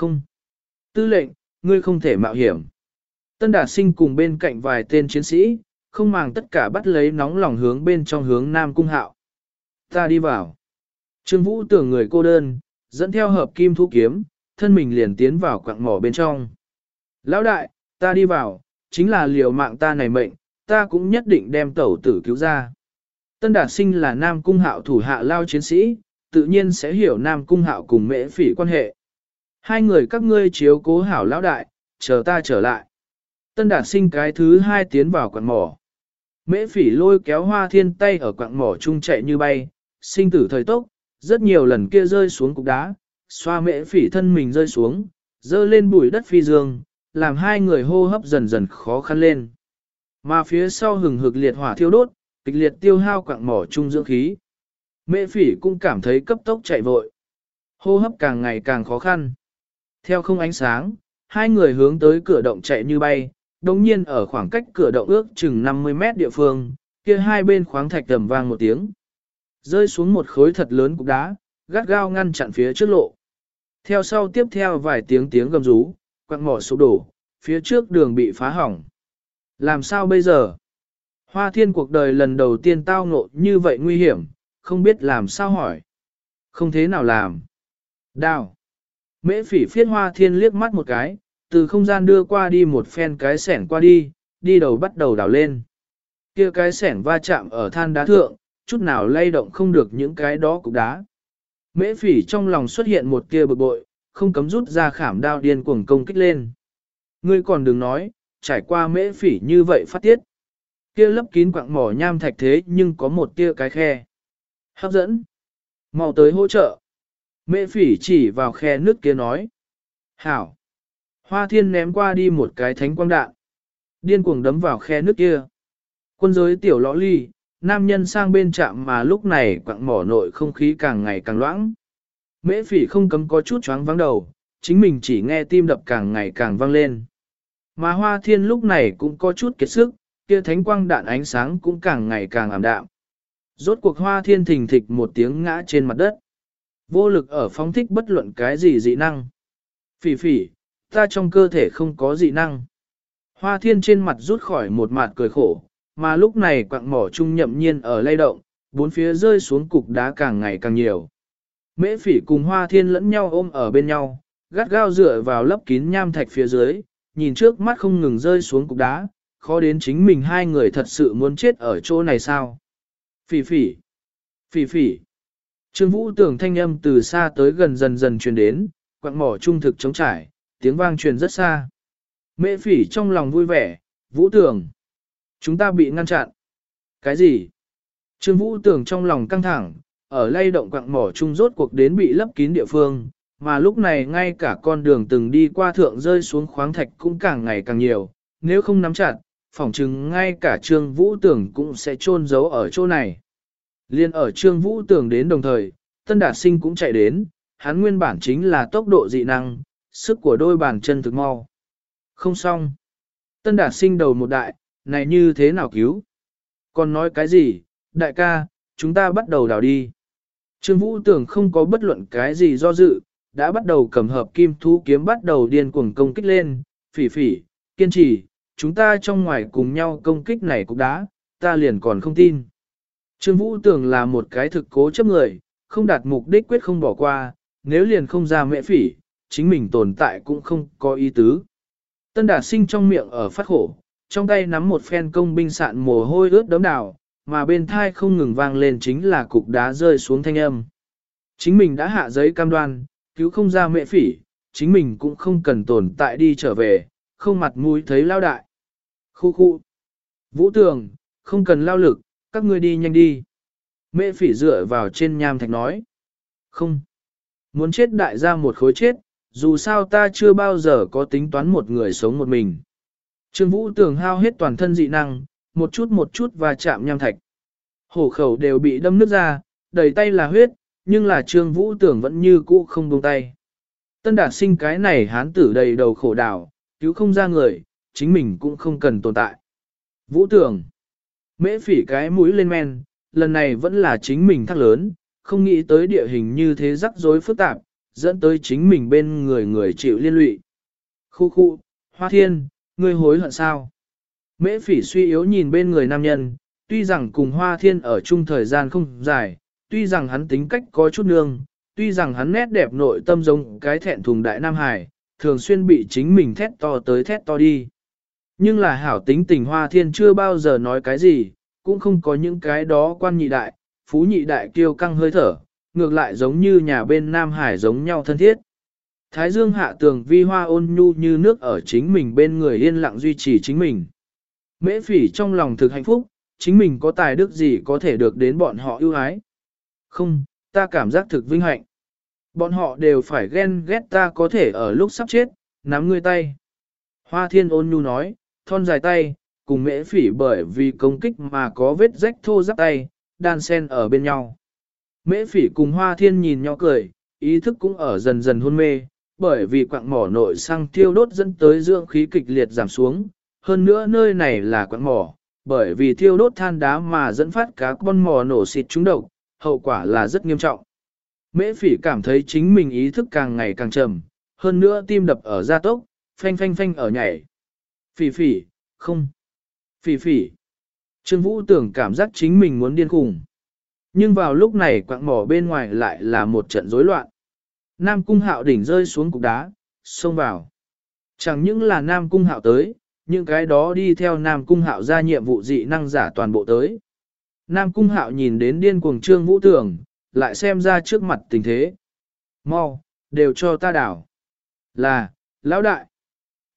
Không. Tư lệnh, ngươi không thể mạo hiểm. Tân Đạt Sinh cùng bên cạnh vài tên chiến sĩ, không màng tất cả bắt lấy nóng lòng hướng bên trong hướng Nam Cung Hạo. Ta đi vào. Trương Vũ tưởng người cô đơn, dẫn theo hợp kim thú kiếm, thân mình liền tiến vào quạng mỏ bên trong. Lão đại, ta đi vào, chính là liều mạng ta này mệnh, ta cũng nhất định đem tẩu tử cứu ra. Tân Đạt Sinh là Nam Cung Hạo thủ hạ lao chiến sĩ, tự nhiên sẽ hiểu Nam Cung Hạo cùng mễ phỉ quan hệ. Hai người các ngươi chiếu cố hảo lão đại, chờ ta trở lại. Tân Đạt Sinh cái thứ hai tiến vào quặng mỏ. Mễ phỉ lôi kéo hoa thiên tay ở quặng mỏ chung chạy như bay, sinh tử thời tốc, rất nhiều lần kia rơi xuống cục đá, xoa mễ phỉ thân mình rơi xuống, dơ lên bụi đất phi dương, làm hai người hô hấp dần dần khó khăn lên. Mà phía sau hừng hực liệt hỏa thiêu đốt, kịch liệt tiêu hao quặng mỏ trung dưỡng khí. Mễ phỉ cũng cảm thấy cấp tốc chạy vội. Hô hấp càng ngày càng khó khăn. Theo không ánh sáng, hai người hướng tới cửa động chạy như bay, đồng nhiên ở khoảng cách cửa động ước chừng 50 mét địa phương, kia hai bên khoáng thạch tầm vang một tiếng. Rơi xuống một khối thật lớn cục đá, gắt gao ngăn chặn phía trước lộ. Theo sau tiếp theo vài tiếng tiếng gầm rú, quặng mỏ sụp đổ, phía trước đường bị phá hỏng. Làm sao bây giờ? Hoa thiên cuộc đời lần đầu tiên tao ngộ như vậy nguy hiểm, không biết làm sao hỏi. Không thế nào làm. Đào. Mễ phỉ phiết hoa thiên liếc mắt một cái, từ không gian đưa qua đi một phen cái sẻn qua đi, đi đầu bắt đầu đào lên. kia cái sẻn va chạm ở than đá thượng, chút nào lay động không được những cái đó cục đá. Mễ phỉ trong lòng xuất hiện một kia bực bội, không cấm rút ra khảm đao điên cuồng công kích lên. Ngươi còn đừng nói, trải qua mễ phỉ như vậy phát tiết. Kia lấp kín quặng mỏ nham thạch thế nhưng có một tia cái khe. Hấp dẫn. mau tới hỗ trợ. Mễ phỉ chỉ vào khe nước kia nói. Hảo. Hoa thiên ném qua đi một cái thánh quang đạn. Điên cuồng đấm vào khe nước kia. Quân giới tiểu lõ ly, nam nhân sang bên chạm mà lúc này quặng mỏ nội không khí càng ngày càng loãng. Mễ phỉ không cấm có chút choáng vắng đầu, chính mình chỉ nghe tim đập càng ngày càng vang lên. Mà hoa thiên lúc này cũng có chút kiệt sức, kia thánh quang đạn ánh sáng cũng càng ngày càng ảm đạm. Rốt cuộc hoa thiên thình thịch một tiếng ngã trên mặt đất. Vô lực ở phóng thích bất luận cái gì dị năng. Phỉ phỉ, ta trong cơ thể không có dị năng. Hoa thiên trên mặt rút khỏi một mặt cười khổ, mà lúc này quạng mỏ trung nhậm nhiên ở lay động, bốn phía rơi xuống cục đá càng ngày càng nhiều. Mễ phỉ cùng hoa thiên lẫn nhau ôm ở bên nhau, gắt gao dựa vào lấp kín nham thạch phía dưới, nhìn trước mắt không ngừng rơi xuống cục đá, khó đến chính mình hai người thật sự muốn chết ở chỗ này sao. Phỉ phỉ, phỉ phỉ. Trương Vũ tưởng thanh âm từ xa tới gần dần dần truyền đến, quặng mỏ trung thực chống trải, tiếng vang truyền rất xa. Mễ phỉ trong lòng vui vẻ, Vũ tưởng. Chúng ta bị ngăn chặn. Cái gì? Trương Vũ tưởng trong lòng căng thẳng, ở lay động quặng mỏ trung rốt cuộc đến bị lấp kín địa phương, mà lúc này ngay cả con đường từng đi qua thượng rơi xuống khoáng thạch cũng càng ngày càng nhiều, nếu không nắm chặt, phỏng chừng ngay cả Trương Vũ tưởng cũng sẽ chôn giấu ở chỗ này. Liên ở Trương Vũ tưởng đến đồng thời, Tân Đạt Sinh cũng chạy đến, hắn nguyên bản chính là tốc độ dị năng, sức của đôi bàn chân thực mau. Không xong. Tân Đạt Sinh đầu một đại, này như thế nào cứu? Còn nói cái gì, đại ca, chúng ta bắt đầu đào đi. Trương Vũ tưởng không có bất luận cái gì do dự, đã bắt đầu cầm hợp kim thú kiếm bắt đầu điên cuồng công kích lên, phỉ phỉ, kiên trì, chúng ta trong ngoài cùng nhau công kích này cũng đã, ta liền còn không tin. Trương Vũ tưởng là một cái thực cố chấp người, không đạt mục đích quyết không bỏ qua, nếu liền không ra mẹ phỉ, chính mình tồn tại cũng không có ý tứ. Tân Đạt sinh trong miệng ở phát khổ, trong tay nắm một phen công binh sạn mồ hôi ướt đấm đào, mà bên thai không ngừng vang lên chính là cục đá rơi xuống thanh âm. Chính mình đã hạ giấy cam đoan, cứu không ra mẹ phỉ, chính mình cũng không cần tồn tại đi trở về, không mặt mũi thấy lao đại. Khu khu. Vũ tường, không cần lao lực, các ngươi đi nhanh đi. Mẹ phỉ dựa vào trên nham thạch nói. Không. Muốn chết đại gia một khối chết, dù sao ta chưa bao giờ có tính toán một người sống một mình. Trương Vũ tưởng hao hết toàn thân dị năng, một chút một chút và chạm nham thạch. Hổ khẩu đều bị đâm nứt ra, đầy tay là huyết, nhưng là Trương Vũ tưởng vẫn như cũ không buông tay. Tân đạt sinh cái này hán tử đầy đầu khổ đảo, cứu không ra người, chính mình cũng không cần tồn tại. Vũ tưởng, mễ phỉ cái mũi lên men, lần này vẫn là chính mình thắc lớn, không nghĩ tới địa hình như thế rắc rối phức tạp, dẫn tới chính mình bên người người chịu liên lụy. Khu khu, hoa thiên, ngươi hối hận sao? Mễ phỉ suy yếu nhìn bên người nam nhân, tuy rằng cùng hoa thiên ở chung thời gian không dài, tuy rằng hắn tính cách có chút nương, tuy rằng hắn nét đẹp nội tâm giống cái thẹn thùng đại nam hải, thường xuyên bị chính mình thét to tới thét to đi. Nhưng là hảo tính tình hoa thiên chưa bao giờ nói cái gì, cũng không có những cái đó quan nhị đại, phú nhị đại kiêu căng hơi thở, ngược lại giống như nhà bên Nam Hải giống nhau thân thiết. Thái dương hạ tường vi hoa ôn nhu như nước ở chính mình bên người yên lặng duy trì chính mình. Mễ phỉ trong lòng thực hạnh phúc, chính mình có tài đức gì có thể được đến bọn họ ưu ái. Không, ta cảm giác thực vinh hạnh. Bọn họ đều phải ghen ghét ta có thể ở lúc sắp chết, nắm ngươi tay. Hoa thiên ôn nhu nói, thon dài tay, cùng mễ phỉ bởi vì công kích mà có vết rách thô ráp tay, đan sen ở bên nhau. Mễ phỉ cùng hoa thiên nhìn nhau cười, ý thức cũng ở dần dần hôn mê, bởi vì quạng mỏ nội xăng tiêu đốt dẫn tới dưỡng khí kịch liệt giảm xuống. Hơn nữa nơi này là quạng mỏ, bởi vì thiêu đốt than đá mà dẫn phát cá con mỏ nổ xịt trúng độc, hậu quả là rất nghiêm trọng. Mễ phỉ cảm thấy chính mình ý thức càng ngày càng trầm, hơn nữa tim đập ở gia tốc, phanh phanh phanh ở nhảy. Phỉ phỉ, không. Phỉ phỉ. Trương Vũ tưởng cảm giác chính mình muốn điên khùng. Nhưng vào lúc này quạng mỏ bên ngoài lại là một trận rối loạn. Nam cung hạo đỉnh rơi xuống cục đá, xông vào. Chẳng những là Nam cung hạo tới, những cái đó đi theo Nam cung hạo ra nhiệm vụ dị năng giả toàn bộ tới. Nam cung hạo nhìn đến điên cuồng trương vũ tưởng, lại xem ra trước mặt tình thế. Mau, đều cho ta đảo. Là, lão đại.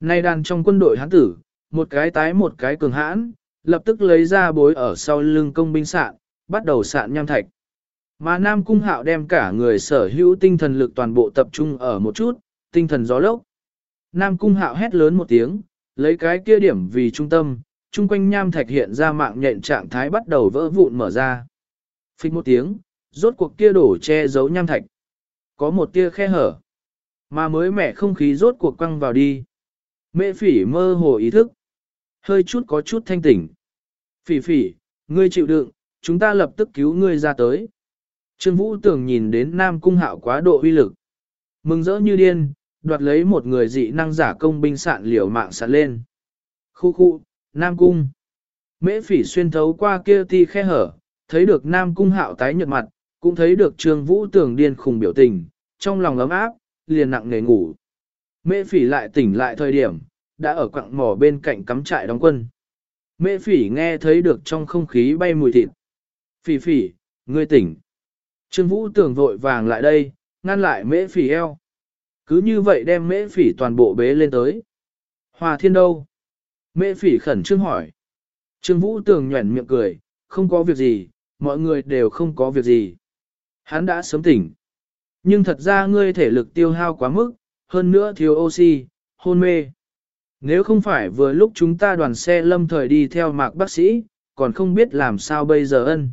Nay đàn trong quân đội hán tử, một cái tái một cái cường hãn, lập tức lấy ra bối ở sau lưng công binh sạn, bắt đầu sạn nham thạch. Mà Nam Cung Hạo đem cả người sở hữu tinh thần lực toàn bộ tập trung ở một chút, tinh thần gió lốc. Nam Cung Hạo hét lớn một tiếng, lấy cái kia điểm vì trung tâm, chung quanh nham thạch hiện ra mạng nhện trạng thái bắt đầu vỡ vụn mở ra. Phích một tiếng, rốt cuộc kia đổ che giấu nham thạch. Có một tia khe hở, mà mới mẻ không khí rốt cuộc quăng vào đi. Mễ phỉ mơ hồ ý thức, hơi chút có chút thanh tỉnh. Phỉ phỉ, ngươi chịu đựng, chúng ta lập tức cứu ngươi ra tới. Trương Vũ tưởng nhìn đến Nam Cung Hạo quá độ uy lực. Mừng rỡ như điên, đoạt lấy một người dị năng giả công binh sạn liều mạng sạn lên. Khu khu, Nam Cung. Mễ phỉ xuyên thấu qua kia ti khe hở, thấy được Nam Cung Hạo tái nhợt mặt, cũng thấy được Trương Vũ tưởng điên khùng biểu tình, trong lòng ấm áp, liền nặng nề ngủ. Mễ phỉ lại tỉnh lại thời điểm, đã ở quặng mỏ bên cạnh cắm trại đóng quân. Mễ phỉ nghe thấy được trong không khí bay mùi thịt. Phỉ phỉ, ngươi tỉnh. Trương Vũ tưởng vội vàng lại đây, ngăn lại mễ phỉ eo. Cứ như vậy đem mễ phỉ toàn bộ bế lên tới. Hòa thiên đâu? Mễ phỉ khẩn trương hỏi. Trương Vũ tưởng nhuẩn miệng cười, không có việc gì, mọi người đều không có việc gì. Hắn đã sớm tỉnh. Nhưng thật ra ngươi thể lực tiêu hao quá mức, hơn nữa thiếu oxy, hôn mê. Nếu không phải vừa lúc chúng ta đoàn xe lâm thời đi theo mạc bác sĩ, còn không biết làm sao bây giờ ân.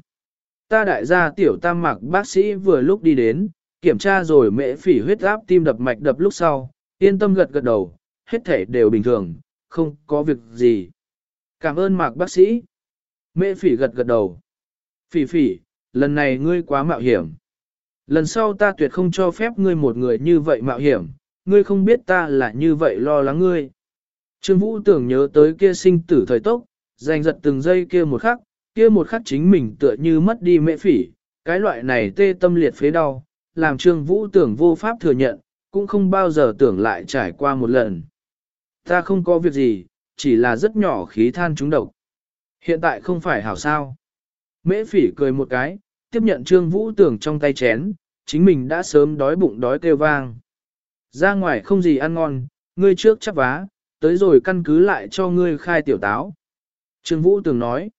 Ta đại gia tiểu tam mạc bác sĩ vừa lúc đi đến, kiểm tra rồi mễ phỉ huyết áp tim đập mạch đập lúc sau, yên tâm gật gật đầu, hết thể đều bình thường, không có việc gì. Cảm ơn mạc bác sĩ. Mễ phỉ gật gật đầu. Phỉ phỉ, lần này ngươi quá mạo hiểm. Lần sau ta tuyệt không cho phép ngươi một người như vậy mạo hiểm, ngươi không biết ta là như vậy lo lắng ngươi. Trương Vũ tưởng nhớ tới kia sinh tử thời tốc, giành giật từng giây kia một khắc, kia một khắc chính mình tựa như mất đi mẹ phỉ, cái loại này tê tâm liệt phế đau, làm Trương Vũ tưởng vô pháp thừa nhận, cũng không bao giờ tưởng lại trải qua một lần. Ta không có việc gì, chỉ là rất nhỏ khí than trúng độc. Hiện tại không phải hảo sao. Mễ phỉ cười một cái, tiếp nhận Trương Vũ tưởng trong tay chén, chính mình đã sớm đói bụng đói kêu vang. Ra ngoài không gì ăn ngon, ngươi trước chắp vá, tới rồi căn cứ lại cho ngươi khai tiểu táo. Trương Vũ tưởng nói,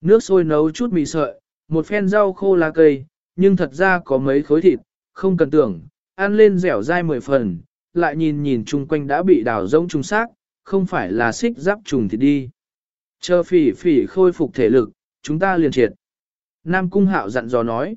nước sôi nấu chút mì sợi, một phen rau khô lá cây, nhưng thật ra có mấy khối thịt, không cần tưởng, ăn lên dẻo dai mười phần, lại nhìn nhìn chung quanh đã bị đào rông trùng xác, không phải là xích giáp trùng thì đi. Chờ phỉ phỉ khôi phục thể lực, chúng ta liền triệt. Nam Cung Hạo dặn dò nói,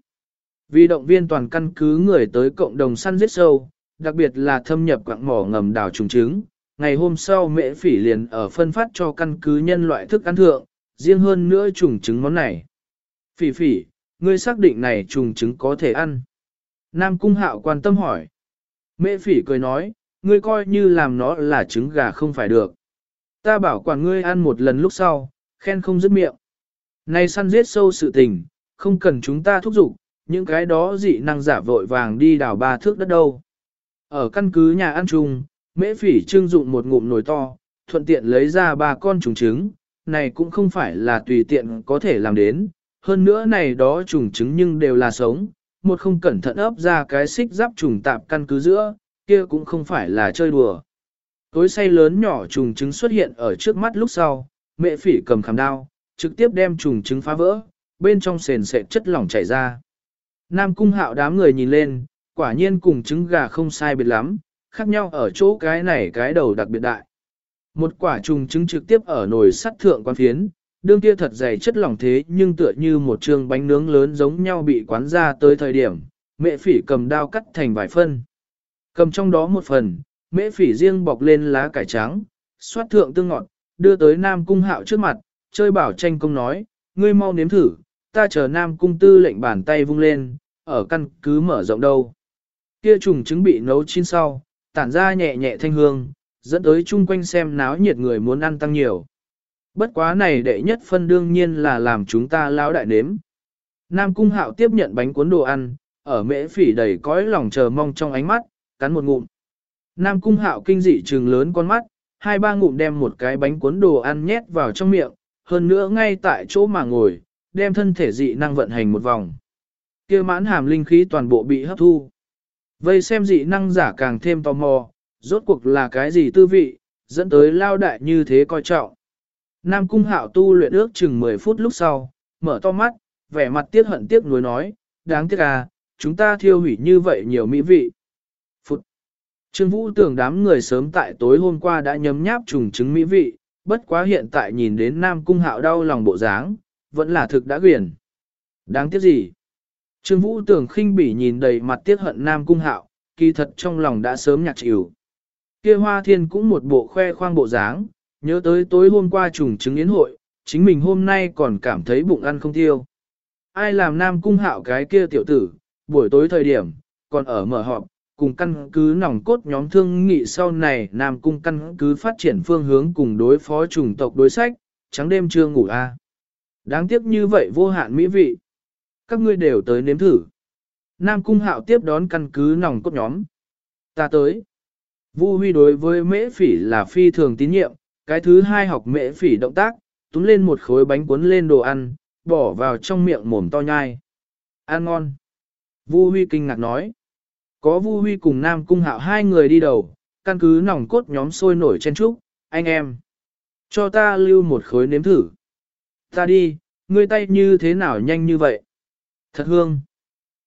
vì động viên toàn căn cứ người tới cộng đồng săn giết sâu, đặc biệt là thâm nhập quặng mỏ ngầm đào trùng trứng, ngày hôm sau mễ phỉ liền ở phân phát cho căn cứ nhân loại thức ăn thượng, riêng hơn nữa trùng trứng món này. Phỉ phỉ, ngươi xác định này trùng trứng có thể ăn. Nam Cung Hạo quan tâm hỏi. Mễ phỉ cười nói, ngươi coi như làm nó là trứng gà không phải được. Ta bảo quản ngươi ăn một lần lúc sau, khen không dứt miệng. Này săn giết sâu sự tình, không cần chúng ta thúc giục, những cái đó dị năng giả vội vàng đi đào ba thước đất đâu. Ở căn cứ nhà ăn chung, mễ phỉ trưng dụng một ngụm nồi to, thuận tiện lấy ra ba con trùng trứng, này cũng không phải là tùy tiện có thể làm đến, hơn nữa này đó trùng trứng nhưng đều là sống, một không cẩn thận ấp ra cái xích giáp trùng tạp căn cứ giữa, kia cũng không phải là chơi đùa. Tối say lớn nhỏ trùng trứng xuất hiện ở trước mắt lúc sau, mẹ phỉ cầm khảm đao, trực tiếp đem trùng trứng phá vỡ, bên trong sền sệt chất lỏng chảy ra. Nam cung hạo đám người nhìn lên, quả nhiên cùng trứng gà không sai biệt lắm, khác nhau ở chỗ cái này cái đầu đặc biệt đại. Một quả trùng trứng trực tiếp ở nồi sắt thượng quan phiến, đương kia thật dày chất lỏng thế nhưng tựa như một trường bánh nướng lớn giống nhau bị quán ra tới thời điểm, mẹ phỉ cầm đao cắt thành vài phân. Cầm trong đó một phần, mẹ phỉ riêng bọc lên lá cải trắng, xoát thượng tương ngọt, đưa tới Nam Cung Hạo trước mặt, chơi bảo tranh công nói, ngươi mau nếm thử, ta chờ Nam Cung tư lệnh bàn tay vung lên, ở căn cứ mở rộng đâu. Kia trùng trứng bị nấu chín sau, tản ra nhẹ nhẹ thanh hương, dẫn tới chung quanh xem náo nhiệt người muốn ăn tăng nhiều. Bất quá này đệ nhất phân đương nhiên là làm chúng ta lão đại nếm. Nam Cung Hạo tiếp nhận bánh cuốn đồ ăn, ở mễ phỉ đầy cõi lòng chờ mong trong ánh mắt, cắn một ngụm. Nam Cung Hạo kinh dị trừng lớn con mắt, hai ba ngụm đem một cái bánh cuốn đồ ăn nhét vào trong miệng, hơn nữa ngay tại chỗ mà ngồi, đem thân thể dị năng vận hành một vòng. kia mãn hàm linh khí toàn bộ bị hấp thu. Vây xem dị năng giả càng thêm tò mò, rốt cuộc là cái gì tư vị, dẫn tới lao đại như thế coi trọng. Nam cung hạo tu luyện ước chừng 10 phút lúc sau, mở to mắt, vẻ mặt tiếc hận tiếc nuối nói, đáng tiếc à, chúng ta thiêu hủy như vậy nhiều mỹ vị. Phút. Trương Vũ tưởng đám người sớm tại tối hôm qua đã nhấm nháp trùng trứng mỹ vị, bất quá hiện tại nhìn đến Nam cung hạo đau lòng bộ dáng, vẫn là thực đã quyền. Đáng tiếc gì? Trương Vũ tưởng khinh bỉ nhìn đầy mặt tiếc hận Nam cung hạo, kỳ thật trong lòng đã sớm nhạt chịu. Kia hoa thiên cũng một bộ khoe khoang bộ dáng, nhớ tới tối hôm qua trùng chứng yến hội, chính mình hôm nay còn cảm thấy bụng ăn không tiêu. Ai làm nam cung hạo cái kia tiểu tử, buổi tối thời điểm, còn ở mở họp, cùng căn cứ nòng cốt nhóm thương nghị sau này nam cung căn cứ phát triển phương hướng cùng đối phó chủng tộc đối sách, trắng đêm chưa ngủ a. À. Đáng tiếc như vậy vô hạn mỹ vị. Các ngươi đều tới nếm thử. Nam cung hạo tiếp đón căn cứ nòng cốt nhóm. Ta tới. Vu Huy đối với mễ phỉ là phi thường tín nhiệm, cái thứ hai học mễ phỉ động tác, túm lên một khối bánh cuốn lên đồ ăn, bỏ vào trong miệng mồm to nhai. Ăn ngon. Vu Huy kinh ngạc nói. Có Vu Huy cùng Nam Cung Hạo hai người đi đầu, căn cứ nòng cốt nhóm sôi nổi chen trúc, anh em. Cho ta lưu một khối nếm thử. Ta đi, ngươi tay như thế nào nhanh như vậy? Thật hương.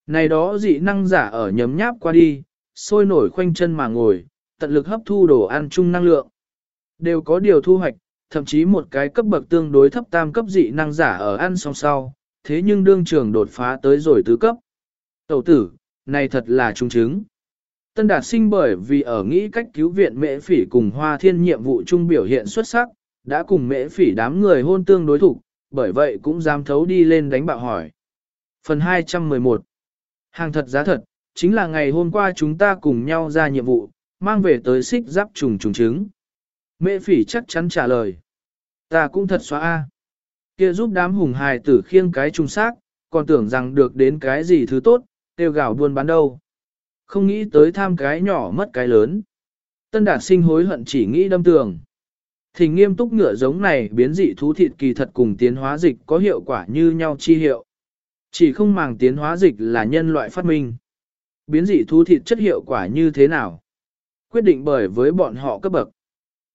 Này đó dị năng giả ở nhấm nháp qua đi, sôi nổi khoanh chân mà ngồi, tận lực hấp thu đồ ăn chung năng lượng. Đều có điều thu hoạch, thậm chí một cái cấp bậc tương đối thấp tam cấp dị năng giả ở ăn song sau, thế nhưng đương trường đột phá tới rồi tứ cấp. Tẩu tử, này thật là trung chứng. Tân Đạt sinh bởi vì ở nghĩ cách cứu viện mễ phỉ cùng hoa thiên nhiệm vụ chung biểu hiện xuất sắc, đã cùng mễ phỉ đám người hôn tương đối thủ, bởi vậy cũng dám thấu đi lên đánh bạo hỏi. Phần 211 Hàng thật giá thật, chính là ngày hôm qua chúng ta cùng nhau ra nhiệm vụ, mang về tới xích giáp trùng trùng trứng. Mễ phỉ chắc chắn trả lời. Ta cũng thật xóa A. Kia giúp đám hùng hài tử khiêng cái trùng xác, còn tưởng rằng được đến cái gì thứ tốt, tiêu gạo buôn bán đâu. Không nghĩ tới tham cái nhỏ mất cái lớn. Tân đạt sinh hối hận chỉ nghĩ đâm tường. Thì nghiêm túc ngựa giống này biến dị thú thịt kỳ thật cùng tiến hóa dịch có hiệu quả như nhau chi hiệu. Chỉ không màng tiến hóa dịch là nhân loại phát minh. Biến dị thú thịt chất hiệu quả như thế nào? Quyết định bởi với bọn họ cấp bậc.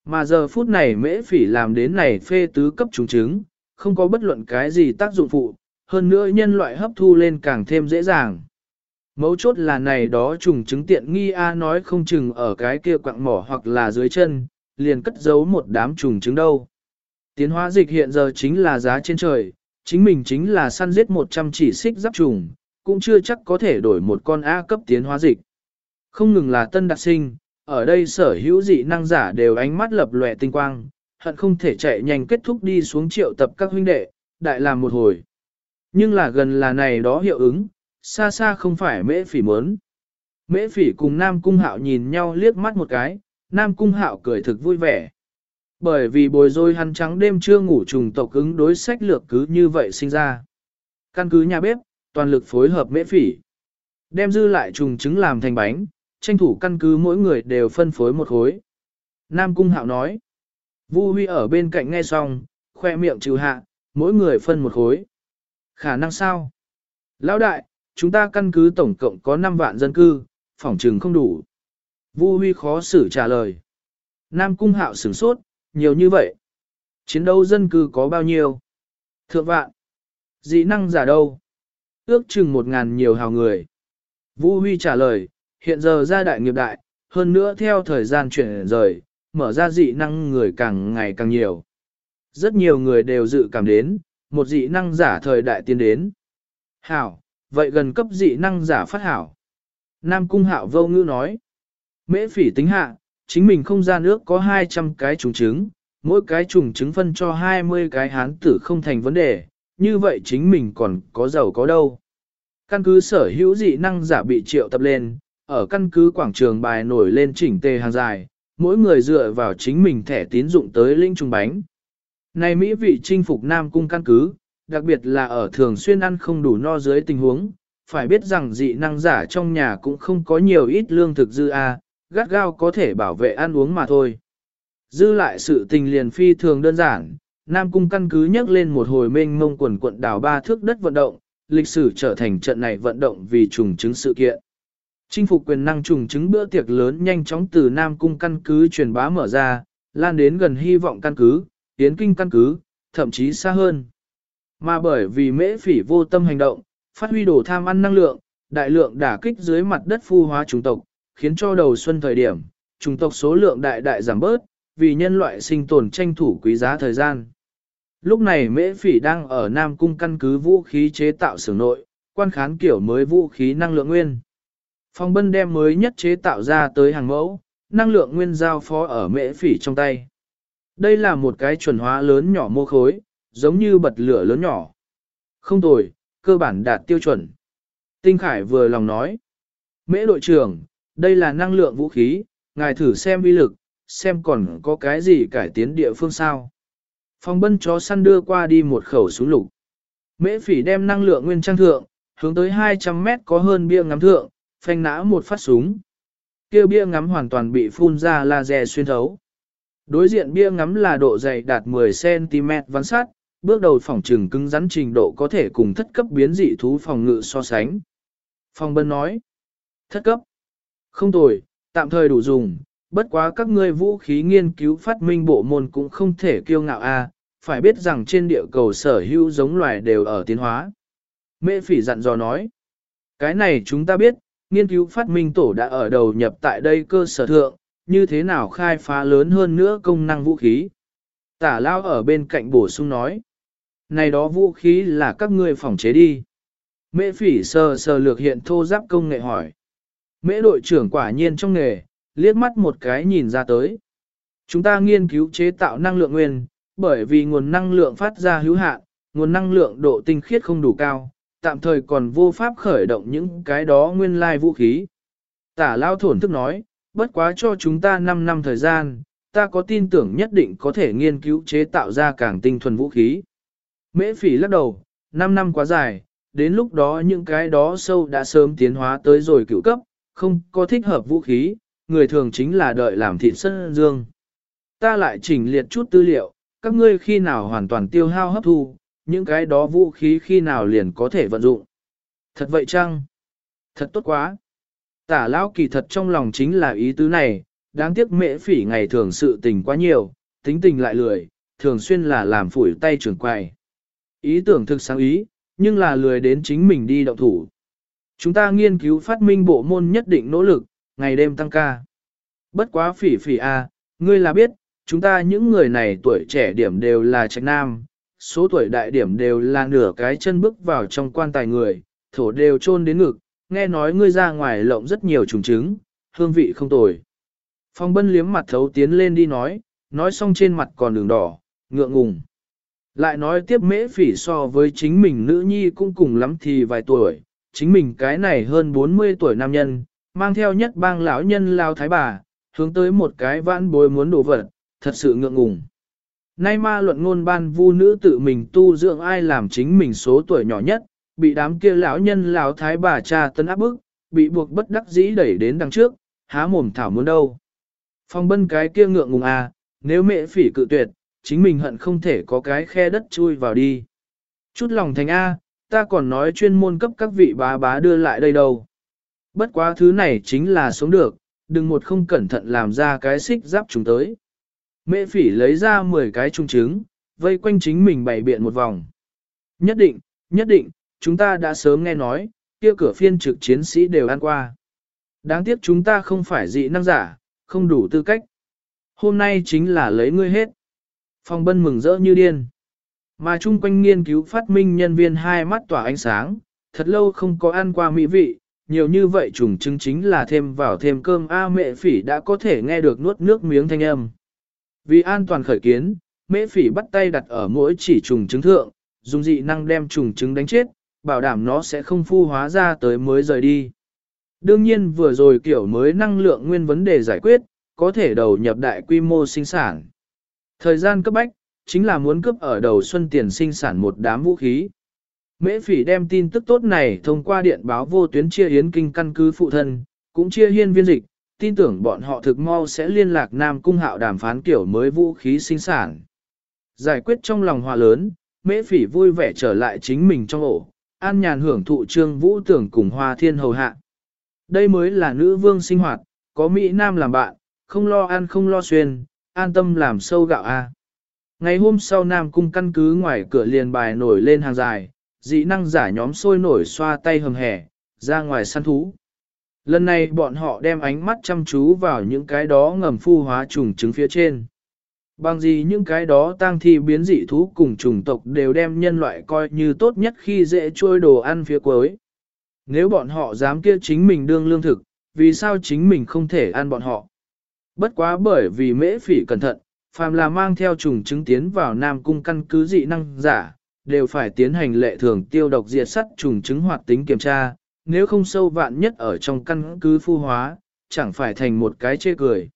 Mà giờ phút này mễ phỉ làm đến này phê tứ cấp trùng trứng không có bất luận cái gì tác dụng phụ, hơn nữa nhân loại hấp thu lên càng thêm dễ dàng. Mấu chốt là này đó trùng trứng tiện nghi A nói không chừng ở cái kia quặng mỏ hoặc là dưới chân, liền cất giấu một đám trùng trứng đâu. Tiến hóa dịch hiện giờ chính là giá trên trời, chính mình chính là săn giết 100 chỉ xích giáp trùng, cũng chưa chắc có thể đổi một con A cấp tiến hóa dịch. Không ngừng là tân đặc sinh, ở đây sở hữu dị năng giả đều ánh mắt lập lòe tinh quang, hận không thể chạy nhanh kết thúc đi xuống triệu tập các huynh đệ, đại làm một hồi. Nhưng là gần là này đó hiệu ứng, xa xa không phải mễ phỉ mớn. Mễ phỉ cùng Nam Cung Hạo nhìn nhau liếc mắt một cái, Nam Cung Hạo cười thực vui vẻ. Bởi vì bồi rồi hắn trắng đêm chưa ngủ trùng tộc ứng đối sách lược cứ như vậy sinh ra. Căn cứ nhà bếp, toàn lực phối hợp mễ phỉ. Đem dư lại trùng trứng làm thành bánh, tranh thủ căn cứ mỗi người đều phân phối một khối. Nam Cung Hạo nói. Vu Huy ở bên cạnh nghe xong, khoe miệng trừ hạ, mỗi người phân một khối. Khả năng sao? Lão đại, chúng ta căn cứ tổng cộng có 5 vạn dân cư, phòng trừng không đủ. Vu Huy khó xử trả lời. Nam Cung Hạo sửng sốt, nhiều như vậy. Chiến đấu dân cư có bao nhiêu? Thượng vạn. Dị năng giả đâu? Ước chừng một ngàn nhiều hào người. Vũ Huy trả lời, hiện giờ gia đại nghiệp đại, hơn nữa theo thời gian chuyển rời, mở ra dị năng người càng ngày càng nhiều. Rất nhiều người đều dự cảm đến, một dị năng giả thời đại tiến đến. Hảo, vậy gần cấp dị năng giả phát hảo. Nam Cung Hạo vô ngữ nói. Mễ phỉ tính hạ, chính mình không gian nước có 200 cái trùng trứng, mỗi cái trùng trứng phân cho 20 cái hán tử không thành vấn đề, như vậy chính mình còn có giàu có đâu. Căn cứ sở hữu dị năng giả bị triệu tập lên, ở căn cứ quảng trường bài nổi lên chỉnh tề hàng dài, mỗi người dựa vào chính mình thẻ tín dụng tới linh trùng bánh. Này Mỹ vị chinh phục Nam Cung căn cứ, đặc biệt là ở thường xuyên ăn không đủ no dưới tình huống, phải biết rằng dị năng giả trong nhà cũng không có nhiều ít lương thực dư a, gắt gao có thể bảo vệ ăn uống mà thôi. Dư lại sự tình liền phi thường đơn giản, Nam Cung căn cứ nhắc lên một hồi mênh mông quần quận đảo ba thước đất vận động, lịch sử trở thành trận này vận động vì trùng chứng sự kiện. Chinh phục quyền năng trùng chứng bữa tiệc lớn nhanh chóng từ Nam Cung căn cứ truyền bá mở ra, lan đến gần hy vọng căn cứ, tiến kinh căn cứ, thậm chí xa hơn. Mà bởi vì mễ phỉ vô tâm hành động, phát huy đồ tham ăn năng lượng, đại lượng đả kích dưới mặt đất phu hóa chủng tộc, khiến cho đầu xuân thời điểm, chủng tộc số lượng đại đại giảm bớt, vì nhân loại sinh tồn tranh thủ quý giá thời gian. Lúc này mễ phỉ đang ở Nam Cung căn cứ vũ khí chế tạo xưởng nội, quan khán kiểu mới vũ khí năng lượng nguyên. Phong bân đem mới nhất chế tạo ra tới hàng mẫu, năng lượng nguyên giao phó ở mễ phỉ trong tay. Đây là một cái chuẩn hóa lớn nhỏ mô khối, giống như bật lửa lớn nhỏ. Không tồi, cơ bản đạt tiêu chuẩn. Tinh Khải vừa lòng nói. Mễ đội trưởng, đây là năng lượng vũ khí, ngài thử xem uy lực, xem còn có cái gì cải tiến địa phương sao. Phong bân chó săn đưa qua đi một khẩu súng lục. Mễ phỉ đem năng lượng nguyên trang thượng, hướng tới 200 mét có hơn bia ngắm thượng, phanh nã một phát súng. Kia bia ngắm hoàn toàn bị phun ra laser xuyên thấu. Đối diện bia ngắm là độ dày đạt 10cm ván sát, bước đầu phòng trừng cứng rắn trình độ có thể cùng thất cấp biến dị thú phòng ngự so sánh. Phong bân nói, thất cấp, không tồi, tạm thời đủ dùng, bất quá các ngươi vũ khí nghiên cứu phát minh bộ môn cũng không thể kiêu ngạo a, phải biết rằng trên địa cầu sở hữu giống loài đều ở tiến hóa. Mễ phỉ dặn dò nói, cái này chúng ta biết, nghiên cứu phát minh tổ đã ở đầu nhập tại đây cơ sở thượng, như thế nào khai phá lớn hơn nữa công năng vũ khí. Tả lao ở bên cạnh bổ sung nói, này đó vũ khí là các ngươi phòng chế đi. Mễ phỉ sờ sờ lược hiện thô giáp công nghệ hỏi. Mễ đội trưởng quả nhiên trong nghề, liếc mắt một cái nhìn ra tới. Chúng ta nghiên cứu chế tạo năng lượng nguyên, bởi vì nguồn năng lượng phát ra hữu hạn, nguồn năng lượng độ tinh khiết không đủ cao, tạm thời còn vô pháp khởi động những cái đó nguyên lai vũ khí. Tả lao thổn thức nói, bất quá cho chúng ta 5 năm thời gian, ta có tin tưởng nhất định có thể nghiên cứu chế tạo ra càng tinh thuần vũ khí. Mễ phỉ lắc đầu, 5 năm quá dài, đến lúc đó những cái đó sâu đã sớm tiến hóa tới rồi cựu cấp, không có thích hợp vũ khí, người thường chính là đợi làm thịt sân dương. Ta lại chỉnh liệt chút tư liệu, các ngươi khi nào hoàn toàn tiêu hao hấp thu, những cái đó vũ khí khi nào liền có thể vận dụng. Thật vậy chăng? Thật tốt quá. Tả lão kỳ thật trong lòng chính là ý tứ này, đáng tiếc mễ phỉ ngày thường sự tình quá nhiều, tính tình lại lười, thường xuyên là làm phủi tay trưởng quay. Ý tưởng thực sáng ý, nhưng là lười đến chính mình đi động thủ. Chúng ta nghiên cứu phát minh bộ môn nhất định nỗ lực, ngày đêm tăng ca. Bất quá phỉ phỉ a, à, ngươi là biết, chúng ta những người này tuổi trẻ điểm đều là trạch nam, số tuổi đại điểm đều là nửa cái chân bước vào trong quan tài người, thổ đều chôn đến ngực, nghe nói ngươi ra ngoài lộng rất nhiều trùng trứng, hương vị không tồi. Phong bân liếm mặt thấu tiến lên đi nói, nói xong trên mặt còn đường đỏ, ngượng ngùng. Lại nói tiếp mễ phỉ so với chính mình nữ nhi cũng cùng lắm thì vài tuổi, chính mình cái này hơn 40 tuổi nam nhân, mang theo nhất bang lão nhân lao thái bà, hướng tới một cái vãn bối muốn đổ vật, thật sự ngượng ngùng. Nay ma luận ngôn ban vu nữ tự mình tu dưỡng ai làm chính mình số tuổi nhỏ nhất, bị đám kia lão nhân lão thái bà cha tấn áp bức, bị buộc bất đắc dĩ đẩy đến đằng trước, há mồm thảo muốn đâu. Phong bân cái kia ngượng ngùng à, nếu mẹ phỉ cự tuyệt, chính mình hận không thể có cái khe đất chui vào đi. Chút lòng thành A, ta còn nói chuyên môn cấp các vị bá bá đưa lại đây đâu. Bất quá thứ này chính là sống được, đừng một không cẩn thận làm ra cái xích giáp chúng tới. Mẹ phỉ lấy ra 10 cái trung trứng, vây quanh chính mình bày biện một vòng. Nhất định, nhất định, chúng ta đã sớm nghe nói, kia cửa phiên trực chiến sĩ đều ăn qua. Đáng tiếc chúng ta không phải dị năng giả, không đủ tư cách. Hôm nay chính là lấy ngươi hết. Phong bân mừng rỡ như điên. Mà chung quanh nghiên cứu phát minh nhân viên hai mắt tỏa ánh sáng, thật lâu không có ăn qua mỹ vị, nhiều như vậy trùng chứng chính là thêm vào thêm cơm A mẹ phỉ đã có thể nghe được nuốt nước miếng thanh âm. Vì an toàn khởi kiến, mẹ phỉ bắt tay đặt ở mỗi chỉ trùng trứng thượng, dùng dị năng đem trùng trứng đánh chết, bảo đảm nó sẽ không phu hóa ra tới mới rời đi. Đương nhiên vừa rồi kiểu mới năng lượng nguyên vấn đề giải quyết, có thể đầu nhập đại quy mô sinh sản. Thời gian cấp bách, chính là muốn cướp ở đầu xuân tiền sinh sản một đám vũ khí. Mễ phỉ đem tin tức tốt này thông qua điện báo vô tuyến chia hiến kinh căn cứ phụ thân, cũng chia hiên viên dịch, tin tưởng bọn họ thực mau sẽ liên lạc Nam Cung Hạo đàm phán kiểu mới vũ khí sinh sản. Giải quyết trong lòng hòa lớn, mễ phỉ vui vẻ trở lại chính mình trong ổ, an nhàn hưởng thụ trương vũ tưởng cùng hoa thiên hầu hạ. Đây mới là nữ vương sinh hoạt, có Mỹ Nam làm bạn, không lo ăn không lo xuyên, an tâm làm sâu gạo a. Ngày hôm sau Nam Cung căn cứ ngoài cửa liền bài nổi lên hàng dài, dị năng giả nhóm sôi nổi xoa tay hầm hẻ, ra ngoài săn thú. Lần này bọn họ đem ánh mắt chăm chú vào những cái đó ngầm phu hóa trùng trứng phía trên. Bằng gì những cái đó tang thi biến dị thú cùng chủng tộc đều đem nhân loại coi như tốt nhất khi dễ trôi đồ ăn phía cuối. Nếu bọn họ dám kia chính mình đương lương thực, vì sao chính mình không thể ăn bọn họ? Bất quá bởi vì mễ phỉ cẩn thận, phàm là mang theo trùng chứng tiến vào Nam Cung căn cứ dị năng giả, đều phải tiến hành lệ thường tiêu độc diệt sắt trùng chứng hoạt tính kiểm tra, nếu không sâu vạn nhất ở trong căn cứ phu hóa, chẳng phải thành một cái chê cười.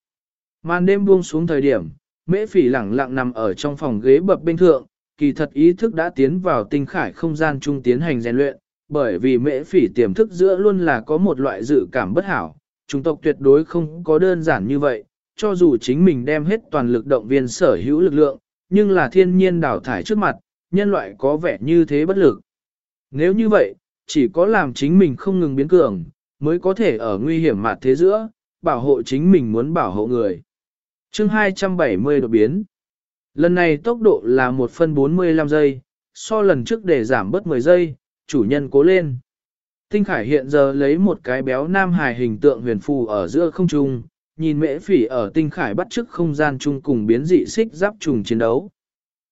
Màn đêm buông xuống thời điểm, mễ phỉ lẳng lặng nằm ở trong phòng ghế bập bên thượng, kỳ thật ý thức đã tiến vào tinh khải không gian trung tiến hành rèn luyện, bởi vì mễ phỉ tiềm thức giữa luôn là có một loại dự cảm bất hảo, chúng tộc tuyệt đối không có đơn giản như vậy, cho dù chính mình đem hết toàn lực động viên sở hữu lực lượng, nhưng là thiên nhiên đào thải trước mặt, nhân loại có vẻ như thế bất lực. Nếu như vậy, chỉ có làm chính mình không ngừng biến cường, mới có thể ở nguy hiểm mặt thế giữa, bảo hộ chính mình muốn bảo hộ người. chương 270 đột biến. Lần này tốc độ là 1 phân 45 giây, so lần trước để giảm bớt 10 giây, chủ nhân cố lên. Tinh Khải hiện giờ lấy một cái béo nam hài hình tượng huyền phù ở giữa không trung, nhìn mễ phỉ ở tinh khải bắt chước không gian chung cùng biến dị xích giáp trùng chiến đấu.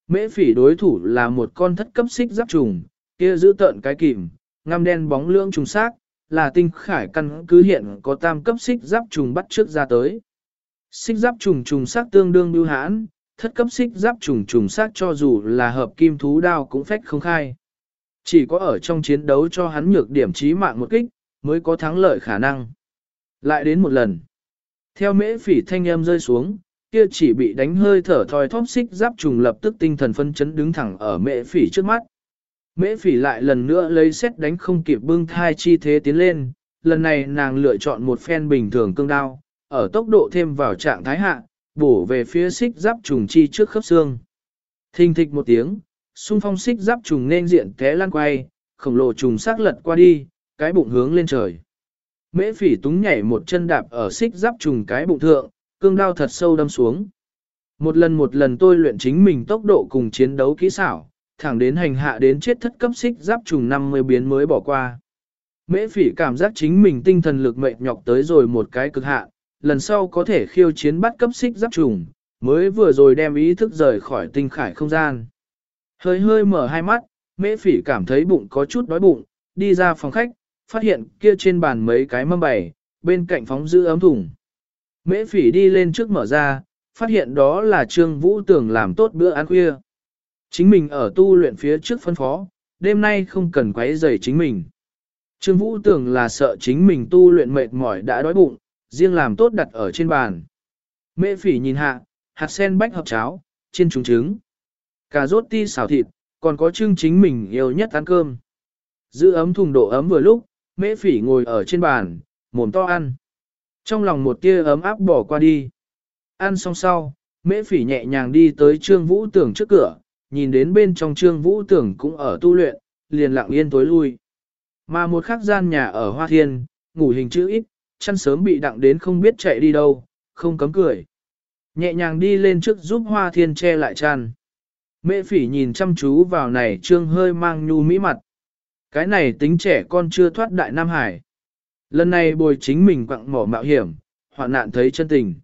Mễ phỉ đối thủ là một con thất cấp xích giáp trùng, kia giữ tợn cái kìm, ngăm đen bóng lưỡng trùng xác, là tinh khải căn cứ hiện có tam cấp xích giáp trùng bắt trước ra tới. Xích giáp trùng trùng xác tương đương bưu hãn, thất cấp xích giáp trùng trùng xác cho dù là hợp kim thú đao cũng phách không khai. Chỉ có ở trong chiến đấu cho hắn nhược điểm chí mạng một kích, mới có thắng lợi khả năng. Lại đến một lần. Theo mễ phỉ thanh âm rơi xuống, kia chỉ bị đánh hơi thở thoi thóp xích giáp trùng lập tức tinh thần phân chấn đứng thẳng ở mễ phỉ trước mắt. Mễ phỉ lại lần nữa lấy xét đánh không kịp bưng thai chi thế tiến lên, lần này nàng lựa chọn một phen bình thường cương đao, ở tốc độ thêm vào trạng thái hạ, bổ về phía xích giáp trùng chi trước khớp xương. Thình thịch một tiếng, xung phong xích giáp trùng nên diện té lăn quay, khổng lồ trùng xác lật qua đi, cái bụng hướng lên trời. Mễ phỉ túng nhảy một chân đạp ở xích giáp trùng cái bụng thượng, cương đao thật sâu đâm xuống. Một lần một lần tôi luyện chính mình tốc độ cùng chiến đấu kỹ xảo, thẳng đến hành hạ đến chết thất cấp xích giáp trùng 50 biến mới bỏ qua. Mễ phỉ cảm giác chính mình tinh thần lực mệt nhọc tới rồi một cái cực hạn, lần sau có thể khiêu chiến bắt cấp xích giáp trùng, mới vừa rồi đem ý thức rời khỏi tinh khải không gian. Hơi hơi mở hai mắt, mễ phỉ cảm thấy bụng có chút đói bụng, đi ra phòng khách, phát hiện kia trên bàn mấy cái mâm bày, bên cạnh phóng giữ ấm thùng. Mễ phỉ đi lên trước mở ra, phát hiện đó là Trương Vũ Tưởng làm tốt bữa ăn khuya. Chính mình ở tu luyện phía trước phân phó, đêm nay không cần quấy rầy chính mình. Trương Vũ tưởng là sợ chính mình tu luyện mệt mỏi đã đói bụng, riêng làm tốt đặt ở trên bàn. Mễ phỉ nhìn hạ, hạt sen bách hợp cháo, chiên trúng trứng, cà rốt ti xào thịt, còn có chương chính mình yêu nhất ăn cơm. Giữ ấm thùng độ ấm vừa lúc, mễ phỉ ngồi ở trên bàn, mồm to ăn. Trong lòng một tia ấm áp bỏ qua đi. Ăn xong sau, mễ phỉ nhẹ nhàng đi tới trương vũ tưởng trước cửa, nhìn đến bên trong trương vũ tưởng cũng ở tu luyện, liền lặng yên tối lui. Mà một khắc gian nhà ở Hoa Thiên, ngủ hình chữ ít, chăn sớm bị đặng đến không biết chạy đi đâu, không cấm cười. Nhẹ nhàng đi lên trước giúp Hoa Thiên che lại chăn. Mễ phỉ nhìn chăm chú vào này trương hơi mang nhu mỹ mặt. Cái này tính trẻ con chưa thoát đại Nam Hải. Lần này bồi chính mình quặng mỏ mạo hiểm, hoạn nạn thấy chân tình.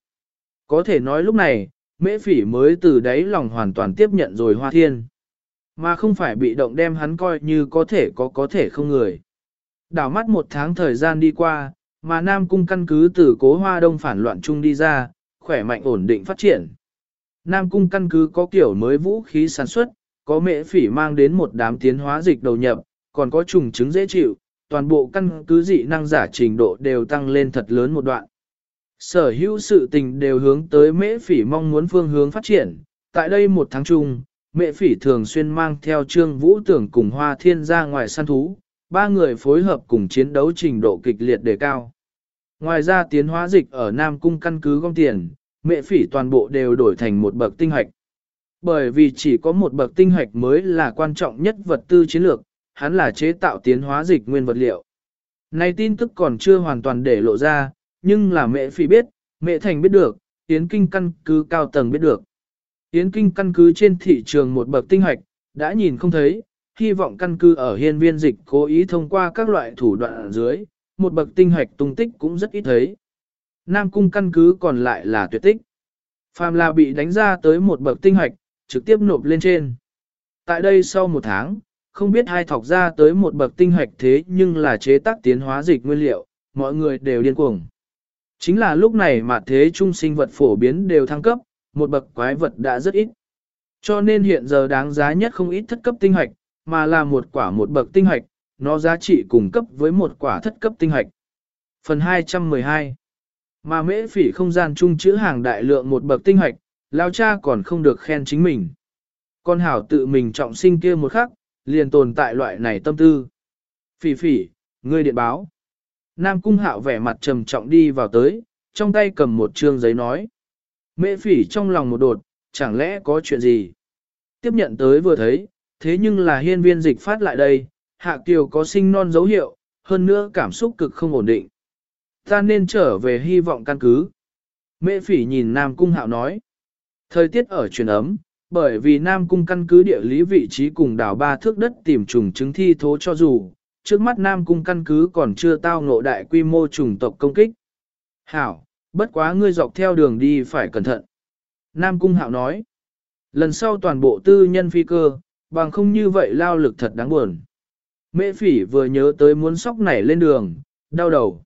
Có thể nói lúc này, mễ phỉ mới từ đáy lòng hoàn toàn tiếp nhận rồi hoa thiên. Mà không phải bị động đem hắn coi như có thể có có thể không người. Đảo mắt một tháng thời gian đi qua, mà Nam Cung căn cứ từ cố hoa đông phản loạn chung đi ra, khỏe mạnh ổn định phát triển. Nam Cung căn cứ có kiểu mới vũ khí sản xuất, có mễ phỉ mang đến một đám tiến hóa dịch đầu nhập, còn có trùng chứng dễ chịu, toàn bộ căn cứ dị năng giả trình độ đều tăng lên thật lớn một đoạn. Sở hữu sự tình đều hướng tới mễ phỉ mong muốn phương hướng phát triển. Tại đây một tháng chung, mễ phỉ thường xuyên mang theo trương vũ tưởng cùng hoa thiên ra ngoài săn thú, ba người phối hợp cùng chiến đấu trình độ kịch liệt đề cao. Ngoài ra tiến hóa dịch ở Nam Cung căn cứ gom tiền, mẹ phỉ toàn bộ đều đổi thành một bậc tinh hoạch. Bởi vì chỉ có một bậc tinh hoạch mới là quan trọng nhất vật tư chiến lược, hắn là chế tạo tiến hóa dịch nguyên vật liệu. Này tin tức còn chưa hoàn toàn để lộ ra, nhưng là mẹ phi biết, mẹ thành biết được, Yến Kinh căn cứ cao tầng biết được. Yến Kinh căn cứ trên thị trường một bậc tinh hoạch, đã nhìn không thấy, hy vọng căn cứ ở hiên viên dịch cố ý thông qua các loại thủ đoạn ở dưới, một bậc tinh hoạch tung tích cũng rất ít thấy. Nam cung căn cứ còn lại là tuyệt tích. Phàm là bị đánh ra tới một bậc tinh hoạch, trực tiếp nộp lên trên. Tại đây sau một tháng, không biết hai thọc ra tới một bậc tinh hoạch thế nhưng là chế tác tiến hóa dịch nguyên liệu, mọi người đều điên cuồng. Chính là lúc này mà thế trung sinh vật phổ biến đều thăng cấp, một bậc quái vật đã rất ít. Cho nên hiện giờ đáng giá nhất không ít thất cấp tinh hoạch, mà là một quả một bậc tinh hoạch, nó giá trị cùng cấp với một quả thất cấp tinh hoạch. Phần 212 Mà mễ phỉ không gian chung chữ hàng đại lượng một bậc tinh hoạch, lao cha còn không được khen chính mình. Con hảo tự mình trọng sinh kia một khắc, liền tồn tại loại này tâm tư. Phỉ phỉ, ngươi điện báo. Nam cung hạo vẻ mặt trầm trọng đi vào tới, trong tay cầm một trương giấy nói. Mễ phỉ trong lòng một đột, chẳng lẽ có chuyện gì? Tiếp nhận tới vừa thấy, thế nhưng là hiên viên dịch phát lại đây, hạ kiều có sinh non dấu hiệu, hơn nữa cảm xúc cực không ổn định. Ta nên trở về hy vọng căn cứ. Mễ phỉ nhìn Nam Cung Hạo nói. Thời tiết ở chuyển ấm, bởi vì Nam Cung căn cứ địa lý vị trí cùng đảo ba thước đất tìm trùng chứng thi thố cho dù, trước mắt Nam Cung căn cứ còn chưa tao ngộ đại quy mô trùng tộc công kích. Hảo, bất quá ngươi dọc theo đường đi phải cẩn thận. Nam Cung Hạo nói, lần sau toàn bộ tư nhân phi cơ, bằng không như vậy lao lực thật đáng buồn. Mễ phỉ vừa nhớ tới muốn sóc nảy lên đường, đau đầu.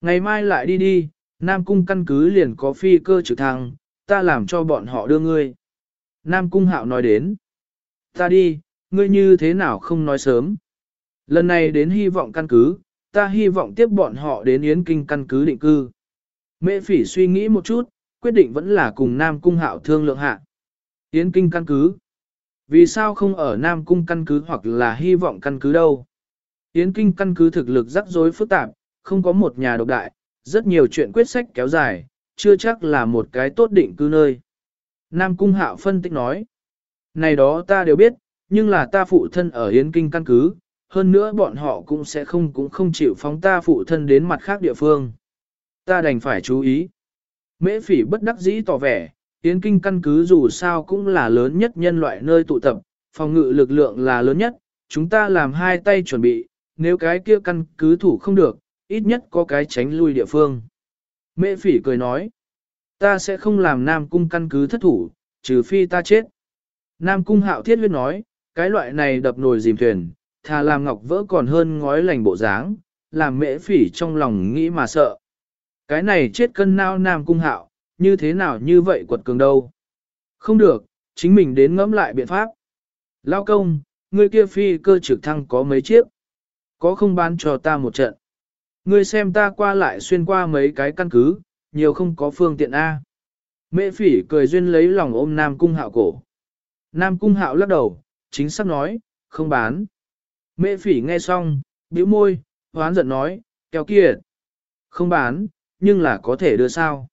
Ngày mai lại đi đi, Nam Cung căn cứ liền có phi cơ trực thăng, ta làm cho bọn họ đưa ngươi. Nam Cung Hạo nói đến. Ta đi, ngươi như thế nào không nói sớm. Lần này đến hy vọng căn cứ, ta hy vọng tiếp bọn họ đến Yến Kinh căn cứ định cư. Mễ phỉ suy nghĩ một chút, quyết định vẫn là cùng Nam Cung Hạo thương lượng hạ. Yến Kinh căn cứ. Vì sao không ở Nam Cung căn cứ hoặc là hy vọng căn cứ đâu? Yến Kinh căn cứ thực lực rắc rối phức tạp, không có một nhà độc đại, rất nhiều chuyện quyết sách kéo dài, chưa chắc là một cái tốt định cư nơi. Nam Cung Hạo phân tích nói, này đó ta đều biết, nhưng là ta phụ thân ở Yến Kinh căn cứ, hơn nữa bọn họ cũng sẽ không cũng không chịu phóng ta phụ thân đến mặt khác địa phương. Ta đành phải chú ý. Mễ phỉ bất đắc dĩ tỏ vẻ, Yến Kinh căn cứ dù sao cũng là lớn nhất nhân loại nơi tụ tập, phòng ngự lực lượng là lớn nhất, chúng ta làm hai tay chuẩn bị, nếu cái kia căn cứ thủ không được, ít nhất có cái tránh lui địa phương. Mễ phỉ cười nói, ta sẽ không làm Nam Cung căn cứ thất thủ, trừ phi ta chết. Nam Cung hạo thiết huyết nói, cái loại này đập nồi dìm thuyền, thà làm ngọc vỡ còn hơn ngói lành bộ dáng, làm mễ phỉ trong lòng nghĩ mà sợ. Cái này chết cân nao Nam Cung hạo, như thế nào như vậy quật cường đâu. Không được, chính mình đến ngẫm lại biện pháp. Lao công, người kia phi cơ trực thăng có mấy chiếc. có không bán cho ta một trận. Ngươi xem ta qua lại xuyên qua mấy cái căn cứ, nhiều không có phương tiện A. Mễ phỉ cười duyên lấy lòng ôm Nam Cung Hạo cổ. Nam Cung Hạo lắc đầu, chính xác nói, không bán. Mễ phỉ nghe xong, bĩu môi, hoán giận nói, kéo kia. Không bán, nhưng là có thể đưa sao.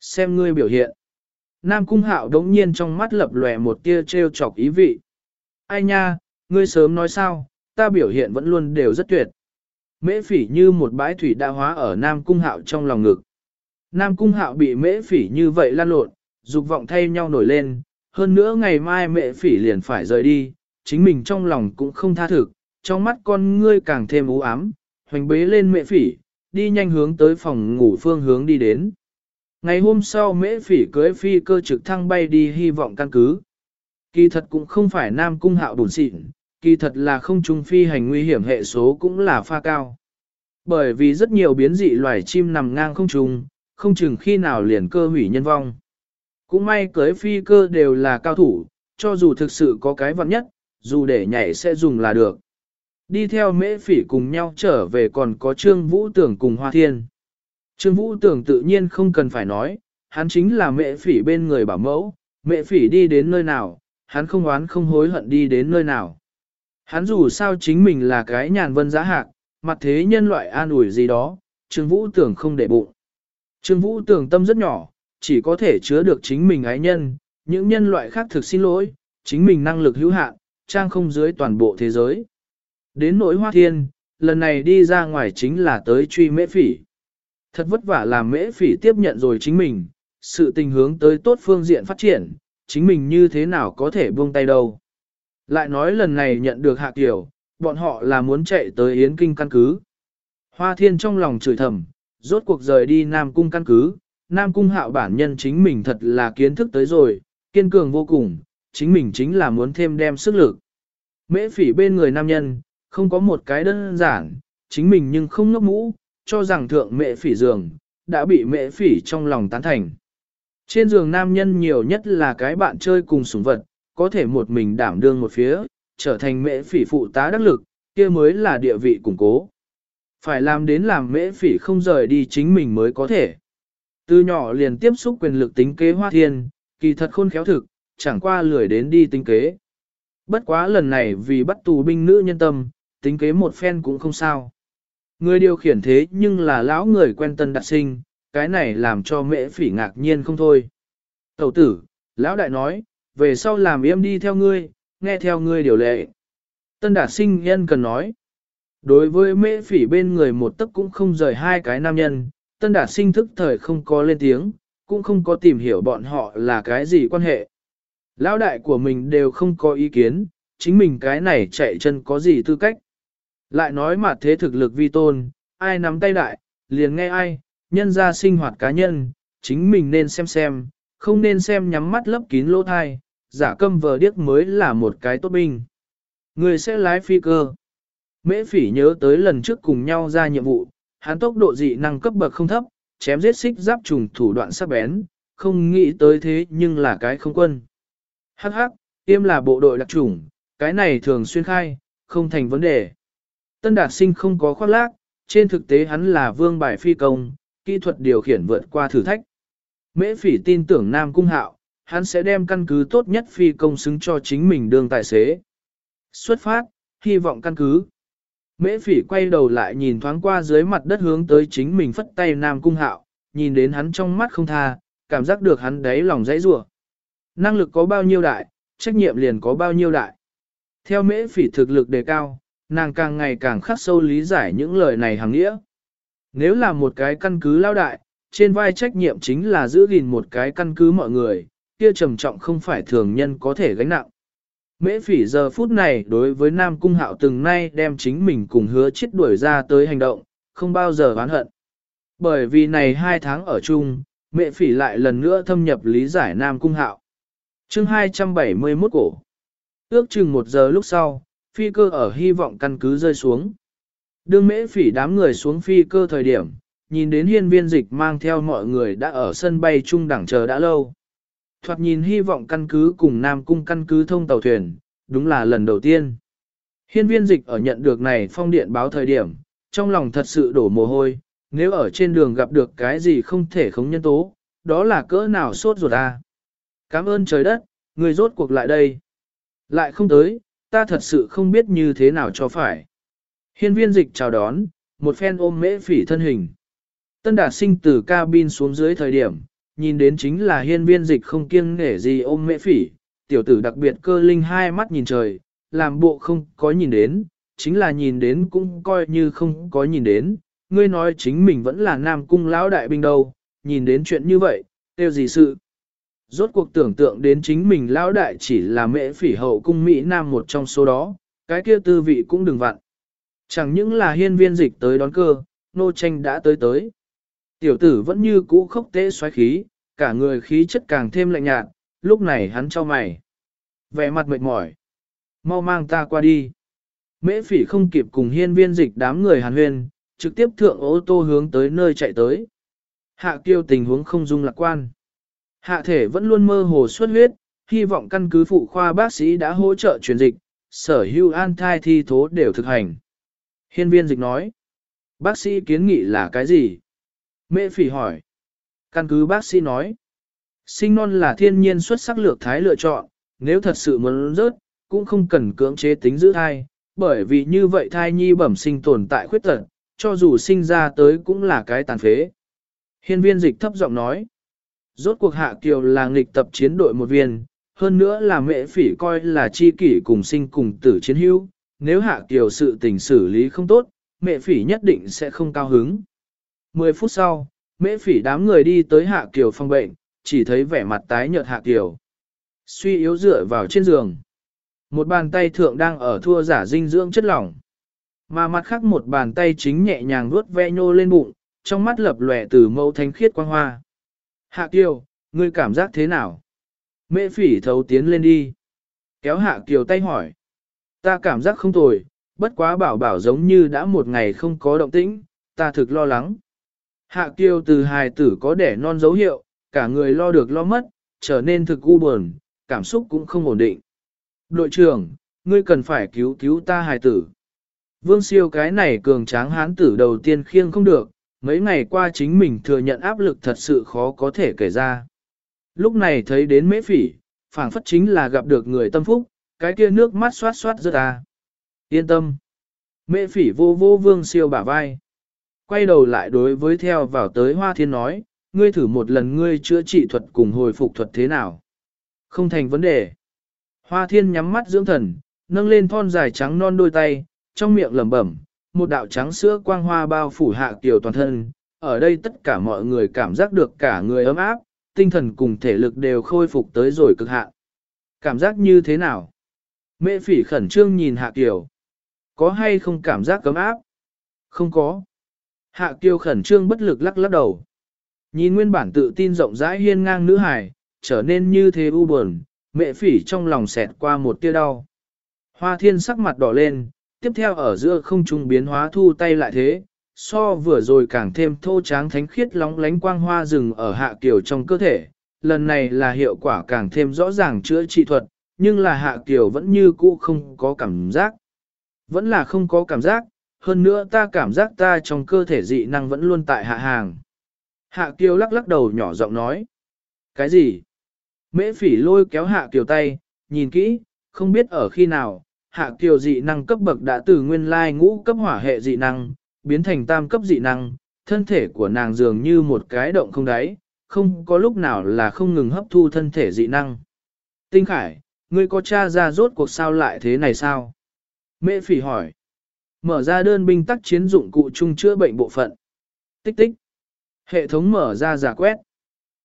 Xem ngươi biểu hiện. Nam Cung Hạo đống nhiên trong mắt lập lòe một tia trêu chọc ý vị. Ai nha, ngươi sớm nói sao, ta biểu hiện vẫn luôn đều rất tuyệt. Mễ phỉ như một bãi thủy đa hóa ở Nam Cung Hạo trong lòng ngực. Nam Cung Hạo bị mễ phỉ như vậy lan lộn, dục vọng thay nhau nổi lên, hơn nữa ngày mai mễ phỉ liền phải rời đi, chính mình trong lòng cũng không tha thực, trong mắt con ngươi càng thêm u ám, hoành bế lên mễ phỉ, đi nhanh hướng tới phòng ngủ phương hướng đi đến. Ngày hôm sau mễ phỉ cưới phi cơ trực thăng bay đi hy vọng căn cứ. Kỳ thật cũng không phải Nam Cung Hạo bùn xịn, kỳ thật là không trung phi hành nguy hiểm hệ số cũng là pha cao. Bởi vì rất nhiều biến dị loài chim nằm ngang không trung, không chừng khi nào liền cơ hủy nhân vong. Cũng may cưới phi cơ đều là cao thủ, cho dù thực sự có cái vật nhất, dù để nhảy sẽ dùng là được. Đi theo mễ phỉ cùng nhau trở về còn có Trương Vũ Tưởng cùng Hoa Thiên. Trương Vũ Tưởng tự nhiên không cần phải nói, hắn chính là mễ phỉ bên người bảo mẫu, mễ phỉ đi đến nơi nào, hắn không oán không hối hận đi đến nơi nào. Hắn dù sao chính mình là cái nhàn vân giá hạc, mặt thế nhân loại an ủi gì đó, Trương Vũ tưởng không để bụng. Trương Vũ tưởng tâm rất nhỏ, chỉ có thể chứa được chính mình ái nhân, những nhân loại khác thực xin lỗi, chính mình năng lực hữu hạn, trang không dưới toàn bộ thế giới. Đến nỗi hoa thiên, lần này đi ra ngoài chính là tới truy mễ phỉ. Thật vất vả làm mễ phỉ tiếp nhận rồi chính mình, sự tình hướng tới tốt phương diện phát triển, chính mình như thế nào có thể buông tay đâu. Lại nói lần này nhận được hạ tiểu, bọn họ là muốn chạy tới Yến Kinh căn cứ. Hoa thiên trong lòng chửi thầm, rốt cuộc rời đi Nam Cung căn cứ, Nam Cung hạo bản nhân chính mình thật là kiến thức tới rồi, kiên cường vô cùng, chính mình chính là muốn thêm đem sức lực. Mễ phỉ bên người nam nhân, không có một cái đơn giản, chính mình nhưng không ngốc mũ, cho rằng thượng mễ phỉ giường, đã bị mễ phỉ trong lòng tán thành. Trên giường nam nhân nhiều nhất là cái bạn chơi cùng sủng vật, có thể một mình đảm đương một phía, trở thành mễ phỉ phụ tá đắc lực, kia mới là địa vị củng cố. Phải làm đến làm mễ phỉ không rời đi chính mình mới có thể. Từ nhỏ liền tiếp xúc quyền lực tính kế hoa thiên, kỳ thật khôn khéo thực, chẳng qua lười đến đi tính kế. Bất quá lần này vì bắt tù binh nữ nhân tâm, tính kế một phen cũng không sao. Người điều khiển thế nhưng là lão người quen tân đạt sinh, cái này làm cho mễ phỉ ngạc nhiên không thôi. Tẩu tử, lão đại nói, về sau làm im đi theo ngươi, nghe theo ngươi điều lệ. Tân đạt sinh nhân cần nói. Đối với mễ phỉ bên người một tấc cũng không rời hai cái nam nhân, tân đạt sinh thức thời không có lên tiếng, cũng không có tìm hiểu bọn họ là cái gì quan hệ. Lão đại của mình đều không có ý kiến, chính mình cái này chạy chân có gì tư cách. Lại nói mà thế thực lực vi tôn, ai nắm tay đại, liền nghe ai, nhân ra sinh hoạt cá nhân, chính mình nên xem xem, không nên xem nhắm mắt lấp kín lỗ thai, giả câm vờ điếc mới là một cái tốt binh. Người sẽ lái phi cơ. Mễ phỉ nhớ tới lần trước cùng nhau ra nhiệm vụ, hắn tốc độ dị năng cấp bậc không thấp, chém giết xích giáp trùng thủ đoạn sắc bén, không nghĩ tới thế nhưng là cái không quân. Hắc hắc, tiêm là bộ đội đặc trùng, cái này thường xuyên khai, không thành vấn đề. Tân Đạt Sinh không có khoác lác, trên thực tế hắn là vương bài phi công, kỹ thuật điều khiển vượt qua thử thách. Mễ phỉ tin tưởng Nam Cung Hạo, hắn sẽ đem căn cứ tốt nhất phi công xứng cho chính mình đương tài xế. Xuất phát, hy vọng căn cứ. Mễ phỉ quay đầu lại nhìn thoáng qua dưới mặt đất hướng tới chính mình phất tay Nam Cung Hạo, nhìn đến hắn trong mắt không tha, cảm giác được hắn đáy lòng dãy rủa. Năng lực có bao nhiêu đại, trách nhiệm liền có bao nhiêu đại. Theo mễ phỉ thực lực đề cao, nàng càng ngày càng khắc sâu lý giải những lời này hàng nghĩa. Nếu là một cái căn cứ lao đại, trên vai trách nhiệm chính là giữ gìn một cái căn cứ mọi người, kia trầm trọng không phải thường nhân có thể gánh nặng. Mễ phỉ giờ phút này đối với Nam Cung Hạo từng nay đem chính mình cùng hứa chết đuổi ra tới hành động, không bao giờ oán hận. Bởi vì này hai tháng ở chung, mẹ phỉ lại lần nữa thâm nhập lý giải Nam Cung Hạo. chương 271 cổ. Ước chừng một giờ lúc sau, phi cơ ở hy vọng căn cứ rơi xuống. Đương mễ phỉ đám người xuống phi cơ thời điểm, nhìn đến hiên viên dịch mang theo mọi người đã ở sân bay trung đẳng chờ đã lâu. Thoạt nhìn hy vọng căn cứ cùng Nam Cung căn cứ thông tàu thuyền, đúng là lần đầu tiên. Hiên viên dịch ở nhận được này phong điện báo thời điểm, trong lòng thật sự đổ mồ hôi, nếu ở trên đường gặp được cái gì không thể khống nhân tố, đó là cỡ nào sốt ruột à. Cảm ơn trời đất, người rốt cuộc lại đây. Lại không tới, ta thật sự không biết như thế nào cho phải. Hiên viên dịch chào đón, một phen ôm mễ phỉ thân hình. Tân đạt sinh từ cabin xuống dưới thời điểm, nhìn đến chính là hiên viên dịch không kiêng nể gì ôm mễ phỉ, tiểu tử đặc biệt cơ linh hai mắt nhìn trời, làm bộ không có nhìn đến, chính là nhìn đến cũng coi như không có nhìn đến, ngươi nói chính mình vẫn là nam cung lão đại binh đâu, nhìn đến chuyện như vậy, tiêu gì sự. Rốt cuộc tưởng tượng đến chính mình lão đại chỉ là mễ phỉ hậu cung Mỹ Nam một trong số đó, cái kia tư vị cũng đừng vặn. Chẳng những là hiên viên dịch tới đón cơ, nô tranh đã tới tới. Tiểu tử vẫn như cũ khốc tế xoáy khí, cả người khí chất càng thêm lạnh nhạt, lúc này hắn cho mày. Vẻ mặt mệt mỏi. Mau mang ta qua đi. Mễ phỉ không kịp cùng hiên viên dịch đám người hàn huyên, trực tiếp thượng ô tô hướng tới nơi chạy tới. Hạ kiêu tình huống không dung lạc quan. Hạ thể vẫn luôn mơ hồ xuất huyết, hy vọng căn cứ phụ khoa bác sĩ đã hỗ trợ truyền dịch, sở hưu an thai thi thố đều thực hành. Hiên viên dịch nói, bác sĩ kiến nghị là cái gì? Mễ phỉ hỏi. Căn cứ bác sĩ nói, sinh non là thiên nhiên xuất sắc lược thái lựa chọn, nếu thật sự muốn rớt, cũng không cần cưỡng chế tính giữ thai, bởi vì như vậy thai nhi bẩm sinh tồn tại khuyết tật, cho dù sinh ra tới cũng là cái tàn phế. Hiên viên dịch thấp giọng nói, rốt cuộc hạ kiều là nghịch tập chiến đội một viên, hơn nữa là mẹ phỉ coi là chi kỷ cùng sinh cùng tử chiến hữu, nếu hạ kiều sự tình xử lý không tốt, mẹ phỉ nhất định sẽ không cao hứng. Mười phút sau, mẹ phỉ đám người đi tới hạ kiều phòng bệnh, chỉ thấy vẻ mặt tái nhợt hạ kiều. Suy yếu dựa vào trên giường. Một bàn tay thượng đang ở thua giả dinh dưỡng chất lỏng. Mà mặt khác một bàn tay chính nhẹ nhàng vuốt ve nhô lên bụng, trong mắt lập lòe từ mâu thanh khiết quang hoa. Hạ Kiều, ngươi cảm giác thế nào? Mễ phỉ thấu tiến lên đi. Kéo Hạ Kiều tay hỏi. Ta cảm giác không tồi, bất quá bảo bảo giống như đã một ngày không có động tĩnh, ta thực lo lắng. Hạ Kiều từ hài tử có đẻ non dấu hiệu, cả người lo được lo mất, trở nên thực u buồn, cảm xúc cũng không ổn định. Đội trưởng, ngươi cần phải cứu cứu ta hài tử. Vương siêu cái này cường tráng hán tử đầu tiên khiêng không được, mấy ngày qua chính mình thừa nhận áp lực thật sự khó có thể kể ra. Lúc này thấy đến mễ phỉ, phảng phất chính là gặp được người tâm phúc, cái kia nước mắt xoát xoát rớt ra. Yên tâm. Mễ phỉ vô vô vương siêu bả vai. Quay đầu lại đối với theo vào tới hoa thiên nói, ngươi thử một lần ngươi chữa trị thuật cùng hồi phục thuật thế nào. Không thành vấn đề. Hoa thiên nhắm mắt dưỡng thần, nâng lên thon dài trắng non đôi tay, trong miệng lẩm bẩm, một đạo trắng sữa quang hoa bao phủ hạ kiều toàn thân. Ở đây tất cả mọi người cảm giác được cả người ấm áp, tinh thần cùng thể lực đều khôi phục tới rồi cực hạn. Cảm giác như thế nào? Mẹ phỉ khẩn trương nhìn hạ kiều. Có hay không cảm giác cấm áp? Không có. Hạ kiều khẩn trương bất lực lắc lắc đầu. Nhìn nguyên bản tự tin rộng rãi hiên ngang nữ hài, trở nên như thế u buồn, mẹ phỉ trong lòng xẹt qua một tia đau. Hoa thiên sắc mặt đỏ lên, tiếp theo ở giữa không trung biến hóa thu tay lại thế, so vừa rồi càng thêm thô tráng thánh khiết lóng lánh quang hoa rừng ở hạ kiều trong cơ thể. Lần này là hiệu quả càng thêm rõ ràng chữa trị thuật, nhưng là hạ kiều vẫn như cũ không có cảm giác. Vẫn là không có cảm giác, hơn nữa ta cảm giác ta trong cơ thể dị năng vẫn luôn tại hạ hàng. Hạ kiều lắc lắc đầu nhỏ giọng nói. Cái gì? Mễ phỉ lôi kéo hạ kiều tay, nhìn kỹ, không biết ở khi nào, hạ kiều dị năng cấp bậc đã từ nguyên lai ngũ cấp hỏa hệ dị năng, biến thành tam cấp dị năng, thân thể của nàng dường như một cái động không đáy, không có lúc nào là không ngừng hấp thu thân thể dị năng. Tinh Khải, ngươi có tra ra rốt cuộc sao lại thế này sao? Mễ phỉ hỏi. Mở ra đơn binh tắc chiến dụng cụ chung chữa bệnh bộ phận. Tích tích. Hệ thống mở ra giả quét.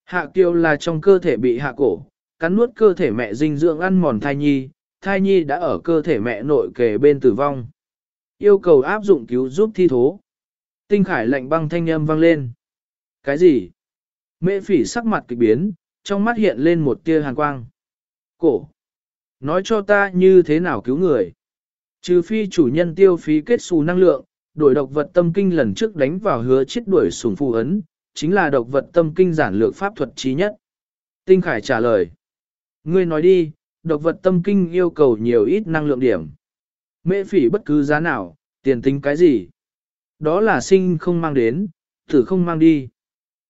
Hạ kiều là trong cơ thể bị hạ cổ, cắn nuốt cơ thể mẹ dinh dưỡng ăn mòn thai nhi, thai nhi đã ở cơ thể mẹ nội kề bên tử vong. Yêu cầu áp dụng cứu giúp thi thố. Tinh khải lệnh băng thanh âm vang lên. Cái gì? Mẹ phỉ sắc mặt kịch biến, trong mắt hiện lên một tia hàn quang. Cổ! Nói cho ta như thế nào cứu người? Trừ phi chủ nhân tiêu phí kết xù năng lượng, đổi độc vật tâm kinh lần trước đánh vào hứa chết đuổi sủng phù ấn, chính là độc vật tâm kinh giản lược pháp thuật trí nhất. Tinh Khải trả lời. Ngươi nói đi, độc vật tâm kinh yêu cầu nhiều ít năng lượng điểm. Mễ phỉ bất cứ giá nào, tiền tính cái gì? Đó là sinh không mang đến, tử không mang đi.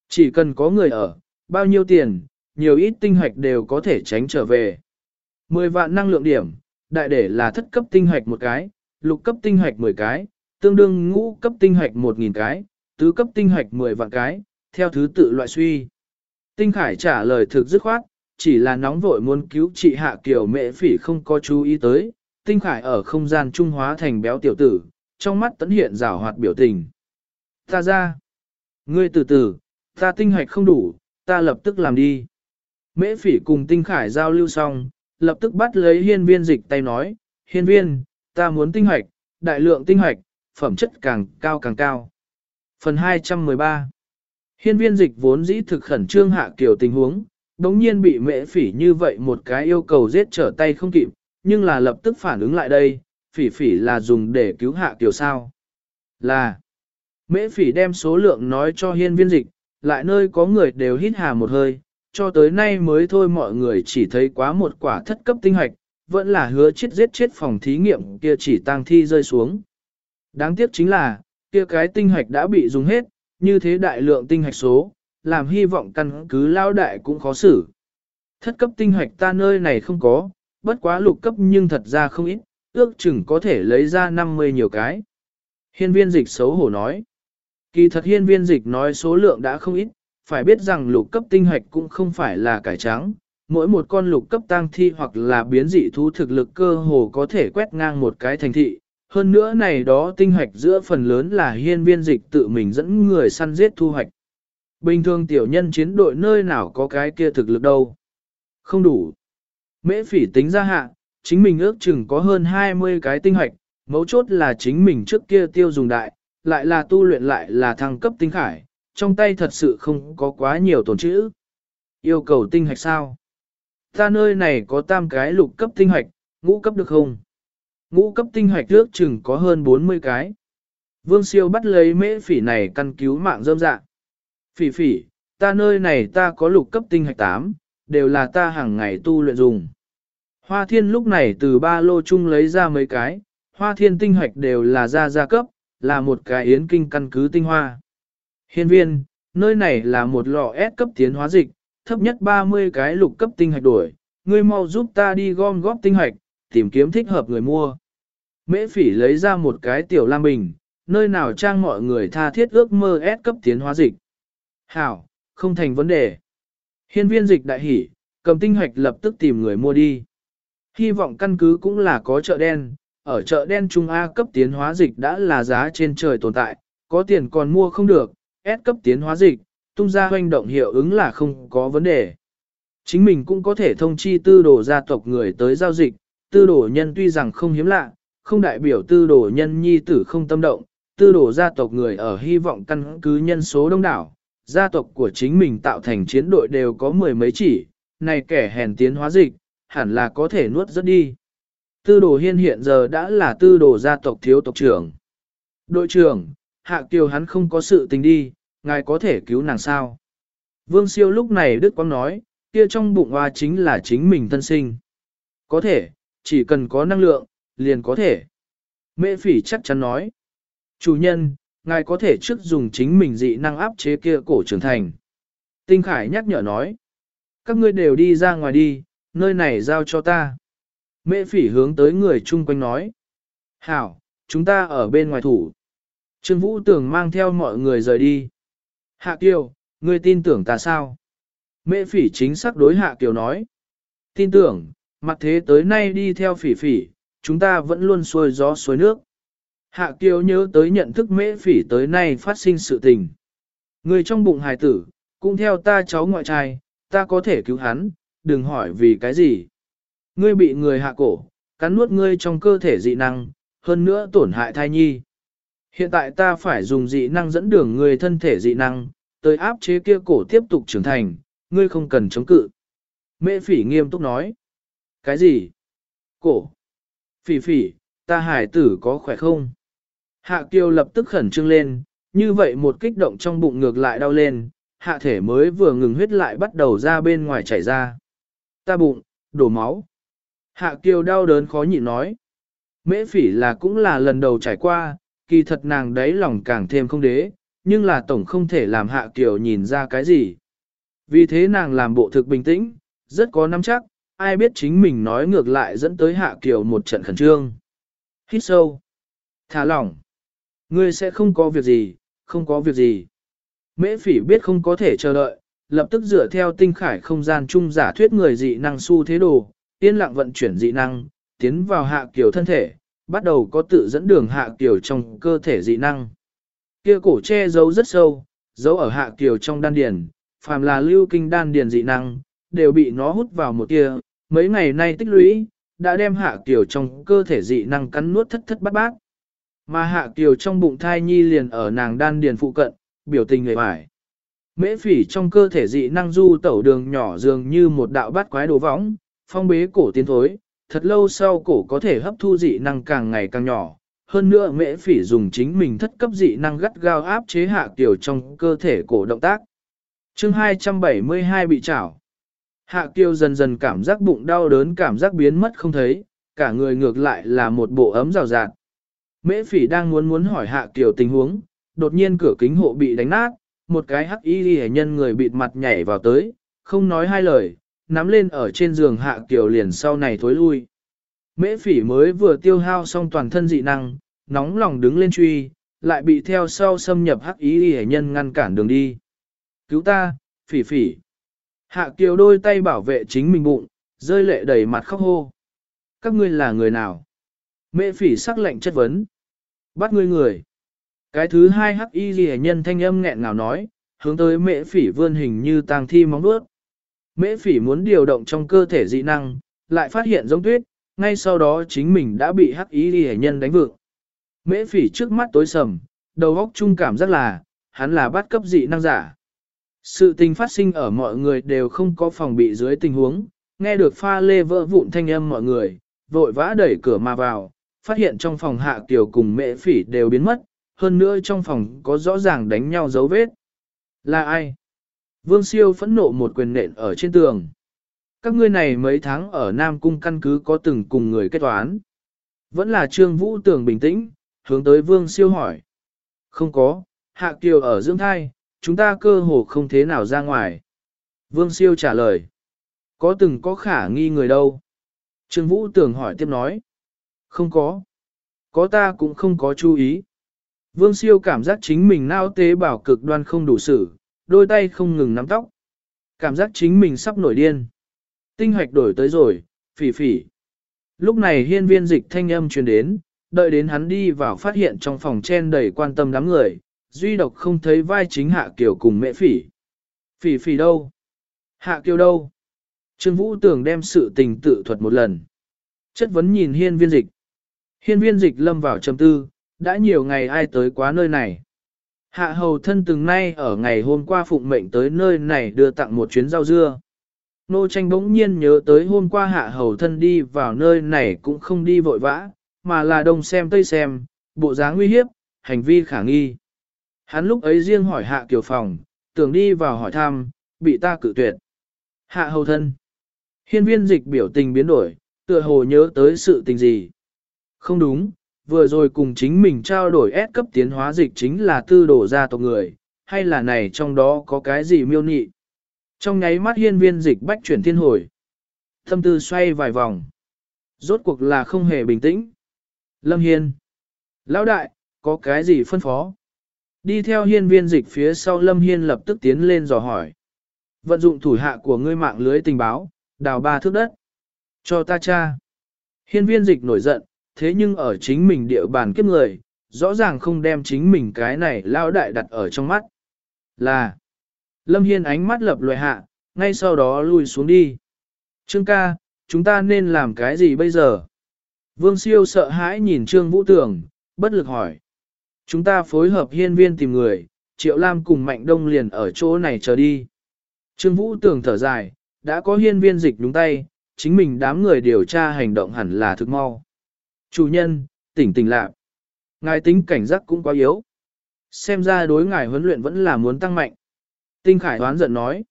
Chỉ cần có người ở, bao nhiêu tiền, nhiều ít tinh hoạch đều có thể tránh trở về. 10 vạn năng lượng điểm, đại để là thất cấp tinh hoạch một cái, lục cấp tinh hoạch 10 cái, tương đương ngũ cấp tinh hoạch 1.000 cái, tứ cấp tinh hoạch 10 vạn cái, theo thứ tự loại suy. Tinh Khải trả lời thực dứt khoát, chỉ là nóng vội muốn cứu chị hạ kiều mẹ phỉ không có chú ý tới, Tinh Khải ở không gian trung hóa thành béo tiểu tử, trong mắt tấn hiện rào hoạt biểu tình. Ta ra. Ngươi từ từ, ta tinh hoạch không đủ, ta lập tức làm đi. Mễ phỉ cùng Tinh Khải giao lưu xong, lập tức bắt lấy hiên viên dịch tay nói, hiên viên, ta muốn tinh hoạch, đại lượng tinh hoạch, phẩm chất càng cao càng cao. Phần 213 Hiên viên dịch vốn dĩ thực khẩn trương hạ kiểu tình huống, đống nhiên bị mễ phỉ như vậy một cái yêu cầu giết trở tay không kịp, nhưng là lập tức phản ứng lại đây, phỉ phỉ là dùng để cứu hạ kiểu sao. Là, mễ phỉ đem số lượng nói cho hiên viên dịch, lại nơi có người đều hít hà một hơi, cho tới nay mới thôi mọi người chỉ thấy quá một quả thất cấp tinh hoạch, vẫn là hứa chết giết chết phòng thí nghiệm kia chỉ tang thi rơi xuống. Đáng tiếc chính là, kia cái tinh hoạch đã bị dùng hết, như thế đại lượng tinh hoạch số, làm hy vọng căn cứ lao đại cũng khó xử. Thất cấp tinh hoạch ta nơi này không có, bất quá lục cấp nhưng thật ra không ít, ước chừng có thể lấy ra 50 nhiều cái. Hiên viên dịch xấu hổ nói. Kỳ thật hiên viên dịch nói số lượng đã không ít, phải biết rằng lục cấp tinh hoạch cũng không phải là cải trắng, mỗi một con lục cấp tăng thi hoặc là biến dị thú thực lực cơ hồ có thể quét ngang một cái thành thị. Hơn nữa này đó tinh hoạch giữa phần lớn là hiên viên dịch tự mình dẫn người săn giết thu hoạch. Bình thường tiểu nhân chiến đội nơi nào có cái kia thực lực đâu. Không đủ. Mễ phỉ tính ra hạ, chính mình ước chừng có hơn 20 cái tinh hoạch, mấu chốt là chính mình trước kia tiêu dùng đại, lại là tu luyện lại là thăng cấp tinh khải, trong tay thật sự không có quá nhiều tổn chữ. Yêu cầu tinh hạch sao? Ta nơi này có tam cái lục cấp tinh hạch, ngũ cấp được không? Ngũ cấp tinh hạch ước chừng có hơn 40 cái. Vương siêu bắt lấy mễ phỉ này căn cứu mạng dâm dạ. Phỉ phỉ, ta nơi này ta có lục cấp tinh hạch 8, đều là ta hàng ngày tu luyện dùng. Hoa thiên lúc này từ ba lô chung lấy ra mấy cái, hoa thiên tinh hạch đều là ra gia cấp, là một cái yến kinh căn cứ tinh hoa. Hiên viên, nơi này là một lọ S cấp tiến hóa dịch, thấp nhất 30 cái lục cấp tinh hạch đổi, ngươi mau giúp ta đi gom góp tinh hạch, tìm kiếm thích hợp người mua. Mễ phỉ lấy ra một cái tiểu lam bình, nơi nào trang mọi người tha thiết ước mơ S cấp tiến hóa dịch. Hảo, không thành vấn đề. Hiên viên dịch đại hỉ, cầm tinh hạch lập tức tìm người mua đi. Hy vọng căn cứ cũng là có chợ đen, ở chợ đen Trung A cấp tiến hóa dịch đã là giá trên trời tồn tại, có tiền còn mua không được, S cấp tiến hóa dịch, tung ra hoành động hiệu ứng là không có vấn đề. Chính mình cũng có thể thông chi tư đồ gia tộc người tới giao dịch, tư đồ nhân tuy rằng không hiếm lạ, không đại biểu tư đồ nhân nhi tử không tâm động, tư đồ gia tộc người ở hy vọng căn cứ nhân số đông đảo, gia tộc của chính mình tạo thành chiến đội đều có mười mấy chỉ, này kẻ hèn tiến hóa dịch, hẳn là có thể nuốt rất đi. Tư đồ hiên hiện giờ đã là tư đồ gia tộc thiếu tộc trưởng. Đội trưởng, hạ kiều hắn không có sự tình đi, ngài có thể cứu nàng sao? Vương siêu lúc này Đức Quang nói, kia trong bụng hoa chính là chính mình thân sinh. Có thể, chỉ cần có năng lượng, liền có thể. Mễ phỉ chắc chắn nói. Chủ nhân, ngài có thể trước dùng chính mình dị năng áp chế kia cổ trưởng thành. Tinh Khải nhắc nhở nói. Các ngươi đều đi ra ngoài đi, nơi này giao cho ta. Mễ phỉ hướng tới người chung quanh nói. Hảo, chúng ta ở bên ngoài thủ. Trương Vũ tưởng mang theo mọi người rời đi. Hạ Kiều, ngươi tin tưởng ta sao? Mễ phỉ chính xác đối Hạ Kiều nói. Tin tưởng, mặt thế tới nay đi theo phỉ phỉ, chúng ta vẫn luôn xuôi gió xuôi nước. Hạ Kiều nhớ tới nhận thức mễ phỉ tới nay phát sinh sự tình. Người trong bụng hài tử, cũng theo ta cháu ngoại trai, ta có thể cứu hắn, đừng hỏi vì cái gì. Ngươi bị người hạ cổ, cắn nuốt ngươi trong cơ thể dị năng, hơn nữa tổn hại thai nhi. Hiện tại ta phải dùng dị năng dẫn đường người thân thể dị năng, tới áp chế kia cổ tiếp tục trưởng thành, ngươi không cần chống cự. Mễ phỉ nghiêm túc nói. Cái gì? Cổ. Phỉ phỉ, ta hải tử có khỏe không? Hạ kiều lập tức khẩn trương lên, như vậy một kích động trong bụng ngược lại đau lên, hạ thể mới vừa ngừng huyết lại bắt đầu ra bên ngoài chảy ra. Ta bụng, đổ máu. Hạ kiều đau đớn khó nhịn nói. Mễ phỉ là cũng là lần đầu trải qua, kỳ thật nàng đấy lòng càng thêm không đế, nhưng là tổng không thể làm hạ kiều nhìn ra cái gì. Vì thế nàng làm bộ thực bình tĩnh, rất có nắm chắc, ai biết chính mình nói ngược lại dẫn tới hạ kiều một trận khẩn trương. Hít sâu. Thả lỏng. Ngươi sẽ không có việc gì, không có việc gì. Mễ phỉ biết không có thể chờ đợi, lập tức dựa theo tinh khải không gian chung giả thuyết người dị năng su thế đồ, yên lặng vận chuyển dị năng, tiến vào hạ kiều thân thể, bắt đầu có tự dẫn đường hạ kiều trong cơ thể dị năng. Kia cổ che giấu rất sâu, giấu ở hạ kiều trong đan điền, phàm là lưu kinh đan điền dị năng, đều bị nó hút vào một kia, mấy ngày nay tích lũy, đã đem hạ kiều trong cơ thể dị năng cắn nuốt thất thất bát bát. Mà hạ kiều trong bụng thai nhi liền ở nàng đan điền phụ cận, biểu tình người bài. Mễ phỉ trong cơ thể dị năng du tẩu đường nhỏ dường như một đạo bát quái đồ võng, phong bế cổ tiến thối, thật lâu sau cổ có thể hấp thu dị năng càng ngày càng nhỏ. Hơn nữa mễ phỉ dùng chính mình thất cấp dị năng gắt gao áp chế hạ kiều trong cơ thể cổ động tác. chương 272 bị chảo. Hạ kiều dần dần cảm giác bụng đau đớn cảm giác biến mất không thấy, cả người ngược lại là một bộ ấm rào rạt. Mễ phỉ đang muốn muốn hỏi hạ kiều tình huống, đột nhiên cửa kính hộ bị đánh nát, một cái hắc y hệ nhân người bịt mặt nhảy vào tới, không nói hai lời, nắm lên ở trên giường hạ kiều liền sau này thối lui. Mễ phỉ mới vừa tiêu hao xong toàn thân dị năng, nóng lòng đứng lên truy, lại bị theo sau xâm nhập hắc ý hệ nhân ngăn cản đường đi. Cứu ta, phỉ phỉ. Hạ kiều đôi tay bảo vệ chính mình bụng, rơi lệ đầy mặt khóc hô. Các ngươi là người nào? Mễ phỉ sắc lệnh chất vấn. Bắt ngươi người. Cái thứ hai hắc y ghi nhân thanh âm nghẹn ngào nói, hướng tới mễ phỉ vươn hình như tang thi móng đuốt. Mễ phỉ muốn điều động trong cơ thể dị năng, lại phát hiện giống tuyết, ngay sau đó chính mình đã bị hắc ý ghi nhân đánh vượng. Mễ phỉ trước mắt tối sầm, đầu óc chung cảm giác là, hắn là bắt cấp dị năng giả. Sự tình phát sinh ở mọi người đều không có phòng bị dưới tình huống, nghe được pha lê vỡ vụn thanh âm mọi người, vội vã đẩy cửa mà vào, phát hiện trong phòng hạ kiều cùng mễ phỉ đều biến mất, hơn nữa trong phòng có rõ ràng đánh nhau dấu vết. Là ai? Vương siêu phẫn nộ một quyền nện ở trên tường. Các ngươi này mấy tháng ở Nam Cung căn cứ có từng cùng người kết toán. Vẫn là Trương Vũ Tường bình tĩnh, hướng tới Vương siêu hỏi. Không có, Hạ Kiều ở dưỡng thai, chúng ta cơ hồ không thế nào ra ngoài. Vương siêu trả lời. Có từng có khả nghi người đâu? Trương Vũ Tường hỏi tiếp nói. Không có. Có ta cũng không có chú ý. Vương siêu cảm giác chính mình nao tế bảo cực đoan không đủ sự, đôi tay không ngừng nắm tóc. Cảm giác chính mình sắp nổi điên. Tinh hoạch đổi tới rồi, phỉ phỉ. Lúc này hiên viên dịch thanh âm truyền đến, đợi đến hắn đi vào phát hiện trong phòng chen đầy quan tâm đám người, duy độc không thấy vai chính hạ kiều cùng mẹ phỉ. Phỉ phỉ đâu? Hạ kiều đâu? Trương Vũ tưởng đem sự tình tự thuật một lần. Chất vấn nhìn hiên viên dịch. Hiên viên dịch lâm vào trầm tư, đã nhiều ngày ai tới quá nơi này. Hạ hầu thân từng nay ở ngày hôm qua phụng mệnh tới nơi này đưa tặng một chuyến rau dưa. Nô tranh bỗng nhiên nhớ tới hôm qua hạ hầu thân đi vào nơi này cũng không đi vội vã, mà là đông xem tây xem, bộ dáng nguy hiếp, hành vi khả nghi. Hắn lúc ấy riêng hỏi hạ kiều phòng, tưởng đi vào hỏi thăm, bị ta cự tuyệt. Hạ hầu thân. Hiên viên dịch biểu tình biến đổi, tựa hồ nhớ tới sự tình gì. Không đúng, vừa rồi cùng chính mình trao đổi S cấp tiến hóa dịch chính là tư đổ ra tộc người, hay là này trong đó có cái gì miêu nị. Trong nháy mắt hiên viên dịch bách chuyển thiên hồi. Thâm tư xoay vài vòng. Rốt cuộc là không hề bình tĩnh. Lâm Hiên. Lão đại, có cái gì phân phó? Đi theo hiên viên dịch phía sau Lâm Hiên lập tức tiến lên dò hỏi. Vận dụng thủ hạ của ngươi mạng lưới tình báo, đào ba thước đất. Cho ta cha. Hiên viên dịch nổi giận, thế nhưng ở chính mình địa bàn kiếp người, rõ ràng không đem chính mình cái này lao đại đặt ở trong mắt. Là, Lâm Hiên ánh mắt lập loại hạ, ngay sau đó lùi xuống đi. Trương ca, chúng ta nên làm cái gì bây giờ? Vương siêu sợ hãi nhìn Trương Vũ Tường, bất lực hỏi. Chúng ta phối hợp hiên viên tìm người, Triệu Lam cùng Mạnh Đông liền ở chỗ này chờ đi. Trương Vũ Tường thở dài, đã có hiên viên dịch đúng tay, chính mình đám người điều tra hành động hẳn là thực mau. Chủ nhân, tỉnh tỉnh lạc. Ngài tính cảnh giác cũng quá yếu. Xem ra đối ngài huấn luyện vẫn là muốn tăng mạnh. Tinh Khải đoán giận nói.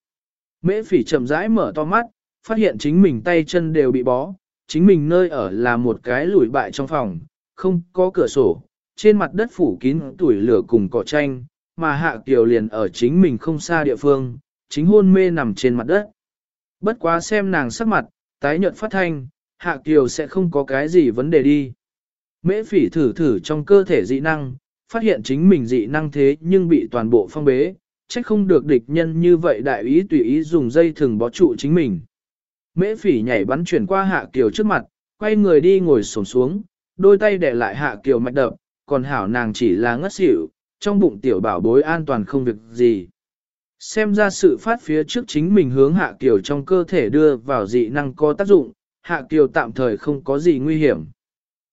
Mễ phỉ chậm rãi mở to mắt, phát hiện chính mình tay chân đều bị bó, chính mình nơi ở là một cái lủi bại trong phòng, không có cửa sổ, trên mặt đất phủ kín tuổi lửa cùng cỏ tranh, mà Hạ Kiều liền ở chính mình không xa địa phương, chính hôn mê nằm trên mặt đất. Bất quá xem nàng sắc mặt, tái nhợt phát thanh, Hạ Kiều sẽ không có cái gì vấn đề đi. Mễ phỉ thử thử trong cơ thể dị năng, phát hiện chính mình dị năng thế nhưng bị toàn bộ phong bế, trách không được địch nhân như vậy đại ý tùy ý dùng dây thừng bó trụ chính mình. Mễ phỉ nhảy bắn chuyển qua Hạ Kiều trước mặt, quay người đi ngồi xổm xuống, đôi tay để lại Hạ Kiều mạch đập, còn hảo nàng chỉ là ngất xỉu, trong bụng tiểu bảo bối an toàn không việc gì. Xem ra sự phát phía trước chính mình hướng Hạ Kiều trong cơ thể đưa vào dị năng có tác dụng, Hạ Kiều tạm thời không có gì nguy hiểm.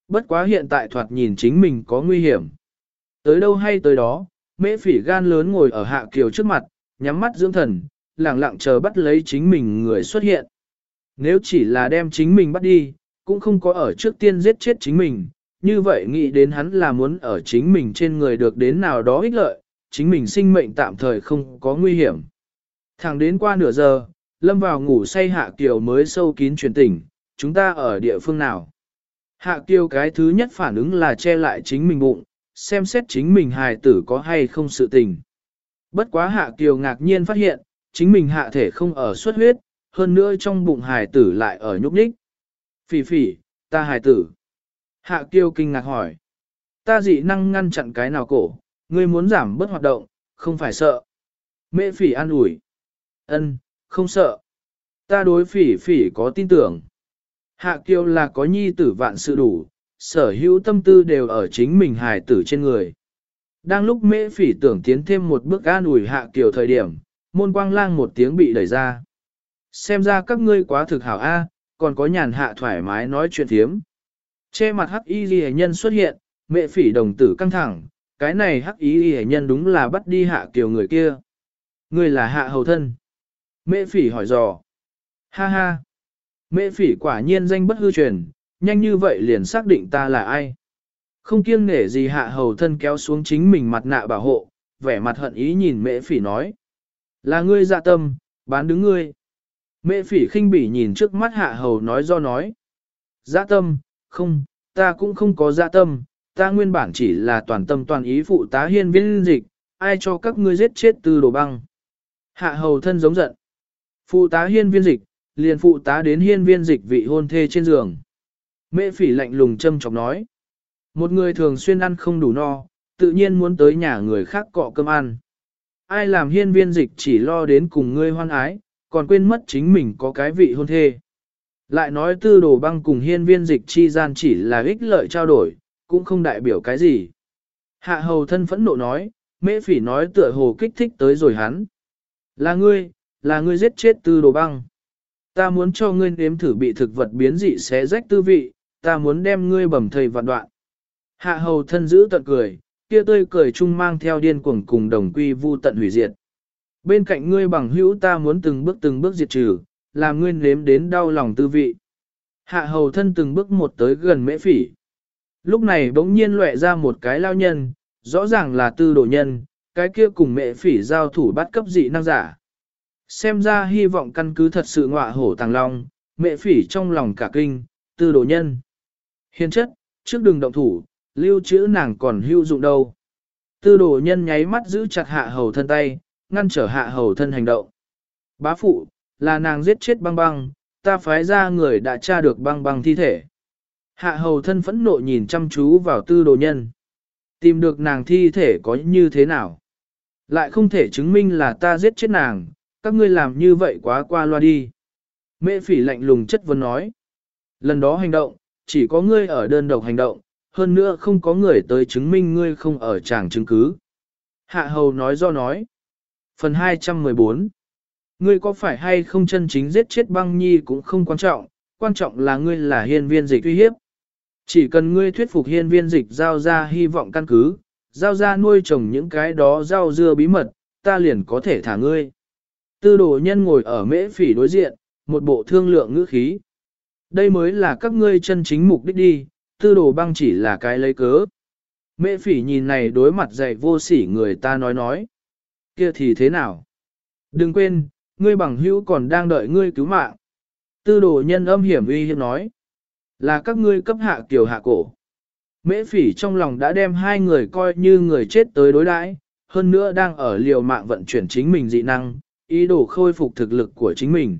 Bất quá hiện tại thoạt nhìn chính mình có nguy hiểm. Tới đâu hay tới đó, mễ phỉ gan lớn ngồi ở Hạ Kiều trước mặt, nhắm mắt dưỡng thần, lặng lặng chờ bắt lấy chính mình người xuất hiện. Nếu chỉ là đem chính mình bắt đi, cũng không có ở trước tiên giết chết chính mình, như vậy nghĩ đến hắn là muốn ở chính mình trên người được đến nào đó ích lợi, chính mình sinh mệnh tạm thời không có nguy hiểm. Thẳng đến qua nửa giờ, lâm vào ngủ say Hạ Kiều mới sâu kín truyền tỉnh, chúng ta ở địa phương nào. Hạ kiêu cái thứ nhất phản ứng là che lại chính mình bụng, xem xét chính mình hài tử có hay không sự tình. Bất quá Hạ Kiều ngạc nhiên phát hiện, chính mình hạ thể không ở xuất huyết, hơn nữa trong bụng hài tử lại ở nhúc nhích. Phỉ phỉ, ta hài tử. Hạ Kiều kinh ngạc hỏi. Ta dị năng ngăn chặn cái nào cổ, ngươi muốn giảm bớt hoạt động, không phải sợ. Mẹ phỉ an ủi. Ân, không sợ. Ta đối phỉ phỉ có tin tưởng. Hạ Kiều là có nhi tử vạn sự đủ, sở hữu tâm tư đều ở chính mình hài tử trên người. Đang lúc mễ phỉ tưởng tiến thêm một bước an ủi Hạ Kiều thời điểm, môn quang lang một tiếng bị đẩy ra. Xem ra các ngươi quá thực hảo A, còn có nhàn hạ thoải mái nói chuyện thiếm. Che mặt hắc y ghi nhân xuất hiện, mẹ phỉ đồng tử căng thẳng, cái này hắc y ghi nhân đúng là bắt đi hạ kiều người kia. Người là hạ hầu thân. Mẹ phỉ hỏi dò. Ha ha. Mẹ phỉ quả nhiên danh bất hư truyền, nhanh như vậy liền xác định ta là ai. Không kiêng nể gì hạ hầu thân kéo xuống chính mình mặt nạ bảo hộ, vẻ mặt hận ý nhìn mẹ phỉ nói. Là ngươi dạ tâm, bán đứng ngươi. Mẹ phỉ khinh bỉ nhìn trước mắt hạ hầu nói do nói. Dạ tâm, không, ta cũng không có dạ tâm, ta nguyên bản chỉ là toàn tâm toàn ý phụ tá hiên viên dịch, ai cho các ngươi giết chết từ đồ băng. Hạ hầu thân giống giận. Phụ tá hiên viên dịch, liền phụ tá đến hiên viên dịch vị hôn thê trên giường. Mẹ phỉ lạnh lùng châm chọc nói. Một người thường xuyên ăn không đủ no, tự nhiên muốn tới nhà người khác cọ cơm ăn. Ai làm hiên viên dịch chỉ lo đến cùng ngươi hoan ái, còn quên mất chính mình có cái vị hôn thê. Lại nói tư đồ băng cùng hiên viên dịch chi gian chỉ là ích lợi trao đổi, cũng không đại biểu cái gì. Hạ hầu thân phẫn nộ nói, mễ phỉ nói tựa hồ kích thích tới rồi hắn. Là ngươi, là ngươi giết chết tư đồ băng. Ta muốn cho ngươi nếm thử bị thực vật biến dị xé rách tư vị, ta muốn đem ngươi bầm thầy vạn đoạn. Hạ hầu thân giữ tận cười, kia tươi cười chung mang theo điên cuồng cùng đồng quy vu tận hủy diệt. Bên cạnh ngươi bằng hữu ta muốn từng bước từng bước diệt trừ, làm ngươi nếm đến đau lòng tư vị. Hạ hầu thân từng bước một tới gần mễ phỉ. Lúc này bỗng nhiên lệ ra một cái lao nhân, rõ ràng là tư đồ nhân, cái kia cùng mễ phỉ giao thủ bắt cấp dị năng giả. Xem ra hy vọng căn cứ thật sự ngọa hổ tàng long, mẹ phỉ trong lòng cả kinh, tư đồ nhân. Hiền chất, trước đường động thủ, lưu trữ nàng còn hữu dụng đâu. Tư đồ nhân nháy mắt giữ chặt hạ hầu thân tay, ngăn trở hạ hầu thân hành động. Bá phụ, là nàng giết chết băng băng, ta phái ra người đã tra được băng băng thi thể. Hạ hầu thân phẫn nộ nhìn chăm chú vào tư đồ nhân. Tìm được nàng thi thể có như thế nào? Lại không thể chứng minh là ta giết chết nàng, các ngươi làm như vậy quá qua loa đi. Mẹ phỉ lạnh lùng chất vấn nói. Lần đó hành động, chỉ có ngươi ở đơn độc hành động, hơn nữa không có người tới chứng minh ngươi không ở tràng chứng cứ. Hạ hầu nói do nói. Phần 214 Ngươi có phải hay không chân chính giết chết băng nhi cũng không quan trọng, quan trọng là ngươi là hiên viên dịch uy hiếp. Chỉ cần ngươi thuyết phục hiên viên dịch giao ra hy vọng căn cứ, giao ra nuôi trồng những cái đó rau dưa bí mật, ta liền có thể thả ngươi. Tư đồ nhân ngồi ở mễ phỉ đối diện, một bộ thương lượng ngữ khí. Đây mới là các ngươi chân chính mục đích đi, tư đồ băng chỉ là cái lấy cớ. Mễ phỉ nhìn này đối mặt dạy vô sỉ người ta nói nói. Kia thì thế nào? Đừng quên, ngươi bằng hữu còn đang đợi ngươi cứu mạng. Tư đồ nhân âm hiểm uy hiếp nói. Là các ngươi cấp hạ kiều hạ cổ. Mễ phỉ trong lòng đã đem hai người coi như người chết tới đối đãi, hơn nữa đang ở liều mạng vận chuyển chính mình dị năng, ý đồ khôi phục thực lực của chính mình.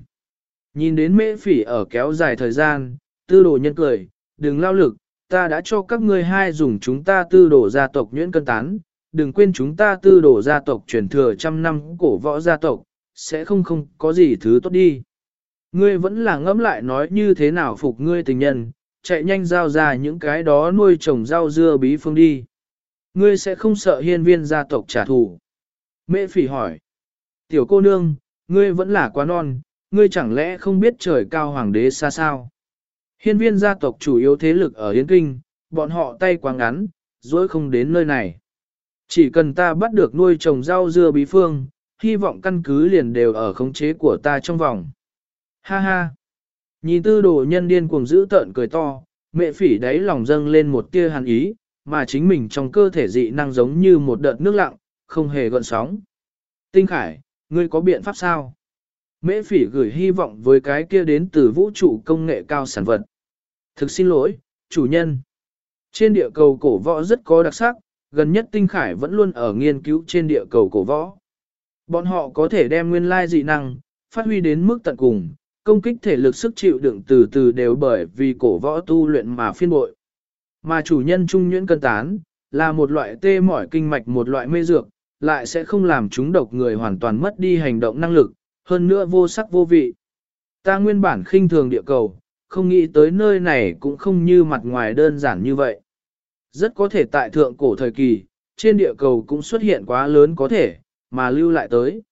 Nhìn đến mễ phỉ ở kéo dài thời gian, tư đồ nhân cười, đừng lao lực, ta đã cho các ngươi hai dùng chúng ta tư đồ gia tộc nhuyễn cân tán, đừng quên chúng ta tư đồ gia tộc truyền thừa trăm năm cổ võ gia tộc, sẽ không không có gì thứ tốt đi. Ngươi vẫn là ngẫm lại nói như thế nào phục ngươi tình nhân, chạy nhanh giao ra những cái đó nuôi trồng rau dưa bí phương đi. Ngươi sẽ không sợ hiên viên gia tộc trả thù. Mễ phỉ hỏi. Tiểu cô nương, ngươi vẫn là quá non, ngươi chẳng lẽ không biết trời cao hoàng đế xa sao? Hiên viên gia tộc chủ yếu thế lực ở Yến Kinh, bọn họ tay quá ngắn, dối không đến nơi này. Chỉ cần ta bắt được nuôi trồng rau dưa bí phương, hy vọng căn cứ liền đều ở khống chế của ta trong vòng. Ha ha! Nhìn tư đồ nhân điên cuồng giữ tợn cười to, mẹ phỉ đáy lòng dâng lên một tia hàn ý, mà chính mình trong cơ thể dị năng giống như một đợt nước lặng, không hề gợn sóng. Tinh Khải, ngươi có biện pháp sao? Mễ phỉ gửi hy vọng với cái kia đến từ vũ trụ công nghệ cao sản vật. Thực xin lỗi, chủ nhân. Trên địa cầu cổ võ rất có đặc sắc, gần nhất Tinh Khải vẫn luôn ở nghiên cứu trên địa cầu cổ võ. Bọn họ có thể đem nguyên lai dị năng, phát huy đến mức tận cùng, công kích thể lực sức chịu đựng từ từ đều bởi vì cổ võ tu luyện mà phiên bội. Mà chủ nhân trung nhuyễn cân tán, là một loại tê mỏi kinh mạch một loại mê dược, lại sẽ không làm chúng độc người hoàn toàn mất đi hành động năng lực, hơn nữa vô sắc vô vị. Ta nguyên bản khinh thường địa cầu, không nghĩ tới nơi này cũng không như mặt ngoài đơn giản như vậy. Rất có thể tại thượng cổ thời kỳ, trên địa cầu cũng xuất hiện quá lớn có thể, mà lưu lại tới.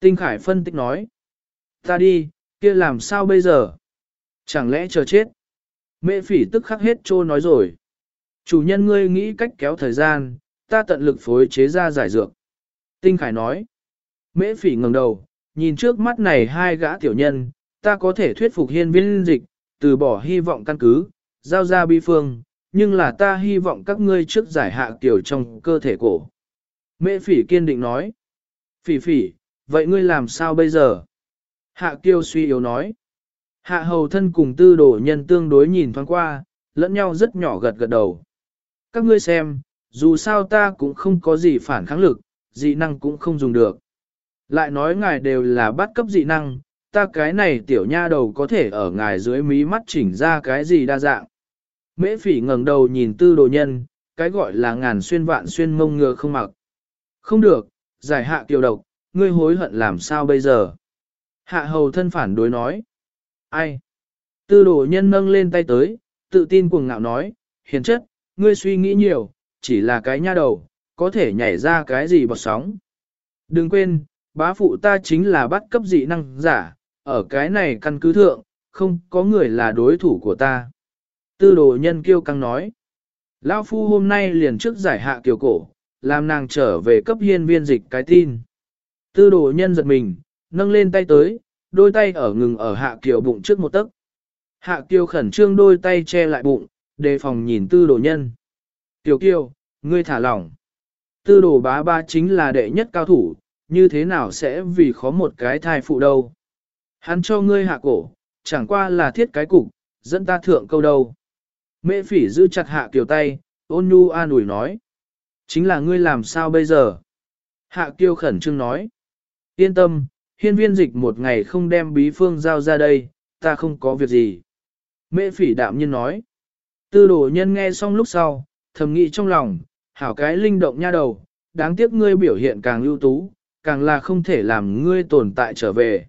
Tinh Khải phân tích nói, ta đi, kia làm sao bây giờ? Chẳng lẽ chờ chết? Mẹ phỉ tức khắc hết trô nói rồi. Chủ nhân ngươi nghĩ cách kéo thời gian, ta tận lực phối chế ra giải dược. Tinh Khải nói. Mễ phỉ ngẩng đầu, nhìn trước mắt này hai gã tiểu nhân, ta có thể thuyết phục hiên viên dịch, từ bỏ hy vọng căn cứ, giao ra bi phương, nhưng là ta hy vọng các ngươi trước giải hạ tiểu trong cơ thể cổ. Mễ phỉ kiên định nói. Phỉ phỉ, vậy ngươi làm sao bây giờ? Hạ kiêu suy yếu nói. Hạ hầu thân cùng tư đồ nhân tương đối nhìn thoáng qua, lẫn nhau rất nhỏ gật gật đầu. Các ngươi xem, dù sao ta cũng không có gì phản kháng lực, dị năng cũng không dùng được. Lại nói ngài đều là bắt cấp dị năng, ta cái này tiểu nha đầu có thể ở ngài dưới mí mắt chỉnh ra cái gì đa dạng. Mễ phỉ ngẩng đầu nhìn tư đồ nhân, cái gọi là ngàn xuyên vạn xuyên mông ngựa không mặc. Không được, giải hạ kiều độc, ngươi hối hận làm sao bây giờ? Hạ hầu thân phản đối nói. Ai? Tư đồ nhân nâng lên tay tới, tự tin cuồng ngạo nói, hiền chất, ngươi suy nghĩ nhiều, chỉ là cái nha đầu, có thể nhảy ra cái gì bọt sóng. Đừng quên, bá phụ ta chính là bắt cấp dị năng giả, ở cái này căn cứ thượng, không có người là đối thủ của ta. Tư đồ nhân kêu căng nói. Lão phu hôm nay liền trước giải hạ kiều cổ, làm nàng trở về cấp hiên viên dịch cái tin. Tư đồ nhân giật mình, nâng lên tay tới, đôi tay ở ngừng ở hạ kiều bụng trước một tấc. Hạ kiều khẩn trương đôi tay che lại bụng, đề phòng nhìn tư đồ nhân. Tiểu kiều, ngươi thả lỏng. Tư đồ bá ba chính là đệ nhất cao thủ, như thế nào sẽ vì khó một cái thai phụ đâu. Hắn cho ngươi hạ cổ, chẳng qua là thiết cái cục, dẫn ta thượng câu đâu. Mễ phỉ giữ chặt hạ kiều tay, ôn nhu an ủi nói. Chính là ngươi làm sao bây giờ? Hạ kiều khẩn trương nói. Yên tâm, hiên viên dịch một ngày không đem bí phương giao ra đây, ta không có việc gì. Mễ phỉ đạm nhiên nói. Tư đồ nhân nghe xong lúc sau, thầm nghĩ trong lòng, hảo cái linh động nha đầu, đáng tiếc ngươi biểu hiện càng ưu tú, càng là không thể làm ngươi tồn tại trở về.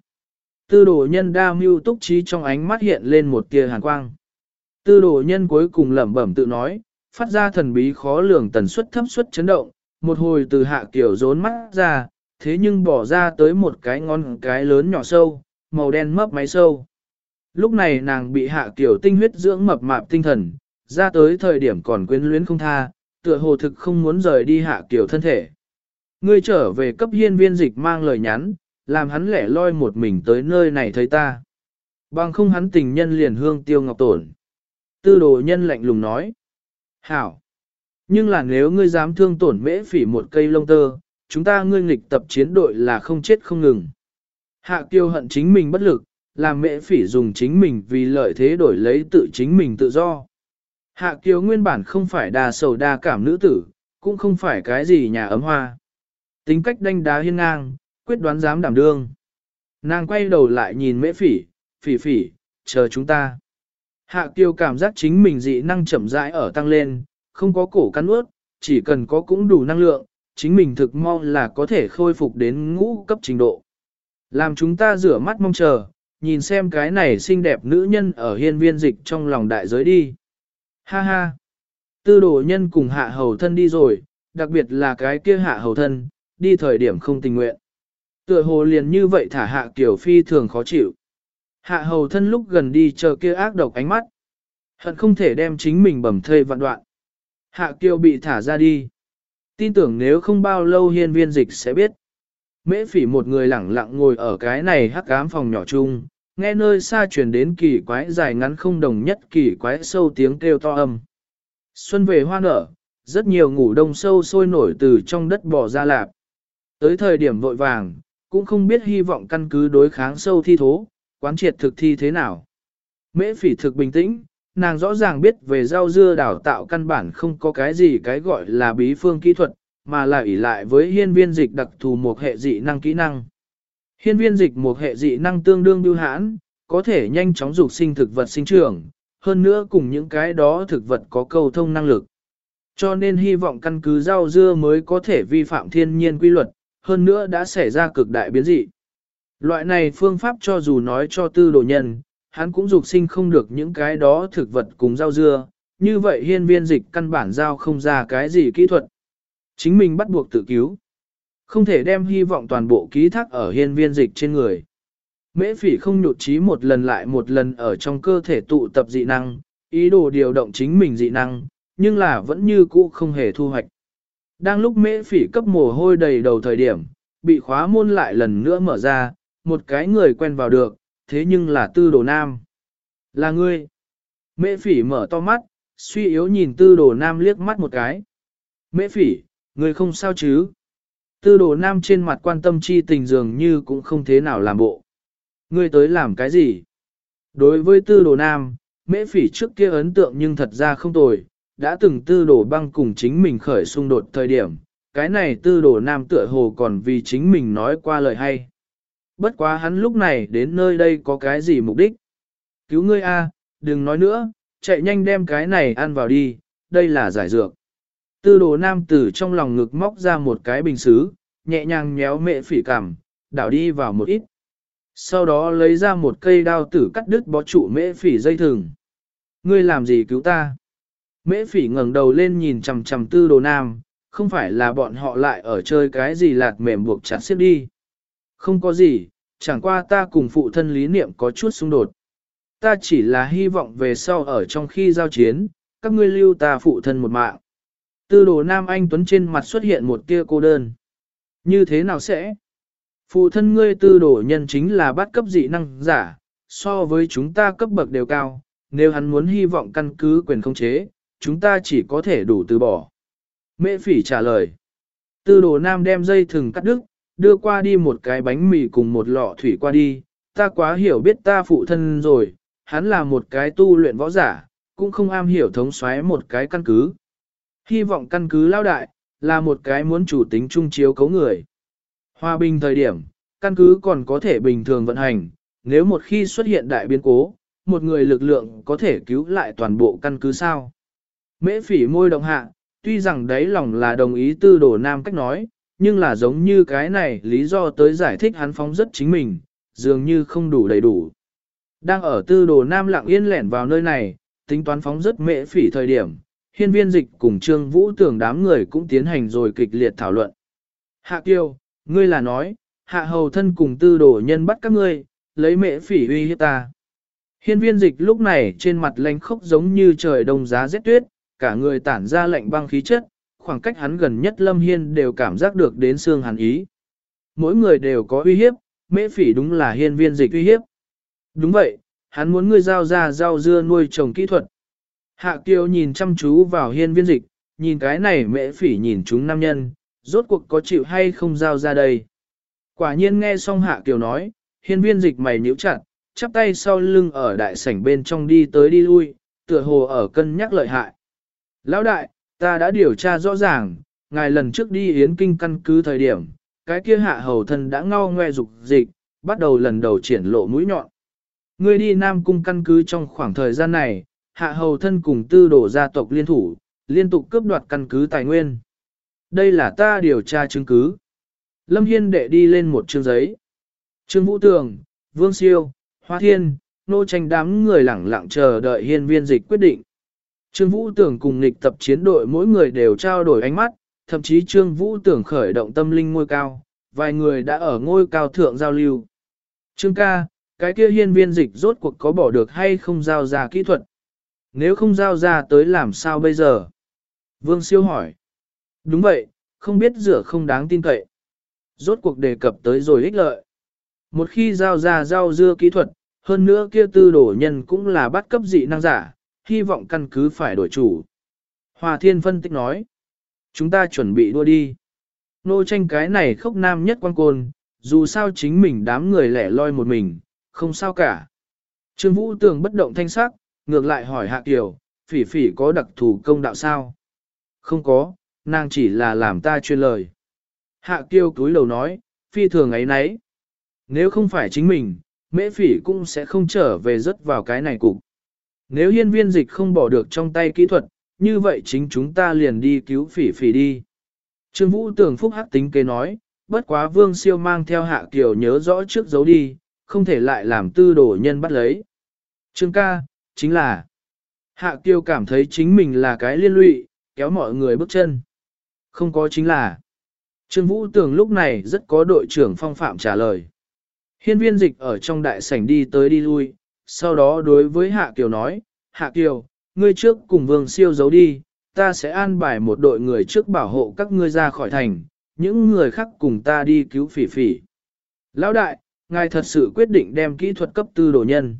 Tư đồ nhân đa mưu túc trí trong ánh mắt hiện lên một tia hàn quang. Tư đồ nhân cuối cùng lẩm bẩm tự nói, phát ra thần bí khó lường tần suất thấp suất chấn động, một hồi từ hạ kiểu rốn mắt ra, thế nhưng bỏ ra tới một cái ngon cái lớn nhỏ sâu, màu đen mấp máy sâu. Lúc này nàng bị hạ kiểu tinh huyết dưỡng mập mạp tinh thần, ra tới thời điểm còn quyến luyến không tha, tựa hồ thực không muốn rời đi hạ kiểu thân thể. Ngươi trở về cấp hiên viên dịch mang lời nhắn, làm hắn lẻ loi một mình tới nơi này thấy ta. Bằng không hắn tình nhân liền hương tiêu ngọc tổn. Tư đồ nhân lạnh lùng nói. Hảo. Nhưng là nếu ngươi dám thương tổn mễ phỉ một cây lông tơ, chúng ta ngươi nghịch tập chiến đội là không chết không ngừng. Hạ kiêu hận chính mình bất lực, làm mễ phỉ dùng chính mình vì lợi thế đổi lấy tự chính mình tự do. Hạ Kiều nguyên bản không phải đa sầu đa cảm nữ tử, cũng không phải cái gì nhà ấm hoa. Tính cách đanh đá hiên ngang, quyết đoán dám đảm đương. Nàng quay đầu lại nhìn mễ phỉ, phỉ phỉ, chờ chúng ta. Hạ Kiều cảm giác chính mình dị năng chậm rãi ở tăng lên, không có cổ cắn ướt, chỉ cần có cũng đủ năng lượng, chính mình thực mong là có thể khôi phục đến ngũ cấp trình độ. Làm chúng ta rửa mắt mong chờ, nhìn xem cái này xinh đẹp nữ nhân ở hiên viên dịch trong lòng đại giới đi. Ha ha! Tư đồ nhân cùng hạ hầu thân đi rồi, đặc biệt là cái kia hạ hầu thân, đi thời điểm không tình nguyện. Tựa hồ liền như vậy thả hạ kiểu phi thường khó chịu. Hạ hầu thân lúc gần đi chờ kia ác độc ánh mắt. Hận không thể đem chính mình bầm thây vạn đoạn. Hạ kiều bị thả ra đi. Tin tưởng nếu không bao lâu hiên viên dịch sẽ biết. Mễ phỉ một người lẳng lặng ngồi ở cái này hắc ám phòng nhỏ chung, nghe nơi xa truyền đến kỳ quái dài ngắn không đồng nhất kỳ quái sâu tiếng kêu to âm. Xuân về hoa nở, rất nhiều ngủ đông sâu sôi nổi từ trong đất bò ra lạp. Tới thời điểm vội vàng, cũng không biết hy vọng căn cứ đối kháng sâu thi thố, quán triệt thực thi thế nào. Mễ phỉ thực bình tĩnh, nàng rõ ràng biết về rau dưa đào tạo căn bản không có cái gì cái gọi là bí phương kỹ thuật, mà là ỷ lại với hiên viên dịch đặc thù một hệ dị năng kỹ năng. Hiên viên dịch một hệ dị năng tương đương bưu hãn, có thể nhanh chóng dục sinh thực vật sinh trưởng, hơn nữa cùng những cái đó thực vật có cầu thông năng lực. Cho nên hy vọng căn cứ rau dưa mới có thể vi phạm thiên nhiên quy luật, hơn nữa đã xảy ra cực đại biến dị. Loại này phương pháp cho dù nói cho tư đồ nhân, hắn cũng dục sinh không được những cái đó thực vật cùng rau dưa, như vậy hiên viên dịch căn bản giao không ra cái gì kỹ thuật. Chính mình bắt buộc tự cứu. Không thể đem hy vọng toàn bộ ký thác ở hiên viên dịch trên người. Mễ phỉ không nhụt chí một lần lại một lần ở trong cơ thể tụ tập dị năng, ý đồ điều động chính mình dị năng, nhưng là vẫn như cũ không hề thu hoạch. Đang lúc mễ phỉ cấp mồ hôi đầy đầu thời điểm, bị khóa môn lại lần nữa mở ra, một cái người quen vào được, thế nhưng là tư đồ nam. Là ngươi. Mễ phỉ mở to mắt, suy yếu nhìn tư đồ nam liếc mắt một cái. Mễ phỉ, ngươi không sao chứ? Tư đồ nam trên mặt quan tâm chi tình dường như cũng không thế nào làm bộ. Ngươi tới làm cái gì? Đối với tư đồ nam, mễ phỉ trước kia ấn tượng nhưng thật ra không tồi, đã từng tư đồ băng cùng chính mình khởi xung đột thời điểm, cái này tư đồ nam tựa hồ còn vì chính mình nói qua lời hay. Bất quá hắn lúc này đến nơi đây có cái gì mục đích? Cứu ngươi a, đừng nói nữa, chạy nhanh đem cái này ăn vào đi, đây là giải dược. Tư đồ nam tử trong lòng ngực móc ra một cái bình xứ, nhẹ nhàng nhéo mẹ phỉ cảm, đảo đi vào một ít. Sau đó lấy ra một cây đao tử cắt đứt bó trụ mễ phỉ dây thừng. Ngươi làm gì cứu ta? Mễ phỉ ngẩng đầu lên nhìn chằm chằm tư đồ nam, không phải là bọn họ lại ở chơi cái gì lạc mềm buộc chặt xếp đi. Không có gì, chẳng qua ta cùng phụ thân lý niệm có chút xung đột. Ta chỉ là hy vọng về sau ở trong khi giao chiến, các ngươi lưu ta phụ thân một mạng. Tư đồ nam anh Tuấn trên mặt xuất hiện một tia cô đơn. Như thế nào sẽ? Phụ thân ngươi tư đồ nhân chính là bắt cấp dị năng giả, so với chúng ta cấp bậc đều cao, nếu hắn muốn hy vọng căn cứ quyền không chế, chúng ta chỉ có thể đủ từ bỏ. Mễ phỉ trả lời. Tư đồ nam đem dây thừng cắt đứt, đưa qua đi một cái bánh mì cùng một lọ thủy qua đi, ta quá hiểu biết ta phụ thân rồi, hắn là một cái tu luyện võ giả, cũng không am hiểu thống xoáy một cái căn cứ. Hy vọng căn cứ lao đại, là một cái muốn chủ tính trung chiếu cấu người. Hòa bình thời điểm, căn cứ còn có thể bình thường vận hành, nếu một khi xuất hiện đại biến cố, một người lực lượng có thể cứu lại toàn bộ căn cứ sao. Mễ phỉ môi động hạ, tuy rằng đấy lòng là đồng ý tư đồ nam cách nói, nhưng là giống như cái này lý do tới giải thích hắn phóng rất chính mình, dường như không đủ đầy đủ. Đang ở tư đồ nam lặng yên lẻn vào nơi này, tính toán phóng rất mễ phỉ thời điểm, hiên viên dịch cùng trương vũ tưởng đám người cũng tiến hành rồi kịch liệt thảo luận. Hạ kiêu, ngươi là nói, hạ hầu thân cùng tư đồ nhân bắt các ngươi, lấy mệ phỉ uy hiếp ta. Hiên viên dịch lúc này trên mặt lánh khốc giống như trời đông giá rét tuyết, cả người tản ra lạnh băng khí chất, khoảng cách hắn gần nhất Lâm Hiên đều cảm giác được đến xương hàn ý. Mỗi người đều có uy hiếp, mễ phỉ đúng là hiên viên dịch uy hiếp. Đúng vậy, hắn muốn ngươi giao ra rau dưa nuôi trồng kỹ thuật. Hạ Kiều nhìn chăm chú vào hiên viên dịch, nhìn cái này mễ phỉ nhìn chúng nam nhân, rốt cuộc có chịu hay không giao ra đây. Quả nhiên nghe xong Hạ Kiều nói, hiên viên dịch mày nhíu chặt, chắp tay sau lưng ở đại sảnh bên trong đi tới đi lui, tựa hồ ở cân nhắc lợi hại. Lão đại, ta đã điều tra rõ ràng, ngài lần trước đi yến kinh căn cứ thời điểm, cái kia hạ hầu thân đã ngao ngoe dục dịch, bắt đầu lần đầu triển lộ mũi nhọn. Ngươi đi Nam Cung căn cứ trong khoảng thời gian này, hạ hầu thân cùng tư đổ gia tộc liên thủ, liên tục cướp đoạt căn cứ tài nguyên. Đây là ta điều tra chứng cứ. Lâm Hiên đệ đi lên một chương giấy. Trương Vũ Tường, Vương Siêu, Hoa Thiên, nô tranh đám người lẳng lặng chờ đợi hiên viên dịch quyết định. Trương Vũ Tưởng cùng nghịch tập chiến đội mỗi người đều trao đổi ánh mắt, thậm chí Trương Vũ Tưởng khởi động tâm linh ngôi cao, vài người đã ở ngôi cao thượng giao lưu. Trương ca, cái kia hiên viên dịch rốt cuộc có bỏ được hay không giao ra kỹ thuật? Nếu không giao ra tới làm sao bây giờ? Vương siêu hỏi. Đúng vậy, không biết rửa không đáng tin cậy. Rốt cuộc đề cập tới rồi ích lợi. Một khi giao ra giao dưa kỹ thuật, hơn nữa kia tư đổ nhân cũng là bắt cấp dị năng giả, hy vọng căn cứ phải đổi chủ. Hòa thiên phân tích nói. Chúng ta chuẩn bị đua đi. Nô tranh cái này khốc nam nhất quan côn, dù sao chính mình đám người lẻ loi một mình, không sao cả. Trương Vũ Tường bất động thanh sắc, ngược lại hỏi Hạ Kiều, phỉ phỉ có đặc thù công đạo sao? Không có, nàng chỉ là làm ta chuyên lời. Hạ Kiều túi đầu nói, phi thường ấy nấy. Nếu không phải chính mình, mễ phỉ cũng sẽ không trở về rớt vào cái này cục. Nếu hiên viên dịch không bỏ được trong tay kỹ thuật, như vậy chính chúng ta liền đi cứu phỉ phỉ đi. Trương Vũ tưởng phúc hắc tính kế nói, bất quá vương siêu mang theo hạ kiều nhớ rõ trước giấu đi, không thể lại làm tư đổ nhân bắt lấy. Trương ca, chính là, hạ kiều cảm thấy chính mình là cái liên lụy, kéo mọi người bước chân. Không có chính là, Trương Vũ tưởng lúc này rất có đội trưởng phong phạm trả lời. Hiên viên dịch ở trong đại sảnh đi tới đi lui, sau đó đối với Hạ Kiều nói, Hạ Kiều, ngươi trước cùng vương siêu giấu đi, ta sẽ an bài một đội người trước bảo hộ các ngươi ra khỏi thành, những người khác cùng ta đi cứu phỉ phỉ. Lão đại, ngài thật sự quyết định đem kỹ thuật cấp tư đồ nhân.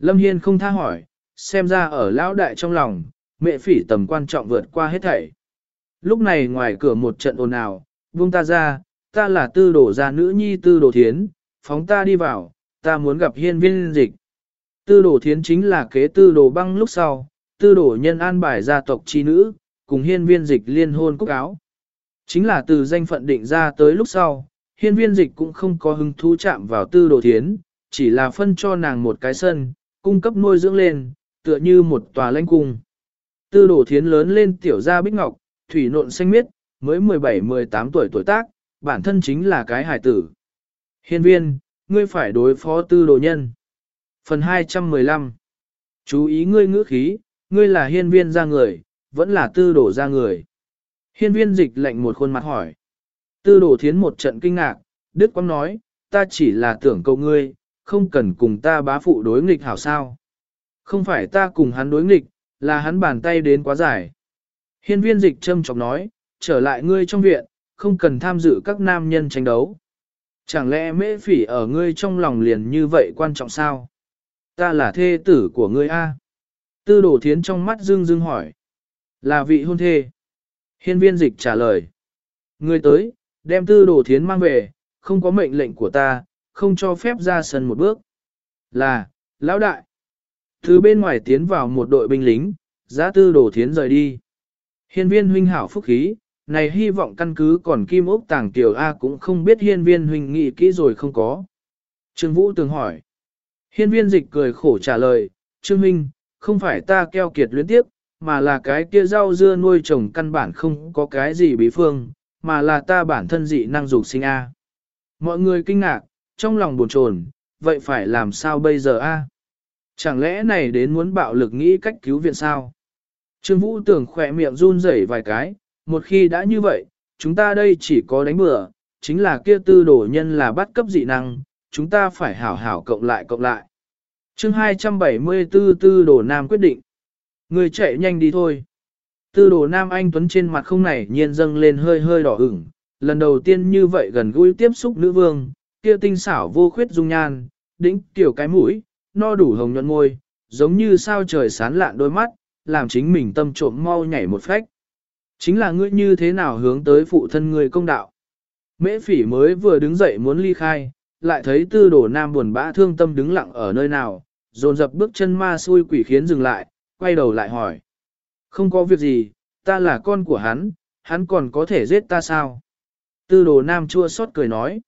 Lâm Hiên không tha hỏi, xem ra ở lão đại trong lòng, mẹ phỉ tầm quan trọng vượt qua hết thảy. Lúc này ngoài cửa một trận ồn ào, buông ta ra, ta là tư đồ gia nữ nhi tư đồ thiến, phóng ta đi vào, ta muốn gặp hiên viên dịch. Tư đồ thiến chính là kế tư đồ băng lúc sau, tư đồ nhân an bài gia tộc chi nữ, cùng hiên viên dịch liên hôn cúc áo. Chính là từ danh phận định ra tới lúc sau, hiên viên dịch cũng không có hứng thú chạm vào tư đồ thiến, chỉ là phân cho nàng một cái sân, cung cấp nuôi dưỡng lên, tựa như một tòa lãnh cung. Tư đổ thiến lớn lên tiểu gia bích ngọc, thủy nộn xanh miết, mới 17-18 tuổi tuổi tác, bản thân chính là cái hải tử. Hiên viên, ngươi phải đối phó tư đồ nhân. Phần 215 Chú ý ngươi ngữ khí, ngươi là hiên viên ra người, vẫn là tư đổ ra người. Hiên viên dịch lệnh một khuôn mặt hỏi. Tư đổ thiến một trận kinh ngạc, Đức Quang nói, ta chỉ là tưởng câu ngươi, không cần cùng ta bá phụ đối nghịch hảo sao. Không phải ta cùng hắn đối nghịch, là hắn bàn tay đến quá dài. Hiên viên dịch châm chọc nói, trở lại ngươi trong viện, không cần tham dự các nam nhân tranh đấu. Chẳng lẽ mễ phỉ ở ngươi trong lòng liền như vậy quan trọng sao? Ta là thê tử của ngươi A. Tư đổ thiến trong mắt dương dương hỏi. Là vị hôn thê. Hiên viên dịch trả lời. Ngươi tới, đem tư đồ thiến mang về, không có mệnh lệnh của ta, không cho phép ra sân một bước. Là, lão đại. Từ bên ngoài tiến vào một đội binh lính, giá tư đổ thiến rời đi. Hiên viên huynh hảo phúc khí, này hy vọng căn cứ còn kim ốc tàng tiểu A cũng không biết hiên viên huynh nghĩ kỹ rồi không có. Trương Vũ tường hỏi. Hiên viên dịch cười khổ trả lời, Trương huynh, không phải ta keo kiệt luyến tiếp, mà là cái kia rau dưa nuôi trồng căn bản không có cái gì bí phương, mà là ta bản thân dị năng dục sinh A. Mọi người kinh ngạc, trong lòng buồn chồn, vậy phải làm sao bây giờ A? Chẳng lẽ này đến muốn bạo lực nghĩ cách cứu viện sao? Trương Vũ tưởng khỏe miệng run rẩy vài cái, một khi đã như vậy, chúng ta đây chỉ có đánh bừa, chính là kia tư đồ nhân là bắt cấp dị năng, chúng ta phải hảo hảo cộng lại cộng lại. chương 274 tư đồ nam quyết định. Người chạy nhanh đi thôi. Tư đồ nam anh tuấn trên mặt không này nhiên dâng lên hơi hơi đỏ ửng, lần đầu tiên như vậy gần gũi tiếp xúc nữ vương, kia tinh xảo vô khuyết dung nhan, đỉnh tiểu cái mũi, no đủ hồng nhuận môi, giống như sao trời sán lạn đôi mắt, làm chính mình tâm trộm mau nhảy một phách. Chính là ngươi như thế nào hướng tới phụ thân người công đạo. Mễ phỉ mới vừa đứng dậy muốn ly khai, lại thấy tư đồ nam buồn bã thương tâm đứng lặng ở nơi nào, dồn dập bước chân ma xui quỷ khiến dừng lại, quay đầu lại hỏi. Không có việc gì, ta là con của hắn, hắn còn có thể giết ta sao? Tư đồ nam chua xót cười nói.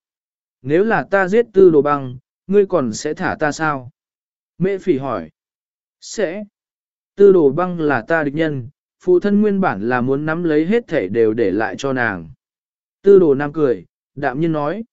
Nếu là ta giết tư đồ băng, ngươi còn sẽ thả ta sao? Mẹ phỉ hỏi. Sẽ. Tư đồ băng là ta địch nhân, phụ thân nguyên bản là muốn nắm lấy hết thể đều để lại cho nàng. Tư đồ nam cười, đạm nhiên nói.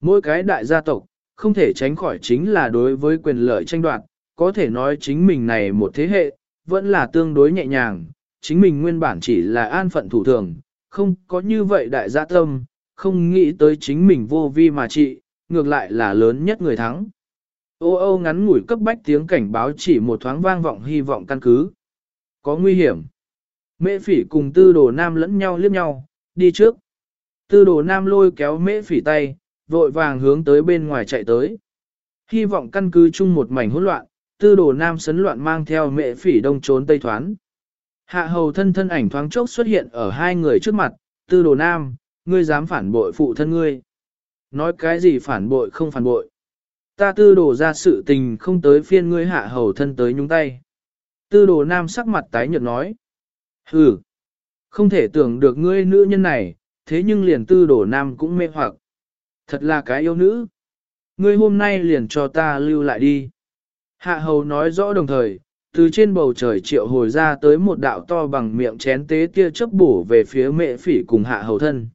Mỗi cái đại gia tộc, không thể tránh khỏi chính là đối với quyền lợi tranh đoạt, có thể nói chính mình này một thế hệ, vẫn là tương đối nhẹ nhàng, chính mình nguyên bản chỉ là an phận thủ thường, không có như vậy đại gia tâm, không nghĩ tới chính mình vô vi mà trị, ngược lại là lớn nhất người thắng. Ô ô ngắn ngủi cấp bách tiếng cảnh báo chỉ một thoáng vang vọng hy vọng căn cứ. Có nguy hiểm. Mễ phỉ cùng tư đồ nam lẫn nhau liếc nhau, đi trước. Tư đồ nam lôi kéo mễ phỉ tay, vội vàng hướng tới bên ngoài chạy tới. Hy vọng căn cứ chung một mảnh hỗn loạn, tư đồ nam sấn loạn mang theo mễ phỉ đông trốn tây thoán. Hạ hầu thân thân ảnh thoáng chốc xuất hiện ở hai người trước mặt, tư đồ nam, ngươi dám phản bội phụ thân ngươi. Nói cái gì phản bội không phản bội. Ta tư đồ ra sự tình không tới phiên ngươi hạ hầu thân tới nhúng tay. Tư đồ nam sắc mặt tái nhợt nói. Hừ, không thể tưởng được ngươi nữ nhân này, thế nhưng liền tư đồ nam cũng mê hoặc. Thật là cái yêu nữ. Ngươi hôm nay liền cho ta lưu lại đi. Hạ hầu nói rõ đồng thời, từ trên bầu trời triệu hồi ra tới một đạo to bằng miệng chén tế tia chớp bổ về phía mẹ phỉ cùng hạ hầu thân.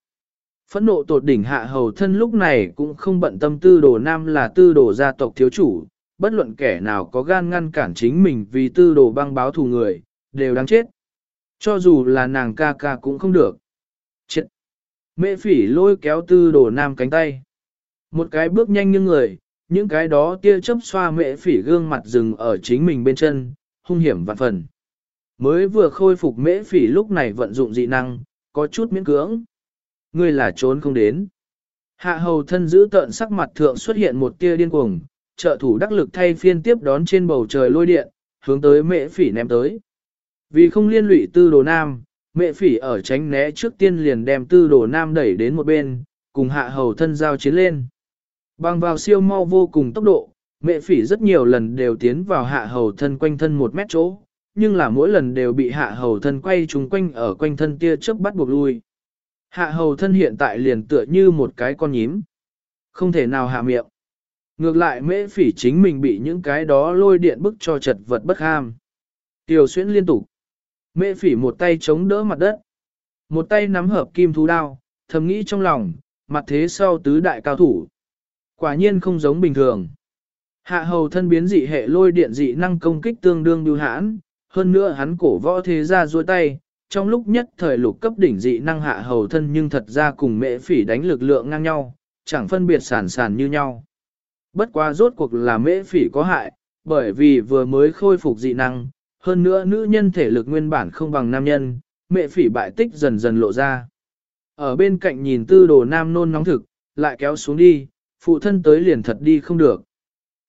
Phẫn nộ tột đỉnh hạ hầu thân lúc này cũng không bận tâm tư đồ nam là tư đồ gia tộc thiếu chủ, bất luận kẻ nào có gan ngăn cản chính mình vì tư đồ băng báo thù người, đều đáng chết. Cho dù là nàng ca ca cũng không được. Chết! Mẹ phỉ lôi kéo tư đồ nam cánh tay. Một cái bước nhanh như người, những cái đó tia chớp xoa mẹ phỉ gương mặt rừng ở chính mình bên chân, hung hiểm vạn phần. Mới vừa khôi phục mễ phỉ lúc này vận dụng dị năng, có chút miễn cưỡng. Ngươi là trốn không đến. Hạ hầu thân giữ tợn sắc mặt thượng xuất hiện một tia điên cuồng, trợ thủ đắc lực thay phiên tiếp đón trên bầu trời lôi điện, hướng tới mệ phỉ ném tới. Vì không liên lụy tư đồ nam, mẹ phỉ ở tránh né trước tiên liền đem tư đồ nam đẩy đến một bên, cùng hạ hầu thân giao chiến lên. Bằng vào siêu mau vô cùng tốc độ, mẹ phỉ rất nhiều lần đều tiến vào hạ hầu thân quanh thân một mét chỗ, nhưng là mỗi lần đều bị hạ hầu thân quay trúng quanh ở quanh thân tia chớp bắt buộc lui. Hạ hầu thân hiện tại liền tựa như một cái con nhím. Không thể nào hạ miệng. Ngược lại mễ phỉ chính mình bị những cái đó lôi điện bức cho chật vật bất ham. Tiểu xuyễn liên tục. Mễ phỉ một tay chống đỡ mặt đất. Một tay nắm hợp kim thú đao, thầm nghĩ trong lòng, mặt thế sau tứ đại cao thủ. Quả nhiên không giống bình thường. Hạ hầu thân biến dị hệ lôi điện dị năng công kích tương đương biêu hãn, hơn nữa hắn cổ võ thế ra duỗi tay, trong lúc nhất thời lục cấp đỉnh dị năng hạ hầu thân nhưng thật ra cùng mẹ phỉ đánh lực lượng ngang nhau, chẳng phân biệt sản sản như nhau. Bất quá rốt cuộc là mễ phỉ có hại, bởi vì vừa mới khôi phục dị năng, hơn nữa nữ nhân thể lực nguyên bản không bằng nam nhân, mẹ phỉ bại tích dần dần lộ ra. Ở bên cạnh nhìn tư đồ nam nôn nóng thực, lại kéo xuống đi, phụ thân tới liền thật đi không được.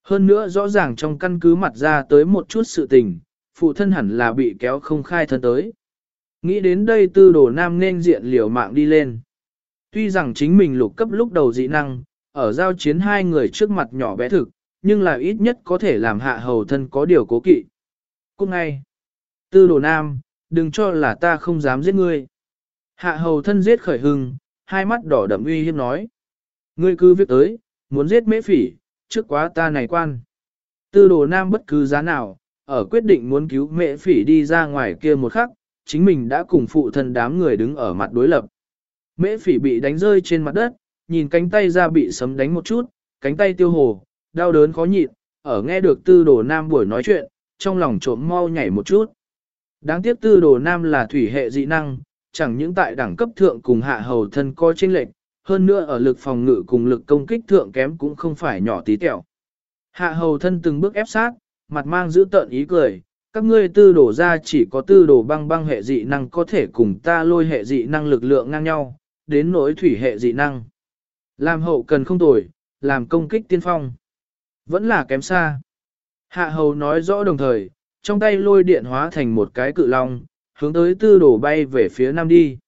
Hơn nữa rõ ràng trong căn cứ mặt ra tới một chút sự tình, phụ thân hẳn là bị kéo không khai thân tới. Nghĩ đến đây tư đồ nam nên diện liều mạng đi lên. Tuy rằng chính mình lục cấp lúc đầu dị năng, ở giao chiến hai người trước mặt nhỏ bé thực, nhưng là ít nhất có thể làm hạ hầu thân có điều cố kỵ. Cũng ngay, tư đồ nam, đừng cho là ta không dám giết ngươi. Hạ hầu thân giết khởi hưng, hai mắt đỏ đậm uy hiếp nói. Ngươi cứ việc tới, muốn giết mễ phỉ, trước quá ta này quan. Tư đồ nam bất cứ giá nào, ở quyết định muốn cứu mễ phỉ đi ra ngoài kia một khắc, chính mình đã cùng phụ thân đám người đứng ở mặt đối lập. Mễ phỉ bị đánh rơi trên mặt đất, nhìn cánh tay ra bị sấm đánh một chút, cánh tay tiêu hồ, đau đớn khó nhịn, ở nghe được tư đồ nam buổi nói chuyện, trong lòng trộm mau nhảy một chút. Đáng tiếc tư đồ nam là thủy hệ dị năng, chẳng những tại đẳng cấp thượng cùng hạ hầu thân coi chênh lệch, hơn nữa ở lực phòng ngự cùng lực công kích thượng kém cũng không phải nhỏ tí tẹo. Hạ hầu thân từng bước ép sát, mặt mang giữ tợn ý cười, các ngươi tư đổ ra chỉ có tư đổ băng băng hệ dị năng có thể cùng ta lôi hệ dị năng lực lượng ngang nhau, đến nỗi thủy hệ dị năng. Làm hậu cần không tồi, làm công kích tiên phong. Vẫn là kém xa. Hạ hầu nói rõ đồng thời, trong tay lôi điện hóa thành một cái cự long, hướng tới tư đổ bay về phía nam đi.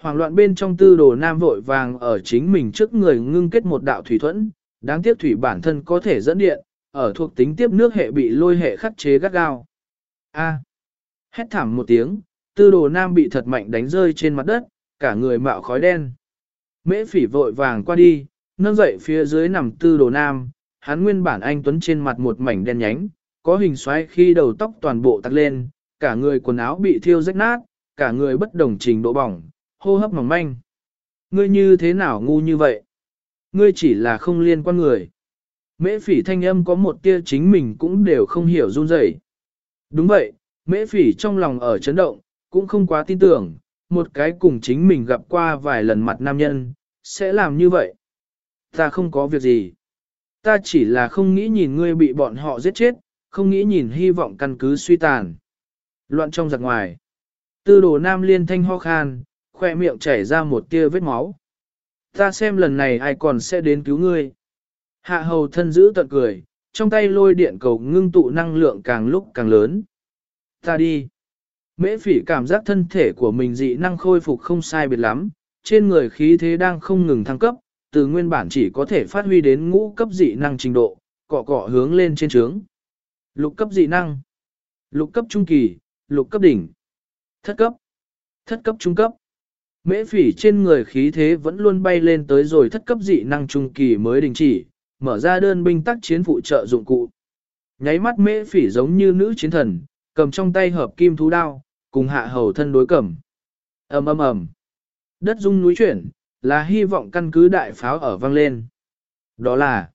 Hoàng loạn bên trong tư đồ nam vội vàng ở chính mình trước người ngưng kết một đạo thủy thuẫn, Đáng tiếc thủy bản thân có thể dẫn điện, ở thuộc tính tiếp nước hệ bị lôi hệ khắc chế gắt gao. A. Hét thảm một tiếng, tư đồ nam bị thật mạnh đánh rơi trên mặt đất, cả người mạo khói đen. Mễ phỉ vội vàng qua đi, nâng dậy phía dưới nằm tư đồ nam, hắn nguyên bản anh tuấn trên mặt một mảnh đen nhánh, có hình xoáy khi đầu tóc toàn bộ tắt lên, cả người quần áo bị thiêu rách nát, cả người bất đồng trình độ bỏng, hô hấp mỏng manh. Ngươi như thế nào ngu như vậy? Ngươi chỉ là không liên quan người. Mễ phỉ thanh âm có một tia chính mình cũng đều không hiểu run rẩy. Đúng vậy, mễ phỉ trong lòng ở chấn động, cũng không quá tin tưởng, một cái cùng chính mình gặp qua vài lần mặt nam nhân, sẽ làm như vậy. Ta không có việc gì. Ta chỉ là không nghĩ nhìn ngươi bị bọn họ giết chết, không nghĩ nhìn hy vọng căn cứ suy tàn. Loạn trong giặc ngoài. Tư đồ nam liên thanh ho khan, khoe miệng chảy ra một tia vết máu. Ta xem lần này ai còn sẽ đến cứu ngươi. Hạ hầu thân giữ tận cười, trong tay lôi điện cầu ngưng tụ năng lượng càng lúc càng lớn. Ta đi. Mễ phỉ cảm giác thân thể của mình dị năng khôi phục không sai biệt lắm, trên người khí thế đang không ngừng thăng cấp, từ nguyên bản chỉ có thể phát huy đến ngũ cấp dị năng trình độ, cọ cọ hướng lên trên trướng. Lục cấp dị năng, lục cấp trung kỳ, lục cấp đỉnh, thất cấp, thất cấp trung cấp. Mễ phỉ trên người khí thế vẫn luôn bay lên tới rồi thất cấp dị năng trung kỳ mới đình chỉ, mở ra đơn binh tác chiến phụ trợ dụng cụ. Nháy mắt mễ phỉ giống như nữ chiến thần, cầm trong tay hợp kim thú đao, cùng hạ hầu thân đối cầm. ầm ầm ầm, đất rung núi chuyển, là hy vọng căn cứ đại pháo ở vang lên. Đó là,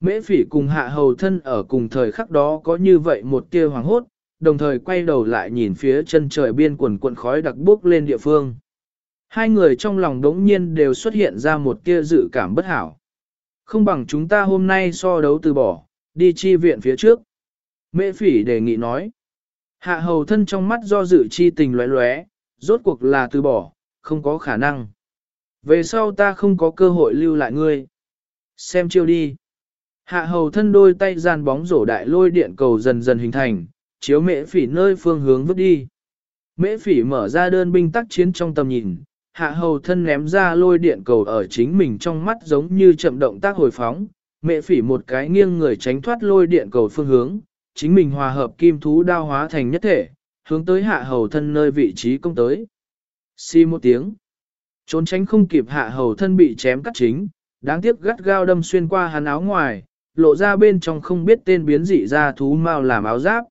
mễ phỉ cùng hạ hầu thân ở cùng thời khắc đó có như vậy một tia hoàng hốt, đồng thời quay đầu lại nhìn phía chân trời biên quần cuộn khói đặc bốc lên địa phương. Hai người trong lòng đống nhiên đều xuất hiện ra một tia dự cảm bất hảo. Không bằng chúng ta hôm nay so đấu từ bỏ, đi chi viện phía trước. Mễ phỉ đề nghị nói. Hạ hầu thân trong mắt do dự chi tình lóe lóe, rốt cuộc là từ bỏ, không có khả năng. Về sau ta không có cơ hội lưu lại ngươi. Xem chiêu đi. Hạ hầu thân đôi tay gian bóng rổ đại lôi điện cầu dần dần hình thành, chiếu mễ phỉ nơi phương hướng vứt đi. Mễ phỉ mở ra đơn binh tác chiến trong tầm nhìn, hạ hầu thân ném ra lôi điện cầu ở chính mình trong mắt giống như chậm động tác hồi phóng, Mẹ phỉ một cái nghiêng người tránh thoát lôi điện cầu phương hướng, chính mình hòa hợp kim thú đao hóa thành nhất thể, hướng tới hạ hầu thân nơi vị trí công tới. Xi một tiếng. Trốn tránh không kịp hạ hầu thân bị chém cắt chính, đáng tiếc gắt gao đâm xuyên qua hắn áo ngoài, lộ ra bên trong không biết tên biến dị ra thú mau làm áo giáp.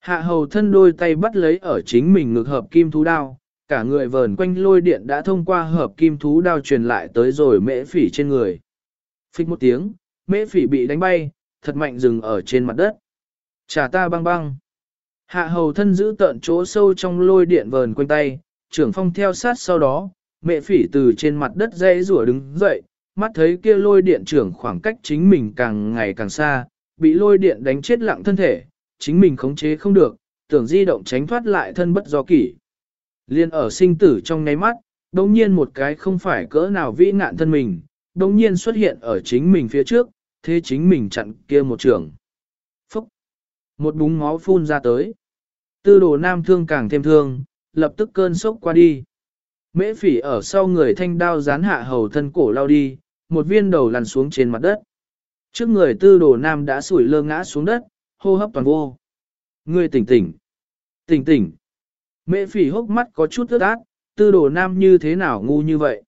Hạ hầu thân đôi tay bắt lấy ở chính mình ngực hợp kim thú đao, cả người vờn quanh lôi điện đã thông qua hợp kim thú đao truyền lại tới rồi mễ phỉ trên người. Phích một tiếng, mễ phỉ bị đánh bay, thật mạnh dừng ở trên mặt đất. Trả ta băng băng. Hạ hầu thân giữ tận chỗ sâu trong lôi điện vờn quanh tay, trưởng phong theo sát sau đó, mẹ phỉ từ trên mặt đất dây rủa đứng dậy, mắt thấy kia lôi điện trưởng khoảng cách chính mình càng ngày càng xa, bị lôi điện đánh chết lặng thân thể, chính mình khống chế không được, tưởng di động tránh thoát lại thân bất do kỷ. Liên ở sinh tử trong ngáy mắt, đồng nhiên một cái không phải cỡ nào vĩ nạn thân mình, đồng nhiên xuất hiện ở chính mình phía trước, thế chính mình chặn kia một trường. Phúc! Một búng máu phun ra tới. Tư đồ nam thương càng thêm thương, lập tức cơn sốc qua đi. Mễ phỉ ở sau người thanh đao dán hạ hầu thân cổ lao đi, một viên đầu lăn xuống trên mặt đất. Trước người tư đồ nam đã sủi lơ ngã xuống đất, hô hấp toàn vô. Ngươi tỉnh tỉnh. Tỉnh tỉnh. Mễ phỉ hốc mắt có chút ướt át, tư đồ nam như thế nào ngu như vậy.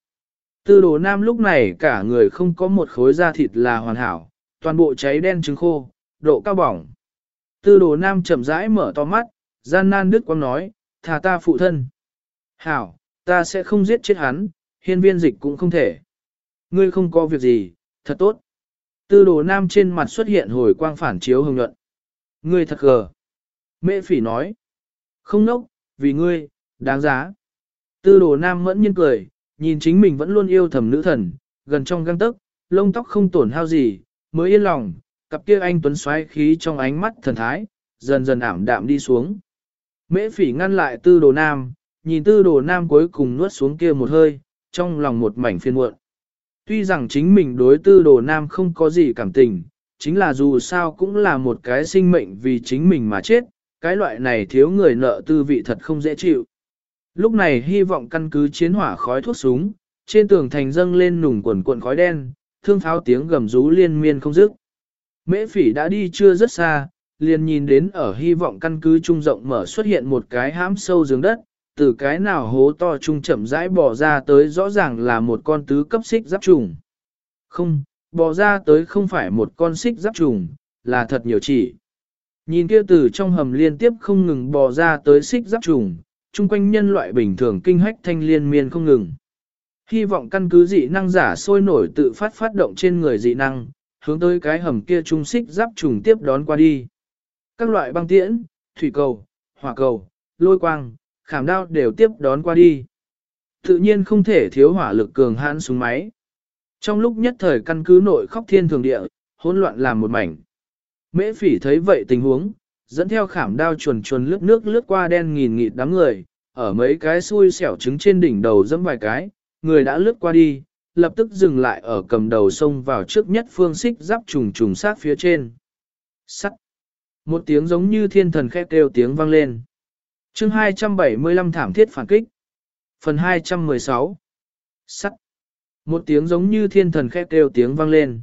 Tư đồ nam lúc này cả người không có một khối da thịt là hoàn hảo, toàn bộ cháy đen trứng khô, độ cao bỏng. Tư đồ nam chậm rãi mở to mắt, gian nan đức quang nói, thà ta phụ thân. Hảo, ta sẽ không giết chết hắn, hiên viên dịch cũng không thể. Ngươi không có việc gì, thật tốt. Tư đồ nam trên mặt xuất hiện hồi quang phản chiếu hồng nhuận. Ngươi thật gờ. Mễ phỉ nói. Không nốc, vì ngươi, đáng giá. Tư đồ nam mẫn nhiên cười, nhìn chính mình vẫn luôn yêu thầm nữ thần, gần trong găng tấc, lông tóc không tổn hao gì, mới yên lòng, cặp kia anh tuấn xoáy khí trong ánh mắt thần thái, dần dần ảm đạm đi xuống. Mễ phỉ ngăn lại tư đồ nam, nhìn tư đồ nam cuối cùng nuốt xuống kia một hơi, trong lòng một mảnh phiên muộn. Tuy rằng chính mình đối tư đồ nam không có gì cảm tình, chính là dù sao cũng là một cái sinh mệnh vì chính mình mà chết, cái loại này thiếu người nợ tư vị thật không dễ chịu. Lúc này hy vọng căn cứ chiến hỏa khói thuốc súng, trên tường thành dâng lên nùng quần cuộn khói đen, thương pháo tiếng gầm rú liên miên không dứt. Mễ phỉ đã đi chưa rất xa, liền nhìn đến ở hy vọng căn cứ trung rộng mở xuất hiện một cái hãm sâu dưới đất, từ cái nào hố to trung chậm rãi bò ra tới rõ ràng là một con tứ cấp xích giáp trùng. Không, bò ra tới không phải một con xích giáp trùng, là thật nhiều chỉ. Nhìn kia từ trong hầm liên tiếp không ngừng bò ra tới xích giáp trùng, chung quanh nhân loại bình thường kinh hách thanh liên miên không ngừng. Hy vọng căn cứ dị năng giả sôi nổi tự phát phát động trên người dị năng, hướng tới cái hầm kia trung xích giáp trùng tiếp đón qua đi. Các loại băng tiễn, thủy cầu, hỏa cầu, lôi quang, khảm đao đều tiếp đón qua đi. Tự nhiên không thể thiếu hỏa lực cường hãn súng máy. Trong lúc nhất thời căn cứ nội khóc thiên thường địa, hỗn loạn làm một mảnh. Mễ phỉ thấy vậy tình huống, dẫn theo khảm đao chuồn chuồn lướt nước lướt qua đen nghìn nghịt đám người, ở mấy cái xui xẻo trứng trên đỉnh đầu dẫm vài cái, người đã lướt qua đi, lập tức dừng lại ở cầm đầu sông vào trước nhất phương xích giáp trùng trùng sát phía trên. Sắt. Một tiếng giống như thiên thần khét kêu tiếng vang lên. chương 275 thảm thiết phản kích. Phần 216. Sắt. Một tiếng giống như thiên thần khét kêu tiếng vang lên.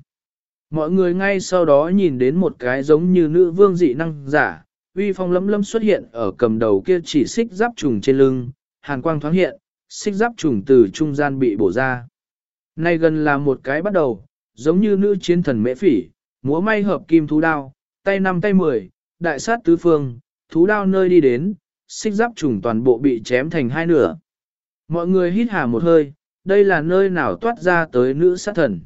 Mọi người ngay sau đó nhìn đến một cái giống như nữ vương dị năng giả, uy phong lấm lấm xuất hiện ở cầm đầu kia chỉ xích giáp trùng trên lưng, hàn quang thoáng hiện, xích giáp trùng từ trung gian bị bổ ra. Nay gần là một cái bắt đầu, giống như nữ chiến thần mễ phỉ, múa may hợp kim thú đao, tay năm tay mười, đại sát tứ phương, thú đao nơi đi đến, xích giáp trùng toàn bộ bị chém thành hai nửa. Mọi người hít hà một hơi, đây là nơi nào toát ra tới nữ sát thần.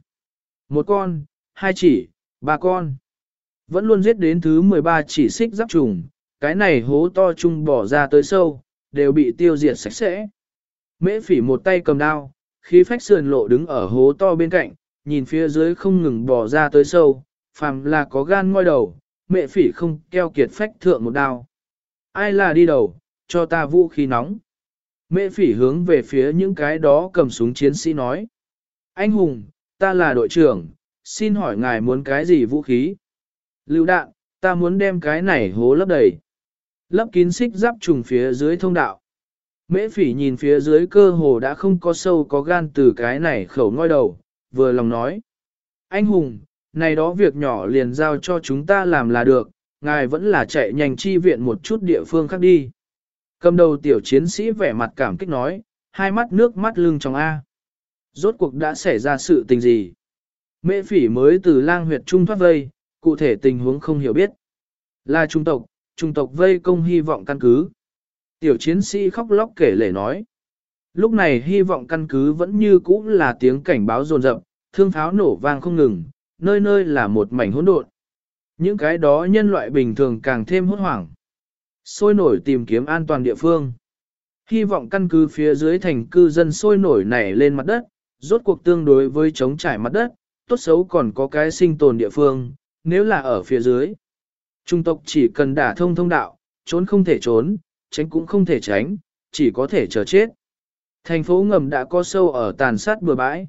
Một con, hai chỉ, ba con. Vẫn luôn giết đến thứ 13 chỉ xích giáp trùng, cái này hố to chung bỏ ra tới sâu, đều bị tiêu diệt sạch sẽ. Mễ phỉ một tay cầm đao, khí phách sườn lộ đứng ở hố to bên cạnh, nhìn phía dưới không ngừng bỏ ra tới sâu, phàm là có gan ngoi đầu, mẹ phỉ không keo kiệt phách thượng một đao. Ai là đi đầu, cho ta vũ khí nóng. Mẹ phỉ hướng về phía những cái đó cầm súng chiến sĩ nói. Anh hùng, ta là đội trưởng, xin hỏi ngài muốn cái gì vũ khí? Lưu đạn, ta muốn đem cái này hố lấp đầy. Lấp kín xích giáp trùng phía dưới thông đạo. Mễ phỉ nhìn phía dưới cơ hồ đã không có sâu có gan từ cái này khẩu ngoi đầu, vừa lòng nói. Anh hùng, này đó việc nhỏ liền giao cho chúng ta làm là được, ngài vẫn là chạy nhanh chi viện một chút địa phương khác đi. Cầm đầu tiểu chiến sĩ vẻ mặt cảm kích nói, hai mắt nước mắt lưng trong A. Rốt cuộc đã xảy ra sự tình gì? Mễ phỉ mới từ lang huyệt trung thoát vây, cụ thể tình huống không hiểu biết. Là trung tộc, trung tộc vây công hy vọng căn cứ. Tiểu chiến sĩ khóc lóc kể lể nói. Lúc này hy vọng căn cứ vẫn như cũ là tiếng cảnh báo rồn rập, thương pháo nổ vang không ngừng, nơi nơi là một mảnh hỗn độn. Những cái đó nhân loại bình thường càng thêm hốt hoảng. Sôi nổi tìm kiếm an toàn địa phương. Hy vọng căn cứ phía dưới thành cư dân sôi nổi nảy lên mặt đất, rốt cuộc tương đối với chống trải mặt đất, tốt xấu còn có cái sinh tồn địa phương, nếu là ở phía dưới. Trung tộc chỉ cần đả thông thông đạo, trốn không thể trốn, tránh cũng không thể tránh, chỉ có thể chờ chết. Thành phố ngầm đã có sâu ở tàn sát bừa bãi.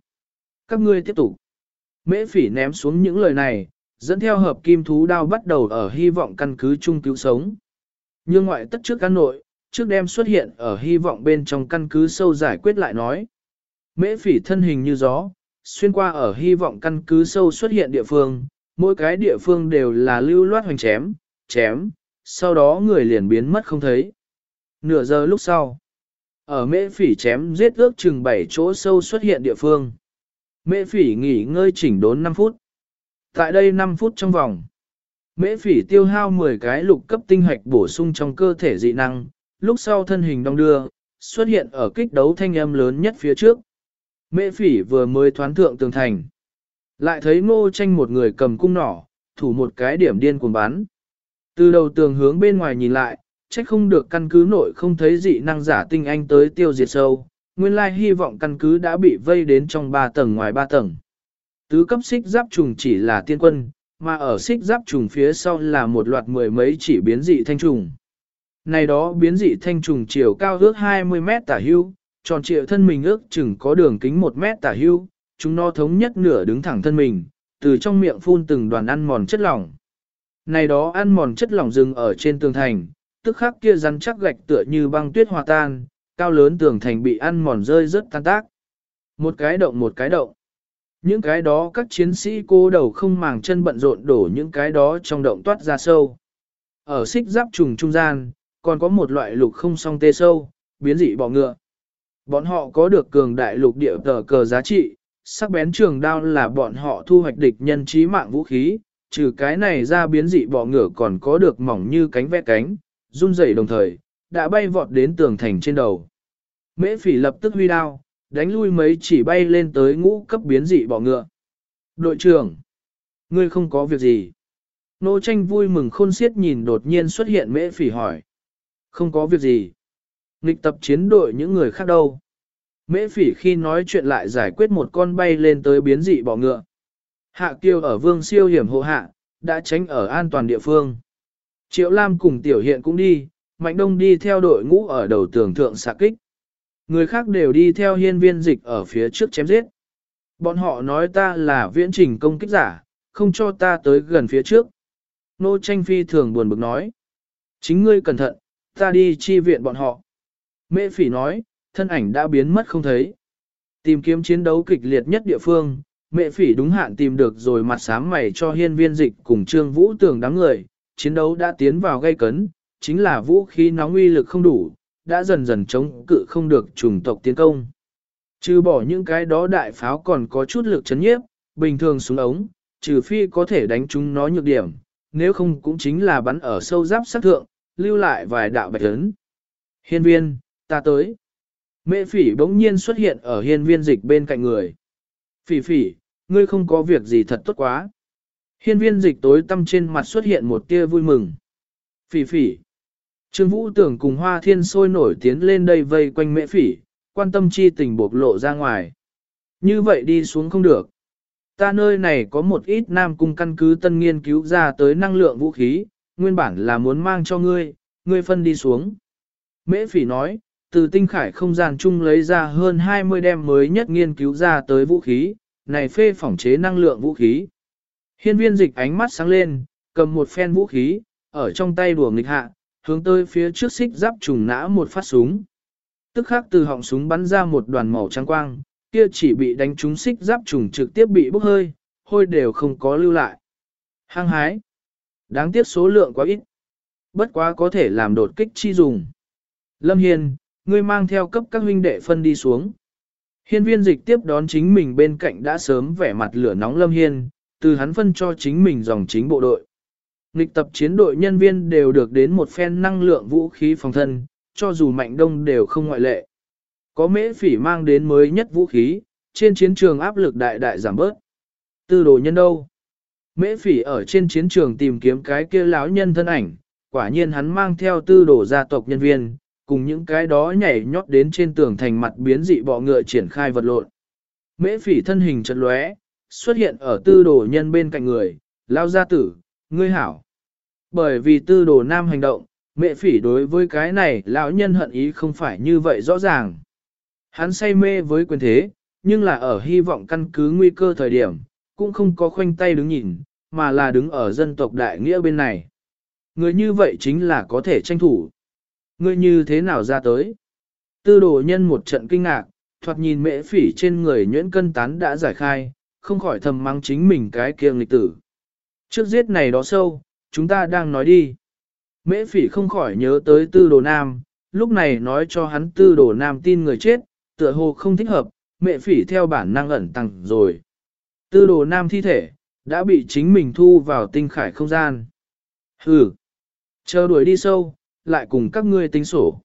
Các ngươi tiếp tục. Mễ phỉ ném xuống những lời này, dẫn theo hợp kim thú đao bắt đầu ở hy vọng căn cứ chung cứu sống. Nhưng ngoại tất trước căn nội, trước đêm xuất hiện ở hy vọng bên trong căn cứ sâu giải quyết lại nói. Mễ phỉ thân hình như gió, xuyên qua ở hy vọng căn cứ sâu xuất hiện địa phương, mỗi cái địa phương đều là lưu loát hoành chém, chém, sau đó người liền biến mất không thấy. Nửa giờ lúc sau, ở mễ phỉ chém giết ước chừng 7 chỗ sâu xuất hiện địa phương. Mễ phỉ nghỉ ngơi chỉnh đốn 5 phút. Tại đây 5 phút trong vòng, mễ phỉ tiêu hao 10 cái lục cấp tinh hạch bổ sung trong cơ thể dị năng, lúc sau thân hình đong đưa, xuất hiện ở kích đấu thanh âm lớn nhất phía trước mê phỉ vừa mới thoán thượng tường thành. Lại thấy ngô tranh một người cầm cung nỏ, thủ một cái điểm điên cuồng bắn. Từ đầu tường hướng bên ngoài nhìn lại, trách không được căn cứ nội không thấy dị năng giả tinh anh tới tiêu diệt sâu, nguyên lai hy vọng căn cứ đã bị vây đến trong ba tầng ngoài ba tầng. Tứ cấp xích giáp trùng chỉ là tiên quân, mà ở xích giáp trùng phía sau là một loạt mười mấy chỉ biến dị thanh trùng. Này đó biến dị thanh trùng chiều cao ước 20 mét tả hưu, tròn trịa thân mình ước chừng có đường kính 1 mét tả hưu, chúng nó thống nhất nửa đứng thẳng thân mình, từ trong miệng phun từng đoàn ăn mòn chất lỏng. Này đó ăn mòn chất lỏng rừng ở trên tường thành, tức khắc kia rắn chắc gạch tựa như băng tuyết hòa tan, cao lớn tường thành bị ăn mòn rơi rất tan tác. Một cái động một cái động. Những cái đó các chiến sĩ cô đầu không màng chân bận rộn đổ những cái đó trong động toát ra sâu. Ở xích giáp trùng trung gian, còn có một loại lục không song tê sâu, biến dị bọ ngựa. Bọn họ có được cường đại lục địa tờ cờ giá trị, sắc bén trường đao là bọn họ thu hoạch địch nhân trí mạng vũ khí, trừ cái này ra biến dị bọ ngựa còn có được mỏng như cánh ve cánh, run rẩy đồng thời, đã bay vọt đến tường thành trên đầu. Mễ phỉ lập tức huy đao, đánh lui mấy chỉ bay lên tới ngũ cấp biến dị bọ ngựa. Đội trưởng, ngươi không có việc gì. Nô tranh vui mừng khôn xiết nhìn đột nhiên xuất hiện mễ phỉ hỏi. Không có việc gì. Nghịch tập chiến đội những người khác đâu. Mễ phỉ khi nói chuyện lại giải quyết một con bay lên tới biến dị bọ ngựa. Hạ kiêu ở vương siêu hiểm hộ hạ, đã tránh ở an toàn địa phương. Triệu Lam cùng tiểu hiện cũng đi, Mạnh Đông đi theo đội ngũ ở đầu tường thượng xạ kích. Người khác đều đi theo hiên viên dịch ở phía trước chém giết. Bọn họ nói ta là viễn trình công kích giả, không cho ta tới gần phía trước. Nô tranh phi thường buồn bực nói. Chính ngươi cẩn thận, ta đi chi viện bọn họ. Mễ phỉ nói, thân ảnh đã biến mất không thấy. Tìm kiếm chiến đấu kịch liệt nhất địa phương, mẹ phỉ đúng hạn tìm được rồi mặt sám mày cho hiên viên dịch cùng trương vũ tường đám người, chiến đấu đã tiến vào gây cấn, chính là vũ khí nóng uy lực không đủ, đã dần dần chống cự không được chủng tộc tiến công. Trừ bỏ những cái đó đại pháo còn có chút lực chấn nhiếp, bình thường súng ống, trừ phi có thể đánh chúng nó nhược điểm, nếu không cũng chính là bắn ở sâu giáp sát thượng, lưu lại vài đạo bạch ấn. Hiên viên, ta tới. Mẹ phỉ bỗng nhiên xuất hiện ở hiên viên dịch bên cạnh người. Phỉ phỉ, ngươi không có việc gì thật tốt quá. Hiên viên dịch tối tâm trên mặt xuất hiện một tia vui mừng. Phỉ phỉ. Trương Vũ tưởng cùng Hoa Thiên sôi nổi tiến lên đây vây quanh mẹ phỉ, quan tâm chi tình bộc lộ ra ngoài. Như vậy đi xuống không được. Ta nơi này có một ít nam cung căn cứ tân nghiên cứu ra tới năng lượng vũ khí, nguyên bản là muốn mang cho ngươi, ngươi phân đi xuống. Mễ phỉ nói, từ tinh khải không gian chung lấy ra hơn 20 đem mới nhất nghiên cứu ra tới vũ khí, này phê phỏng chế năng lượng vũ khí. Hiên viên dịch ánh mắt sáng lên, cầm một phen vũ khí, ở trong tay đùa nghịch hạ, hướng tới phía trước xích giáp trùng nã một phát súng. Tức khắc từ họng súng bắn ra một đoàn màu trắng quang, kia chỉ bị đánh trúng xích giáp trùng trực tiếp bị bốc hơi, hôi đều không có lưu lại. Hăng hái. Đáng tiếc số lượng quá ít. Bất quá có thể làm đột kích chi dùng. Lâm Hiền, ngươi mang theo cấp các huynh đệ phân đi xuống. Hiên viên dịch tiếp đón chính mình bên cạnh đã sớm vẻ mặt lửa nóng Lâm Hiên, từ hắn phân cho chính mình dòng chính bộ đội. Nghịch tập chiến đội nhân viên đều được đến một phen năng lượng vũ khí phòng thân, cho dù mạnh đông đều không ngoại lệ. Có mễ phỉ mang đến mới nhất vũ khí, trên chiến trường áp lực đại đại giảm bớt. Tư đồ nhân đâu? Mễ phỉ ở trên chiến trường tìm kiếm cái kia lão nhân thân ảnh, quả nhiên hắn mang theo tư đồ gia tộc nhân viên, cùng những cái đó nhảy nhót đến trên tường thành mặt biến dị bọ ngựa triển khai vật lộn. Mễ phỉ thân hình chật lóe, xuất hiện ở tư đồ nhân bên cạnh người, lao gia tử, ngươi hảo. Bởi vì tư đồ nam hành động, mẹ phỉ đối với cái này lão nhân hận ý không phải như vậy rõ ràng. Hắn say mê với quyền thế, nhưng là ở hy vọng căn cứ nguy cơ thời điểm, cũng không có khoanh tay đứng nhìn, mà là đứng ở dân tộc đại nghĩa bên này. Người như vậy chính là có thể tranh thủ. Ngươi như thế nào ra tới? Tư đồ nhân một trận kinh ngạc, thoạt nhìn mễ phỉ trên người nhuyễn cân tán đã giải khai, không khỏi thầm mắng chính mình cái kiêng lịch tử. Trước giết này đó sâu, chúng ta đang nói đi. Mễ phỉ không khỏi nhớ tới tư đồ nam, lúc này nói cho hắn tư đồ nam tin người chết, tựa hồ không thích hợp, Mễ phỉ theo bản năng ẩn tăng rồi. Tư đồ nam thi thể, đã bị chính mình thu vào tinh khải không gian. Hừ, chờ đuổi đi sâu, lại cùng các ngươi tính sổ.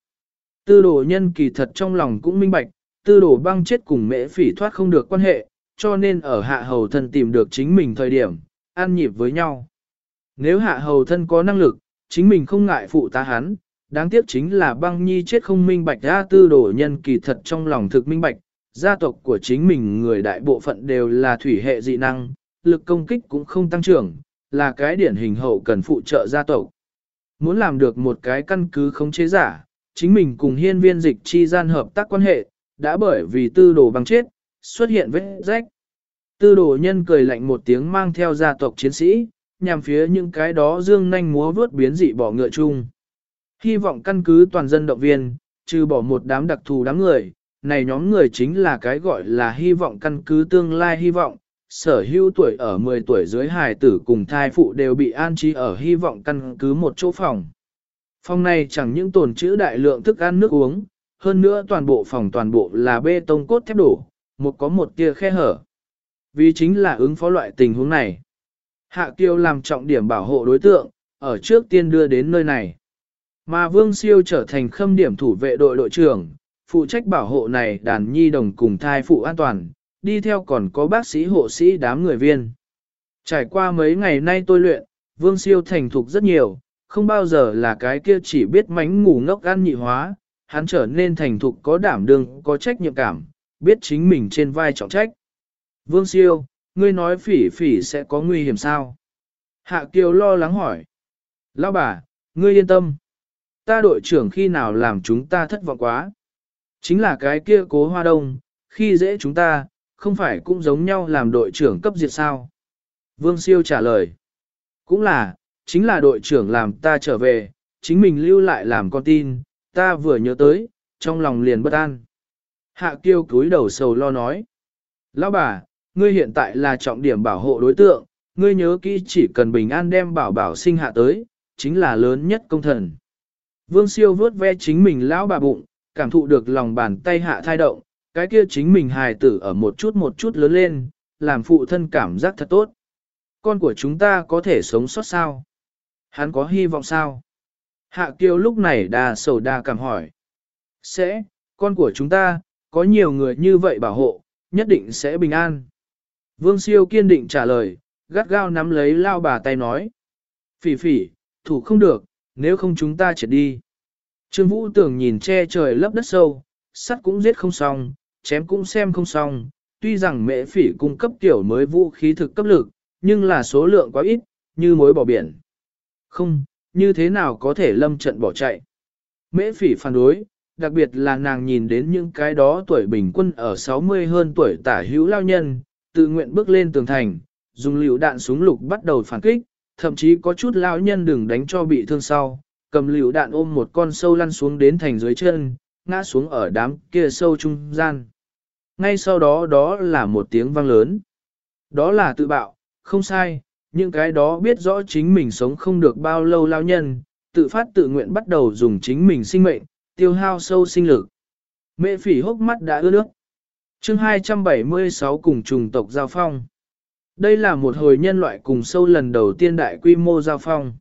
Tư đồ nhân kỳ thật trong lòng cũng minh bạch, tư đồ băng chết cùng mễ phỉ thoát không được quan hệ, cho nên ở hạ hầu thân tìm được chính mình thời điểm, an nhịp với nhau. Nếu hạ hầu thân có năng lực, chính mình không ngại phụ tá hắn, đáng tiếc chính là băng nhi chết không minh bạch ra tư đồ nhân kỳ thật trong lòng thực minh bạch, gia tộc của chính mình người đại bộ phận đều là thủy hệ dị năng, lực công kích cũng không tăng trưởng, là cái điển hình hậu cần phụ trợ gia tộc. Muốn làm được một cái căn cứ khống chế giả, chính mình cùng hiên viên dịch chi gian hợp tác quan hệ, đã bởi vì tư đồ băng chết, xuất hiện vết rách. Tư đồ nhân cười lạnh một tiếng mang theo gia tộc chiến sĩ, nhằm phía những cái đó dương nanh múa vướt biến dị bỏ ngựa chung. Hy vọng căn cứ toàn dân động viên, trừ bỏ một đám đặc thù đám người, này nhóm người chính là cái gọi là hy vọng căn cứ tương lai hy vọng, sở hữu tuổi ở 10 tuổi dưới hài tử cùng thai phụ đều bị an trí ở hy vọng căn cứ một chỗ phòng. Phòng này chẳng những tồn trữ đại lượng thức ăn nước uống, hơn nữa toàn bộ phòng toàn bộ là bê tông cốt thép đổ, một có một tia khe hở. Vì chính là ứng phó loại tình huống này. Hạ Kiêu làm trọng điểm bảo hộ đối tượng, ở trước tiên đưa đến nơi này. Mà Vương Siêu trở thành khâm điểm thủ vệ đội đội trưởng, phụ trách bảo hộ này đàn nhi đồng cùng thai phụ an toàn, đi theo còn có bác sĩ hộ sĩ đám người viên. Trải qua mấy ngày nay tôi luyện, Vương Siêu thành thục rất nhiều, không bao giờ là cái kia chỉ biết mánh ngủ ngốc ăn nhị hóa, hắn trở nên thành thục có đảm đương, có trách nhiệm cảm, biết chính mình trên vai trọng trách. Vương Siêu, ngươi nói phỉ phỉ sẽ có nguy hiểm sao? Hạ Kiều lo lắng hỏi. Lão bà, ngươi yên tâm. Ta đội trưởng khi nào làm chúng ta thất vọng quá? Chính là cái kia cố hoa đông, khi dễ chúng ta, không phải cũng giống nhau làm đội trưởng cấp diệt sao? Vương Siêu trả lời. Cũng là, chính là đội trưởng làm ta trở về, chính mình lưu lại làm con tin, ta vừa nhớ tới, trong lòng liền bất an. Hạ Kiêu cúi đầu sầu lo nói. Lão bà, ngươi hiện tại là trọng điểm bảo hộ đối tượng, ngươi nhớ kỹ chỉ cần bình an đem bảo bảo sinh hạ tới, chính là lớn nhất công thần. Vương siêu vớt ve chính mình lão bà bụng, cảm thụ được lòng bàn tay hạ thai động, cái kia chính mình hài tử ở một chút một chút lớn lên, làm phụ thân cảm giác thật tốt. Con của chúng ta có thể sống sót sao? Hắn có hy vọng sao? Hạ kiều lúc này đa sầu đa cảm hỏi. Sẽ, con của chúng ta, có nhiều người như vậy bảo hộ, nhất định sẽ bình an. Vương siêu kiên định trả lời, gắt gao nắm lấy lao bà tay nói. Phỉ phỉ, thủ không được, nếu không chúng ta chết đi. Trương Vũ tưởng nhìn che trời lấp đất sâu, sắt cũng giết không xong, chém cũng xem không xong. Tuy rằng mẹ phỉ cung cấp tiểu mới vũ khí thực cấp lực, nhưng là số lượng quá ít, như mối bỏ biển. Không, như thế nào có thể lâm trận bỏ chạy. Mễ phỉ phản đối, đặc biệt là nàng nhìn đến những cái đó tuổi bình quân ở 60 hơn tuổi tả hữu lao nhân, tự nguyện bước lên tường thành, dùng liều đạn súng lục bắt đầu phản kích, thậm chí có chút lao nhân đừng đánh cho bị thương sau, cầm liều đạn ôm một con sâu lăn xuống đến thành dưới chân, ngã xuống ở đám kia sâu trung gian. Ngay sau đó đó là một tiếng vang lớn. Đó là tự bạo, không sai, những cái đó biết rõ chính mình sống không được bao lâu lao nhân, tự phát tự nguyện bắt đầu dùng chính mình sinh mệnh, tiêu hao sâu sinh lực. Mẹ phỉ hốc mắt đã ướt nước. chương 276 cùng trùng tộc giao phong. Đây là một hồi nhân loại cùng sâu lần đầu tiên đại quy mô giao phong.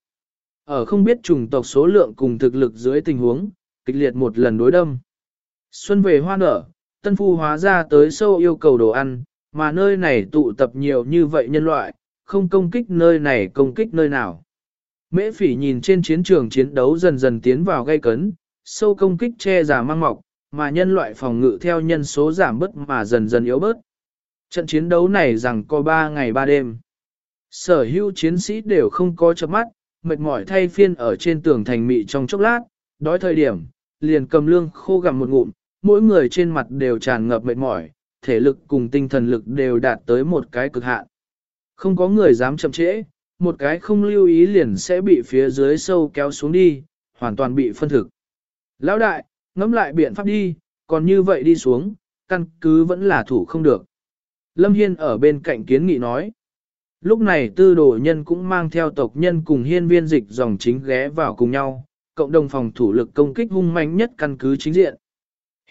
Ở không biết trùng tộc số lượng cùng thực lực dưới tình huống, kịch liệt một lần đối đâm. Xuân về hoa nở, tân phu hóa ra tới sâu yêu cầu đồ ăn, mà nơi này tụ tập nhiều như vậy nhân loại, không công kích nơi này công kích nơi nào. Mễ phỉ nhìn trên chiến trường chiến đấu dần dần tiến vào gây cấn, sâu công kích che giả mang mọc, mà nhân loại phòng ngự theo nhân số giảm bớt mà dần dần yếu bớt. Trận chiến đấu này rằng có 3 ngày 3 đêm. Sở hữu chiến sĩ đều không có chớp mắt, mệt mỏi thay phiên ở trên tường thành mị trong chốc lát, đói thời điểm, liền cầm lương khô gặm một ngụm, mỗi người trên mặt đều tràn ngập mệt mỏi, thể lực cùng tinh thần lực đều đạt tới một cái cực hạn. Không có người dám chậm trễ, một cái không lưu ý liền sẽ bị phía dưới sâu kéo xuống đi, hoàn toàn bị phân thực. Lão đại, ngẫm lại biện pháp đi, còn như vậy đi xuống, căn cứ vẫn là thủ không được. Lâm Hiên ở bên cạnh kiến nghị nói. Lúc này tư đồ nhân cũng mang theo tộc nhân cùng hiên viên dịch dòng chính ghé vào cùng nhau, cộng đồng phòng thủ lực công kích hung manh nhất căn cứ chính diện.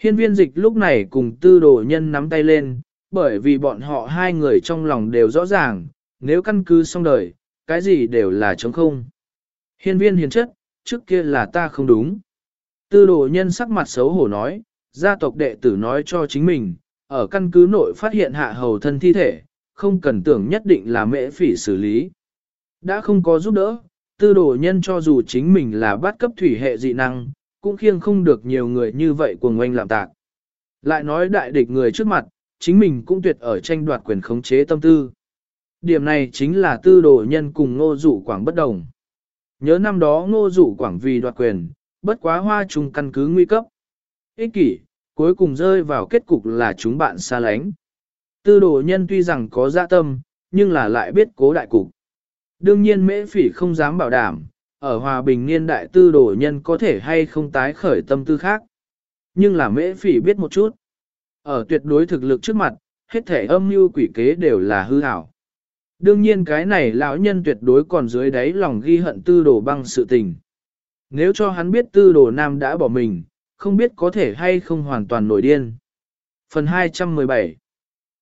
Hiên viên dịch lúc này cùng tư đồ nhân nắm tay lên, bởi vì bọn họ hai người trong lòng đều rõ ràng, nếu căn cứ xong đời, cái gì đều là trống không. Hiên viên hiền chất, trước kia là ta không đúng. Tư đồ nhân sắc mặt xấu hổ nói, gia tộc đệ tử nói cho chính mình, ở căn cứ nội phát hiện hạ hầu thân thi thể, không cần tưởng nhất định là mễ phỉ xử lý. Đã không có giúp đỡ, tư đồ nhân cho dù chính mình là bắt cấp thủy hệ dị năng, cũng khiêng không được nhiều người như vậy cuồng oanh làm tạc. Lại nói đại địch người trước mặt, chính mình cũng tuyệt ở tranh đoạt quyền khống chế tâm tư. Điểm này chính là tư đồ nhân cùng ngô dụ quảng bất đồng. Nhớ năm đó ngô dụ quảng vì đoạt quyền, bất quá hoa trùng căn cứ nguy cấp. Ích kỷ, cuối cùng rơi vào kết cục là chúng bạn xa lánh. Tư đồ nhân tuy rằng có dạ tâm, nhưng là lại biết cố đại cục. Đương nhiên mễ phỉ không dám bảo đảm, ở hòa bình niên đại tư đồ nhân có thể hay không tái khởi tâm tư khác. Nhưng là mễ phỉ biết một chút. Ở tuyệt đối thực lực trước mặt, hết thể âm mưu quỷ kế đều là hư ảo. Đương nhiên cái này lão nhân tuyệt đối còn dưới đáy lòng ghi hận tư đồ băng sự tình. Nếu cho hắn biết tư đồ nam đã bỏ mình, không biết có thể hay không hoàn toàn nổi điên. Phần 217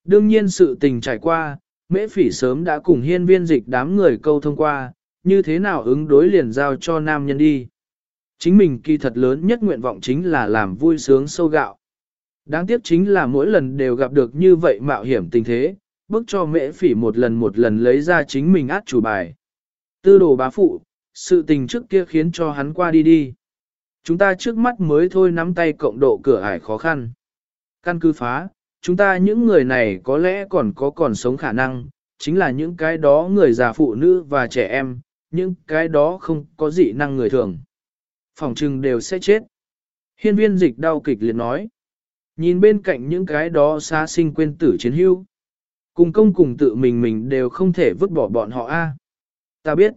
Đương nhiên sự tình trải qua, mễ phỉ sớm đã cùng hiên viên dịch đám người câu thông qua, như thế nào ứng đối liền giao cho nam nhân đi. Chính mình kỳ thật lớn nhất nguyện vọng chính là làm vui sướng sâu gạo. Đáng tiếc chính là mỗi lần đều gặp được như vậy mạo hiểm tình thế, bức cho mễ phỉ một lần một lần lấy ra chính mình át chủ bài. Tư đồ bá phụ, sự tình trước kia khiến cho hắn qua đi đi. Chúng ta trước mắt mới thôi nắm tay cộng độ cửa ải khó khăn. Căn cứ phá, chúng ta những người này có lẽ còn có còn sống khả năng, chính là những cái đó người già phụ nữ và trẻ em, những cái đó không có dị năng người thường. Phòng trừng đều sẽ chết. Hiên viên dịch đau kịch liệt nói. Nhìn bên cạnh những cái đó xa sinh quên tử chiến hưu. Cùng công cùng tự mình mình đều không thể vứt bỏ bọn họ a. Ta biết.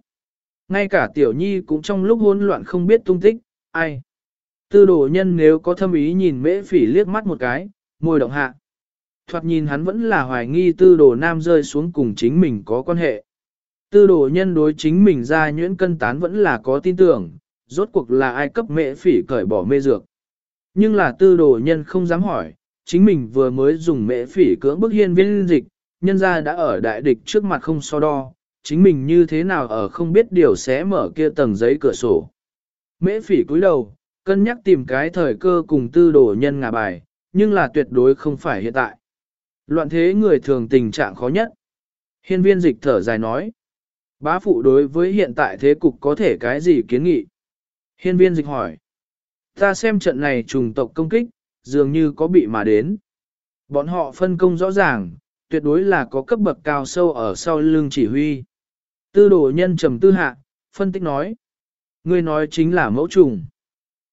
Ngay cả tiểu nhi cũng trong lúc hỗn loạn không biết tung tích, ai. Tư đồ nhân nếu có thâm ý nhìn mễ phỉ liếc mắt một cái, môi động hạ. Thoạt nhìn hắn vẫn là hoài nghi tư đồ nam rơi xuống cùng chính mình có quan hệ. Tư đồ nhân đối chính mình ra nhuyễn cân tán vẫn là có tin tưởng, rốt cuộc là ai cấp mễ phỉ cởi bỏ mê dược. Nhưng là tư đồ nhân không dám hỏi, chính mình vừa mới dùng mễ phỉ cưỡng bức hiên viên dịch, nhân ra đã ở đại địch trước mặt không so đo, chính mình như thế nào ở không biết điều sẽ mở kia tầng giấy cửa sổ. Mễ phỉ cúi đầu, cân nhắc tìm cái thời cơ cùng tư đồ nhân ngả bài, nhưng là tuyệt đối không phải hiện tại. Loạn thế người thường tình trạng khó nhất. Hiên viên dịch thở dài nói. Bá phụ đối với hiện tại thế cục có thể cái gì kiến nghị? Hiên viên dịch hỏi. Ta xem trận này trùng tộc công kích, dường như có bị mà đến. Bọn họ phân công rõ ràng, tuyệt đối là có cấp bậc cao sâu ở sau lưng chỉ huy. Tư đồ nhân trầm tư hạ, phân tích nói. Ngươi nói chính là mẫu trùng.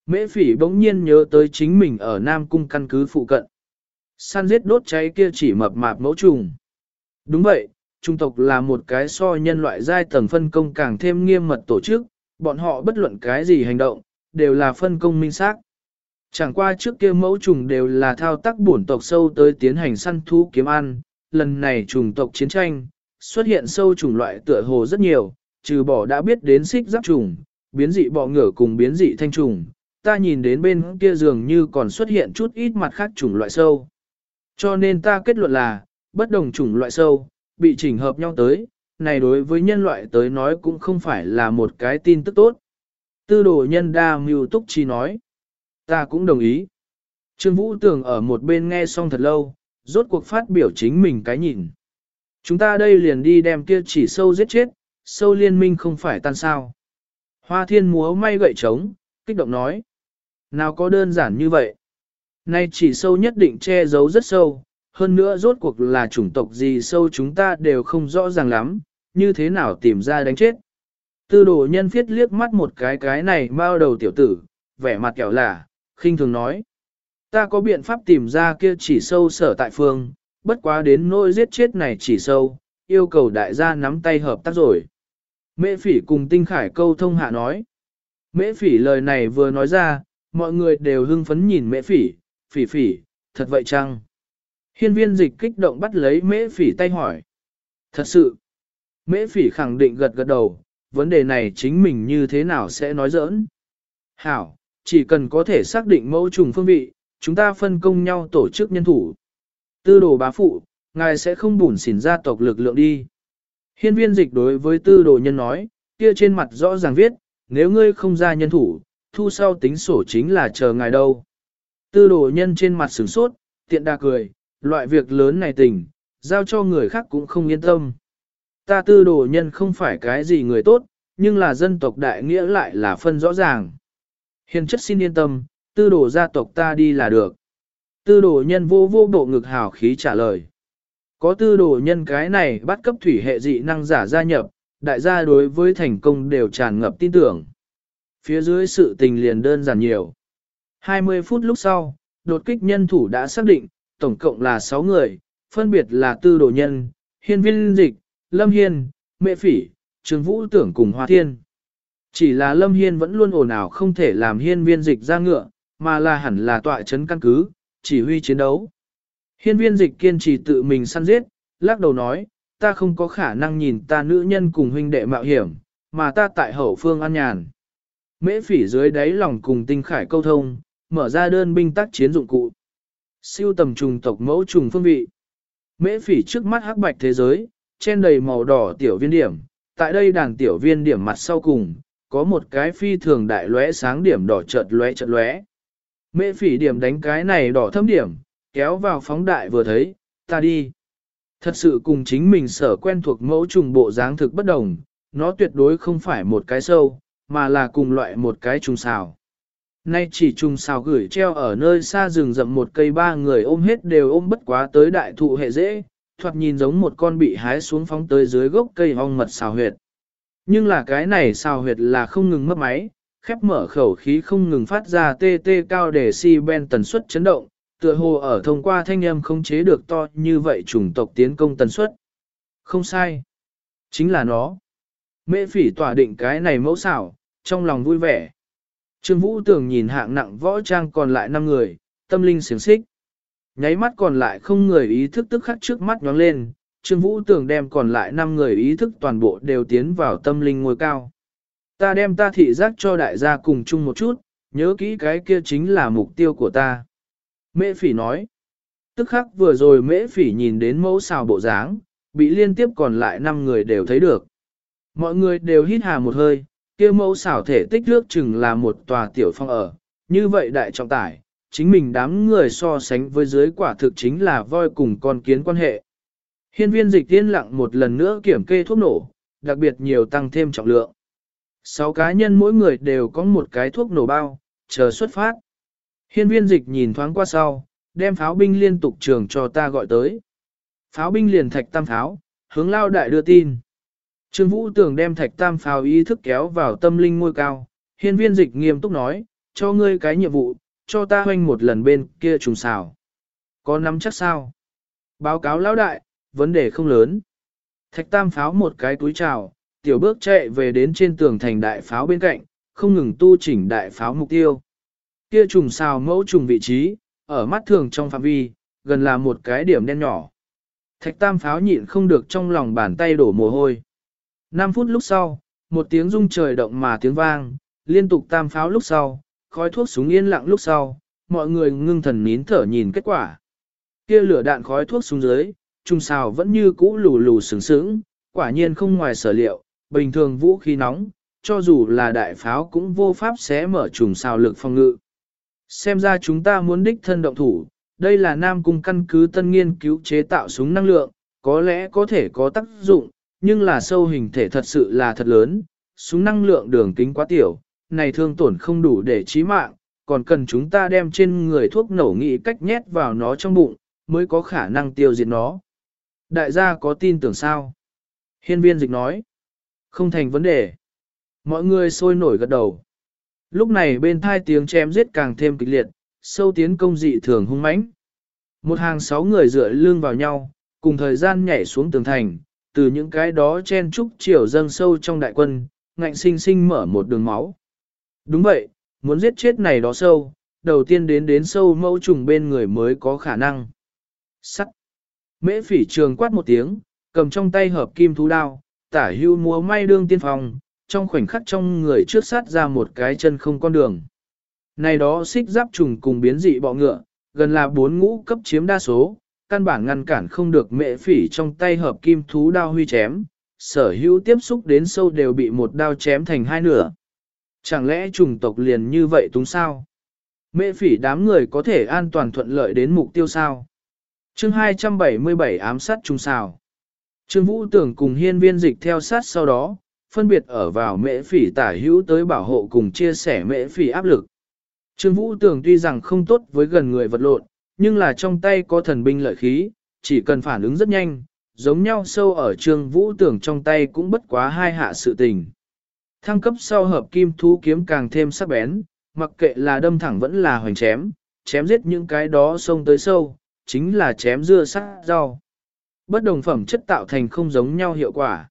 Mễ phỉ bỗng nhiên nhớ tới chính mình ở Nam Cung căn cứ phụ cận. Săn giết đốt cháy kia chỉ mập mạp mẫu trùng. Đúng vậy, trung tộc là một cái so nhân loại giai tầng phân công càng thêm nghiêm mật tổ chức, bọn họ bất luận cái gì hành động, đều là phân công minh xác. Chẳng qua trước kia mẫu trùng đều là thao tác bổn tộc sâu tới tiến hành săn thú kiếm ăn, lần này trùng tộc chiến tranh, xuất hiện sâu trùng loại tựa hồ rất nhiều, trừ bỏ đã biết đến xích giáp trùng, biến dị bọ ngựa cùng biến dị thanh trùng, ta nhìn đến bên kia dường như còn xuất hiện chút ít mặt khác chủng loại sâu. Cho nên ta kết luận là, bất đồng chủng loại sâu, bị chỉnh hợp nhau tới, này đối với nhân loại tới nói cũng không phải là một cái tin tức tốt. Tư đồ nhân đa mưu túc chi nói. Ta cũng đồng ý. Trương Vũ Tường ở một bên nghe xong thật lâu, rốt cuộc phát biểu chính mình cái nhìn. Chúng ta đây liền đi đem kia chỉ sâu giết chết, sâu liên minh không phải tan sao. Hoa thiên múa may gậy trống, kích động nói. Nào có đơn giản như vậy. Nay chỉ sâu nhất định che giấu rất sâu, hơn nữa rốt cuộc là chủng tộc gì sâu chúng ta đều không rõ ràng lắm, như thế nào tìm ra đánh chết. Tư đồ nhân phiết liếc mắt một cái cái này bao đầu tiểu tử, vẻ mặt kẹo lả, khinh thường nói. Ta có biện pháp tìm ra kia chỉ sâu sở tại phương, bất quá đến nỗi giết chết này chỉ sâu, yêu cầu đại gia nắm tay hợp tác rồi. Mễ phỉ cùng tinh khải câu thông hạ nói. Mễ phỉ lời này vừa nói ra, mọi người đều hưng phấn nhìn mễ phỉ, phỉ phỉ, thật vậy chăng? Hiên viên dịch kích động bắt lấy mễ phỉ tay hỏi. Thật sự, mễ phỉ khẳng định gật gật đầu, vấn đề này chính mình như thế nào sẽ nói giỡn. Hảo, chỉ cần có thể xác định mẫu trùng phương vị, chúng ta phân công nhau tổ chức nhân thủ. Tư đồ bá phụ, ngài sẽ không bùn xỉn gia tộc lực lượng đi. Hiên viên dịch đối với tư đồ nhân nói, kia trên mặt rõ ràng viết, nếu ngươi không ra nhân thủ, thu sau tính sổ chính là chờ ngài đâu. Tư đồ nhân trên mặt sửng sốt, tiện đa cười, loại việc lớn này tình, giao cho người khác cũng không yên tâm. Ta tư đồ nhân không phải cái gì người tốt, nhưng là dân tộc đại nghĩa lại là phân rõ ràng. Hiền chất xin yên tâm, tư đồ gia tộc ta đi là được. Tư đồ nhân vô vô bộ ngực hào khí trả lời. Có tư đồ nhân cái này bắt cấp thủy hệ dị năng giả gia nhập, đại gia đối với thành công đều tràn ngập tin tưởng. Phía dưới sự tình liền đơn giản nhiều. 20 phút lúc sau, đột kích nhân thủ đã xác định, tổng cộng là 6 người, phân biệt là tư đồ nhân, hiên viên dịch, lâm hiên, mẹ phỉ, trường vũ tưởng cùng hoa thiên. Chỉ là lâm hiên vẫn luôn ồn ào không thể làm hiên viên dịch ra ngựa, mà là hẳn là tọa chấn căn cứ, chỉ huy chiến đấu. Hiên viên dịch kiên trì tự mình săn giết, lắc đầu nói, ta không có khả năng nhìn ta nữ nhân cùng huynh đệ mạo hiểm, mà ta tại hậu phương an nhàn. Mễ phỉ dưới đáy lòng cùng tinh khải câu thông, mở ra đơn binh tác chiến dụng cụ. Siêu tầm trùng tộc mẫu trùng phương vị. Mễ phỉ trước mắt hắc bạch thế giới, trên đầy màu đỏ tiểu viên điểm. Tại đây đàn tiểu viên điểm mặt sau cùng, có một cái phi thường đại lóe sáng điểm đỏ chợt lóe chợt lóe. Mễ phỉ điểm đánh cái này đỏ thâm điểm, kéo vào phóng đại vừa thấy, ta đi. Thật sự cùng chính mình sở quen thuộc mẫu trùng bộ dáng thực bất đồng, nó tuyệt đối không phải một cái sâu, mà là cùng loại một cái trùng xào. Nay chỉ trùng xào gửi treo ở nơi xa rừng rậm một cây ba người ôm hết đều ôm bất quá tới đại thụ hệ dễ, thoạt nhìn giống một con bị hái xuống phóng tới dưới gốc cây hong mật xào huyệt. Nhưng là cái này xào huyệt là không ngừng mất máy, khép mở khẩu khí không ngừng phát ra tê tê cao để si ben tần suất chấn động, tựa hồ ở thông qua thanh âm không chế được to như vậy chủng tộc tiến công tần suất. Không sai. Chính là nó. Mễ phỉ tỏa định cái này mẫu xảo, trong lòng vui vẻ. Trương Vũ tưởng nhìn hạng nặng võ trang còn lại 5 người, tâm linh siềng xích. Nháy mắt còn lại không người ý thức tức khắc trước mắt nhóng lên, Trương Vũ tưởng đem còn lại 5 người ý thức toàn bộ đều tiến vào tâm linh ngôi cao. Ta đem ta thị giác cho đại gia cùng chung một chút, nhớ kỹ cái kia chính là mục tiêu của ta. Mễ phỉ nói. Tức khắc vừa rồi mễ phỉ nhìn đến mẫu xào bộ dáng, bị liên tiếp còn lại 5 người đều thấy được. Mọi người đều hít hà một hơi, kia mẫu xảo thể tích nước chừng là một tòa tiểu phong ở, như vậy đại trọng tải, chính mình đám người so sánh với dưới quả thực chính là voi cùng con kiến quan hệ. Hiên viên dịch tiên lặng một lần nữa kiểm kê thuốc nổ, đặc biệt nhiều tăng thêm trọng lượng. Sáu cá nhân mỗi người đều có một cái thuốc nổ bao, chờ xuất phát. Hiên viên dịch nhìn thoáng qua sau, đem pháo binh liên tục trường cho ta gọi tới. Pháo binh liền thạch tam pháo, hướng lao đại đưa tin. Trương Vũ tưởng đem thạch tam pháo ý thức kéo vào tâm linh ngôi cao. Hiên viên dịch nghiêm túc nói, cho ngươi cái nhiệm vụ, cho ta hoanh một lần bên kia trùng xào. Có nắm chắc sao? Báo cáo lão đại, vấn đề không lớn. Thạch tam pháo một cái túi trào, tiểu bước chạy về đến trên tường thành đại pháo bên cạnh, không ngừng tu chỉnh đại pháo mục tiêu. Kia trùng xào mẫu trùng vị trí, ở mắt thường trong phạm vi, gần là một cái điểm đen nhỏ. Thạch tam pháo nhịn không được trong lòng bàn tay đổ mồ hôi. 5 phút lúc sau, một tiếng rung trời động mà tiếng vang, liên tục tam pháo lúc sau, khói thuốc súng yên lặng lúc sau, mọi người ngưng thần nín thở nhìn kết quả. Kia lửa đạn khói thuốc xuống dưới, trung xào vẫn như cũ lù lù sướng sướng, quả nhiên không ngoài sở liệu, bình thường vũ khí nóng, cho dù là đại pháo cũng vô pháp sẽ mở trùng xào lực phòng ngự. Xem ra chúng ta muốn đích thân động thủ, đây là Nam Cung căn cứ tân nghiên cứu chế tạo súng năng lượng, có lẽ có thể có tác dụng, nhưng là sâu hình thể thật sự là thật lớn, súng năng lượng đường kính quá tiểu, này thương tổn không đủ để chí mạng, còn cần chúng ta đem trên người thuốc nổ nghị cách nhét vào nó trong bụng, mới có khả năng tiêu diệt nó. Đại gia có tin tưởng sao? Hiên viên dịch nói. Không thành vấn đề. Mọi người sôi nổi gật đầu. Lúc này bên thai tiếng chém giết càng thêm kịch liệt, sâu tiến công dị thường hung mãnh. Một hàng sáu người dựa lưng vào nhau, cùng thời gian nhảy xuống tường thành, từ những cái đó chen trúc chiều dâng sâu trong đại quân, ngạnh sinh sinh mở một đường máu. Đúng vậy, muốn giết chết này đó sâu, đầu tiên đến đến sâu mẫu trùng bên người mới có khả năng. Sắt. Mễ phỉ trường quát một tiếng, cầm trong tay hợp kim thú đao, tả hưu múa may đương tiên phòng, trong khoảnh khắc trong người trước sát ra một cái chân không con đường. Này đó xích giáp trùng cùng biến dị bọ ngựa, gần là bốn ngũ cấp chiếm đa số, căn bản ngăn cản không được mệ phỉ trong tay hợp kim thú đao huy chém, sở hữu tiếp xúc đến sâu đều bị một đao chém thành hai nửa. Chẳng lẽ chủng tộc liền như vậy túng sao? Mệ phỉ đám người có thể an toàn thuận lợi đến mục tiêu sao? chương 277 ám sát trung sao? Trương Vũ tưởng cùng hiên viên dịch theo sát sau đó, phân biệt ở vào mễ phỉ tả hữu tới bảo hộ cùng chia sẻ mễ phỉ áp lực. Trương Vũ tưởng tuy rằng không tốt với gần người vật lộn, nhưng là trong tay có thần binh lợi khí, chỉ cần phản ứng rất nhanh, giống nhau sâu ở Trương Vũ tưởng trong tay cũng bất quá hai hạ sự tình. Thăng cấp sau hợp kim thú kiếm càng thêm sắc bén, mặc kệ là đâm thẳng vẫn là hoành chém, chém giết những cái đó sông tới sâu, chính là chém dưa sắc rau. Bất đồng phẩm chất tạo thành không giống nhau hiệu quả.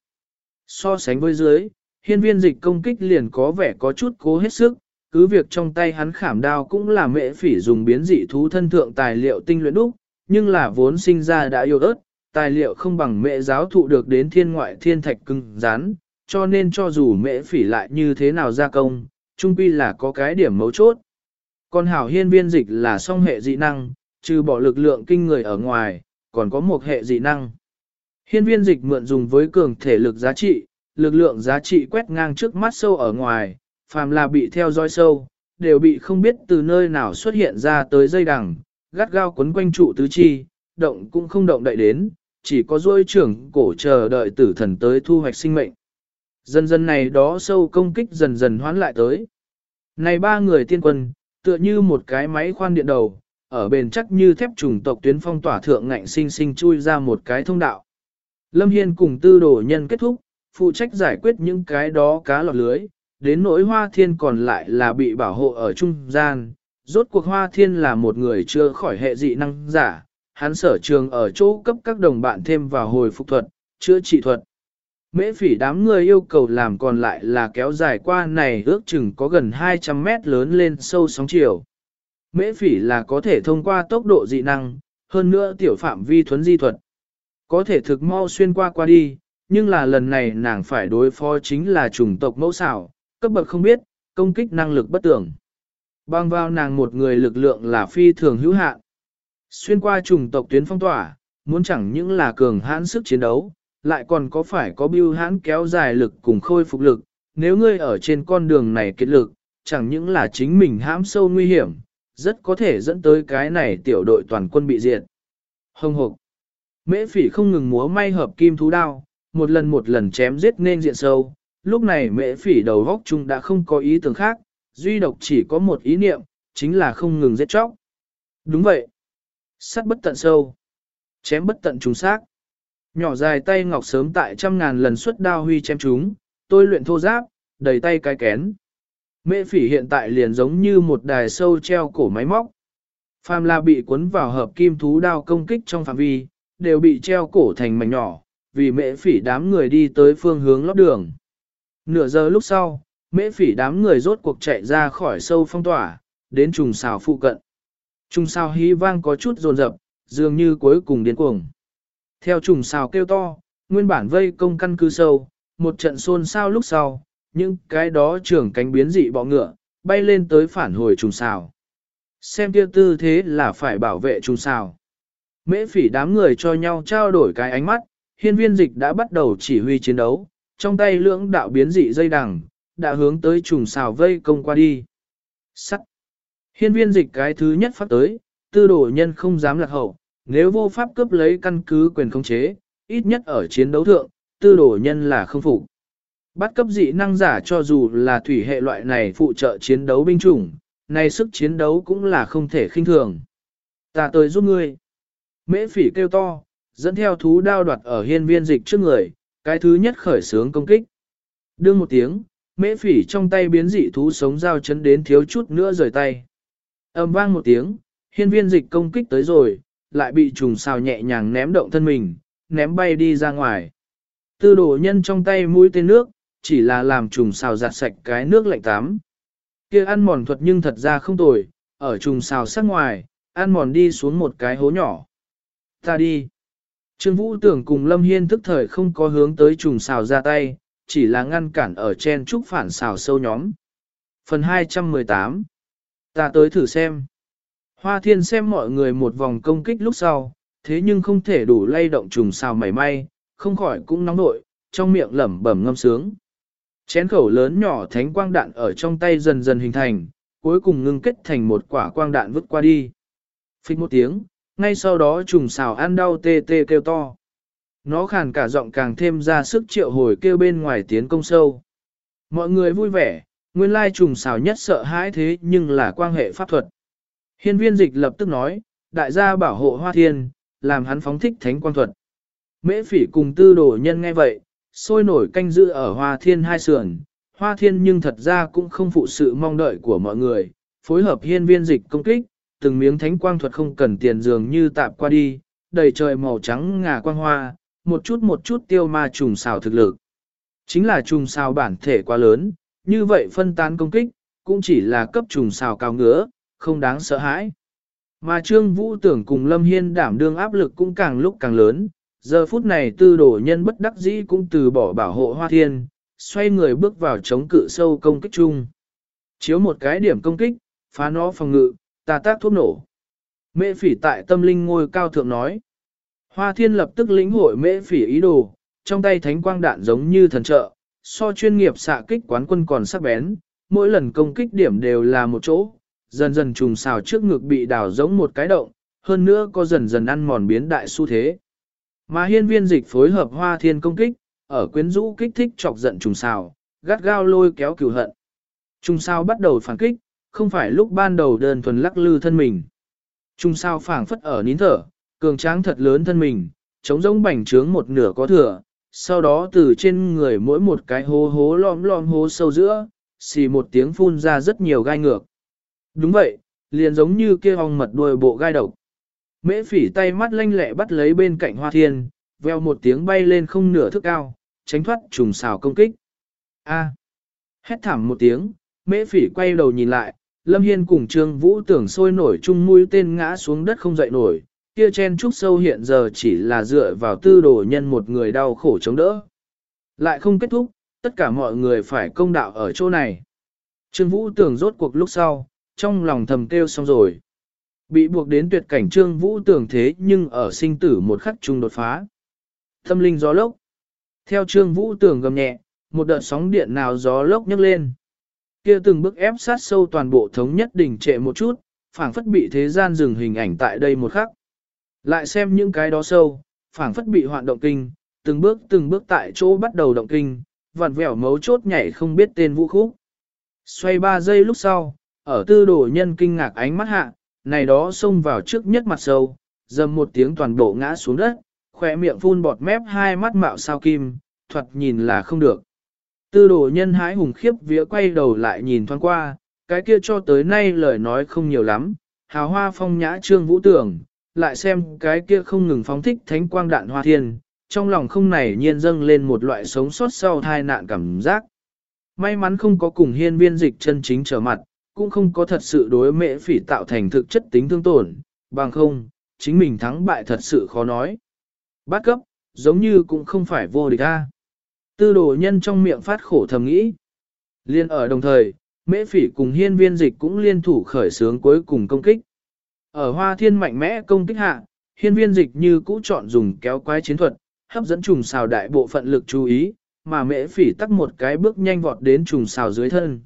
So sánh với dưới, hiên viên dịch công kích liền có vẻ có chút cố hết sức, cứ việc trong tay hắn khảm đao cũng là mệ phỉ dùng biến dị thú thân thượng tài liệu tinh luyện đúc, nhưng là vốn sinh ra đã yêu ớt, tài liệu không bằng mẹ giáo thụ được đến thiên ngoại thiên thạch cứng rắn, cho nên cho dù mẹ phỉ lại như thế nào gia công, trung quy là có cái điểm mấu chốt. Còn hảo hiên viên dịch là song hệ dị năng, trừ bỏ lực lượng kinh người ở ngoài, còn có một hệ dị năng. Hiên viên dịch mượn dùng với cường thể lực giá trị, lực lượng giá trị quét ngang trước mắt sâu ở ngoài, phàm là bị theo dõi sâu, đều bị không biết từ nơi nào xuất hiện ra tới dây đằng, gắt gao quấn quanh trụ tứ chi, động cũng không động đậy đến, chỉ có duỗi trưởng cổ chờ đợi tử thần tới thu hoạch sinh mệnh. Dần dần này đó sâu công kích dần dần hoán lại tới. Này ba người tiên quân, tựa như một cái máy khoan điện đầu, ở bền chắc như thép trùng tộc tuyến phong tỏa thượng ngạnh sinh sinh chui ra một cái thông đạo. Lâm Hiên cùng tư đồ nhân kết thúc, phụ trách giải quyết những cái đó cá lọt lưới, đến nỗi hoa thiên còn lại là bị bảo hộ ở trung gian. Rốt cuộc hoa thiên là một người chưa khỏi hệ dị năng giả, hắn sở trường ở chỗ cấp các đồng bạn thêm vào hồi phục thuật, chữa trị thuật. Mễ phỉ đám người yêu cầu làm còn lại là kéo dài qua này ước chừng có gần 200 mét lớn lên sâu sóng chiều. Mễ phỉ là có thể thông qua tốc độ dị năng, hơn nữa tiểu phạm vi thuấn di thuật. Có thể thực mau xuyên qua qua đi, nhưng là lần này nàng phải đối phó chính là chủng tộc mẫu xảo, cấp bậc không biết, công kích năng lực bất tưởng. Bang vào nàng một người lực lượng là phi thường hữu hạn. Xuyên qua chủng tộc tuyến phong tỏa, muốn chẳng những là cường hãn sức chiến đấu, lại còn có phải có biêu hãn kéo dài lực cùng khôi phục lực. Nếu ngươi ở trên con đường này kết lực, chẳng những là chính mình hãm sâu nguy hiểm, rất có thể dẫn tới cái này tiểu đội toàn quân bị diệt. Hồng hộc. Mễ phỉ không ngừng múa may hợp kim thú đao, một lần một lần chém giết nên diện sâu. Lúc này mễ phỉ đầu góc chung đã không có ý tưởng khác, duy độc chỉ có một ý niệm, chính là không ngừng giết chóc. Đúng vậy. Sắt bất tận sâu. Chém bất tận trùng xác. Nhỏ dài tay ngọc sớm tại trăm ngàn lần xuất đao huy chém chúng, tôi luyện thô giáp, đầy tay cái kén. Mễ phỉ hiện tại liền giống như một đài sâu treo cổ máy móc. Phàm là bị cuốn vào hợp kim thú đao công kích trong phạm vi, đều bị treo cổ thành mảnh nhỏ, vì mễ phỉ đám người đi tới phương hướng lót đường. Nửa giờ lúc sau, mễ phỉ đám người rốt cuộc chạy ra khỏi sâu phong tỏa, đến trùng xào phụ cận. Trùng xào hí vang có chút rồn rập, dường như cuối cùng điên cuồng. Theo trùng xào kêu to, nguyên bản vây công căn cứ sâu, một trận xôn xao lúc sau, những cái đó trưởng cánh biến dị bọ ngựa, bay lên tới phản hồi trùng xào. Xem kia tư thế là phải bảo vệ trùng xào. Mễ phỉ đám người cho nhau trao đổi cái ánh mắt, hiên viên dịch đã bắt đầu chỉ huy chiến đấu, trong tay lưỡng đạo biến dị dây đằng, đã hướng tới trùng xào vây công qua đi. Sắt. Hiên viên dịch cái thứ nhất phát tới, tư đồ nhân không dám lạc hậu, nếu vô pháp cướp lấy căn cứ quyền khống chế, ít nhất ở chiến đấu thượng, tư đồ nhân là không phục. Bắt cấp dị năng giả cho dù là thủy hệ loại này phụ trợ chiến đấu binh chủng, này sức chiến đấu cũng là không thể khinh thường. Ta tới giúp ngươi. Mễ phỉ kêu to, dẫn theo thú đao đoạt ở hiên viên dịch trước người, cái thứ nhất khởi sướng công kích. Đương một tiếng, mễ phỉ trong tay biến dị thú sống dao chấn đến thiếu chút nữa rời tay. ầm vang một tiếng, hiên viên dịch công kích tới rồi, lại bị trùng xào nhẹ nhàng ném động thân mình, ném bay đi ra ngoài. Tư đồ nhân trong tay mũi tên nước, chỉ là làm trùng xào giặt sạch cái nước lạnh tắm. kia ăn mòn thuật nhưng thật ra không tồi, ở trùng xào sát ngoài, ăn mòn đi xuống một cái hố nhỏ. Ta đi. Trương Vũ tưởng cùng Lâm Hiên thức thời không có hướng tới trùng xào ra tay, chỉ là ngăn cản ở chen trúc phản xào sâu nhóm. Phần 218 Ta tới thử xem. Hoa thiên xem mọi người một vòng công kích lúc sau, thế nhưng không thể đủ lay động trùng xào mảy may, không khỏi cũng nóng nội, trong miệng lẩm bẩm ngâm sướng. Chén khẩu lớn nhỏ thánh quang đạn ở trong tay dần dần hình thành, cuối cùng ngưng kết thành một quả quang đạn vứt qua đi. Phích một tiếng, ngay sau đó trùng xào ăn đau tê tê kêu to. Nó khàn cả giọng càng thêm ra sức triệu hồi kêu bên ngoài tiến công sâu. Mọi người vui vẻ, nguyên lai trùng xào nhất sợ hãi thế nhưng là quan hệ pháp thuật. Hiên viên dịch lập tức nói, đại gia bảo hộ hoa thiên, làm hắn phóng thích thánh quang thuật. Mễ phỉ cùng tư đồ nhân nghe vậy, sôi nổi canh giữ ở hoa thiên hai sườn. Hoa thiên nhưng thật ra cũng không phụ sự mong đợi của mọi người, phối hợp hiên viên dịch công kích, từng miếng thánh quang thuật không cần tiền dường như tạp qua đi, đầy trời màu trắng ngà quang hoa, một chút một chút tiêu ma trùng xào thực lực. Chính là trùng xào bản thể quá lớn, như vậy phân tán công kích, cũng chỉ là cấp trùng xào cao ngứa, không đáng sợ hãi. Mà Trương Vũ tưởng cùng Lâm Hiên đảm đương áp lực cũng càng lúc càng lớn, giờ phút này tư đổ nhân bất đắc dĩ cũng từ bỏ bảo hộ hoa thiên, xoay người bước vào chống cự sâu công kích chung. Chiếu một cái điểm công kích, phá nó phòng ngự, ta tác thuốc nổ. Mễ phỉ tại tâm linh ngôi cao thượng nói. Hoa thiên lập tức lĩnh hội mễ phỉ ý đồ, trong tay thánh quang đạn giống như thần trợ, so chuyên nghiệp xạ kích quán quân còn sắc bén, mỗi lần công kích điểm đều là một chỗ, dần dần trùng xào trước ngực bị đào giống một cái động, hơn nữa có dần dần ăn mòn biến đại xu thế. Mà hiên viên dịch phối hợp hoa thiên công kích, ở quyến rũ kích thích chọc giận trùng xào, gắt gao lôi kéo cửu hận. Trùng sao bắt đầu phản kích, không phải lúc ban đầu đơn thuần lắc lư thân mình. Trùng sao phảng phất ở nín thở, cường tráng thật lớn thân mình, chống giống bành trướng một nửa có thừa, sau đó từ trên người mỗi một cái hố hố lom lom hố sâu giữa, xì một tiếng phun ra rất nhiều gai ngược. Đúng vậy, liền giống như kia hong mật đuôi bộ gai độc. Mễ phỉ tay mắt lanh lẹ bắt lấy bên cạnh hoa thiên, veo một tiếng bay lên không nửa thước cao, tránh thoát trùng xào công kích. A. Hét thảm một tiếng, mễ phỉ quay đầu nhìn lại, Lâm Hiên cùng Trương Vũ tưởng sôi nổi chung mũi tên ngã xuống đất không dậy nổi, kia chen trúc sâu hiện giờ chỉ là dựa vào tư đồ nhân một người đau khổ chống đỡ. Lại không kết thúc, tất cả mọi người phải công đạo ở chỗ này. Trương Vũ tưởng rốt cuộc lúc sau, trong lòng thầm kêu xong rồi. Bị buộc đến tuyệt cảnh Trương Vũ tưởng thế nhưng ở sinh tử một khắc chung đột phá. Tâm linh gió lốc. Theo Trương Vũ tưởng gầm nhẹ, một đợt sóng điện nào gió lốc nhấc lên. Kia từng bước ép sát sâu toàn bộ thống nhất đỉnh trệ một chút, phảng phất bị thế gian dừng hình ảnh tại đây một khắc. Lại xem những cái đó sâu, phảng phất bị hoạn động kinh, từng bước từng bước tại chỗ bắt đầu động kinh, vặn vẹo mấu chốt nhảy không biết tên vũ khúc. Xoay ba giây lúc sau, ở tư đồ nhân kinh ngạc ánh mắt hạ, này đó xông vào trước nhất mặt sâu, dầm một tiếng toàn bộ ngã xuống đất, khỏe miệng phun bọt mép hai mắt mạo sao kim, thuật nhìn là không được. Tư đồ nhân hái hùng khiếp vía quay đầu lại nhìn thoáng qua, cái kia cho tới nay lời nói không nhiều lắm, hào hoa phong nhã trương vũ tưởng, lại xem cái kia không ngừng phóng thích thánh quang đạn hoa thiên, trong lòng không này nhiên dâng lên một loại sống sót sau thai nạn cảm giác. May mắn không có cùng hiên viên dịch chân chính trở mặt, cũng không có thật sự đối mệ phỉ tạo thành thực chất tính thương tổn, bằng không, chính mình thắng bại thật sự khó nói. Bát cấp, giống như cũng không phải vô địch a. Tư đồ nhân trong miệng phát khổ thầm nghĩ. Liên ở đồng thời, mễ phỉ cùng hiên viên dịch cũng liên thủ khởi sướng cuối cùng công kích. Ở hoa thiên mạnh mẽ công kích hạ, hiên viên dịch như cũ chọn dùng kéo quái chiến thuật, hấp dẫn trùng xào đại bộ phận lực chú ý, mà mễ phỉ tắt một cái bước nhanh vọt đến trùng xào dưới thân.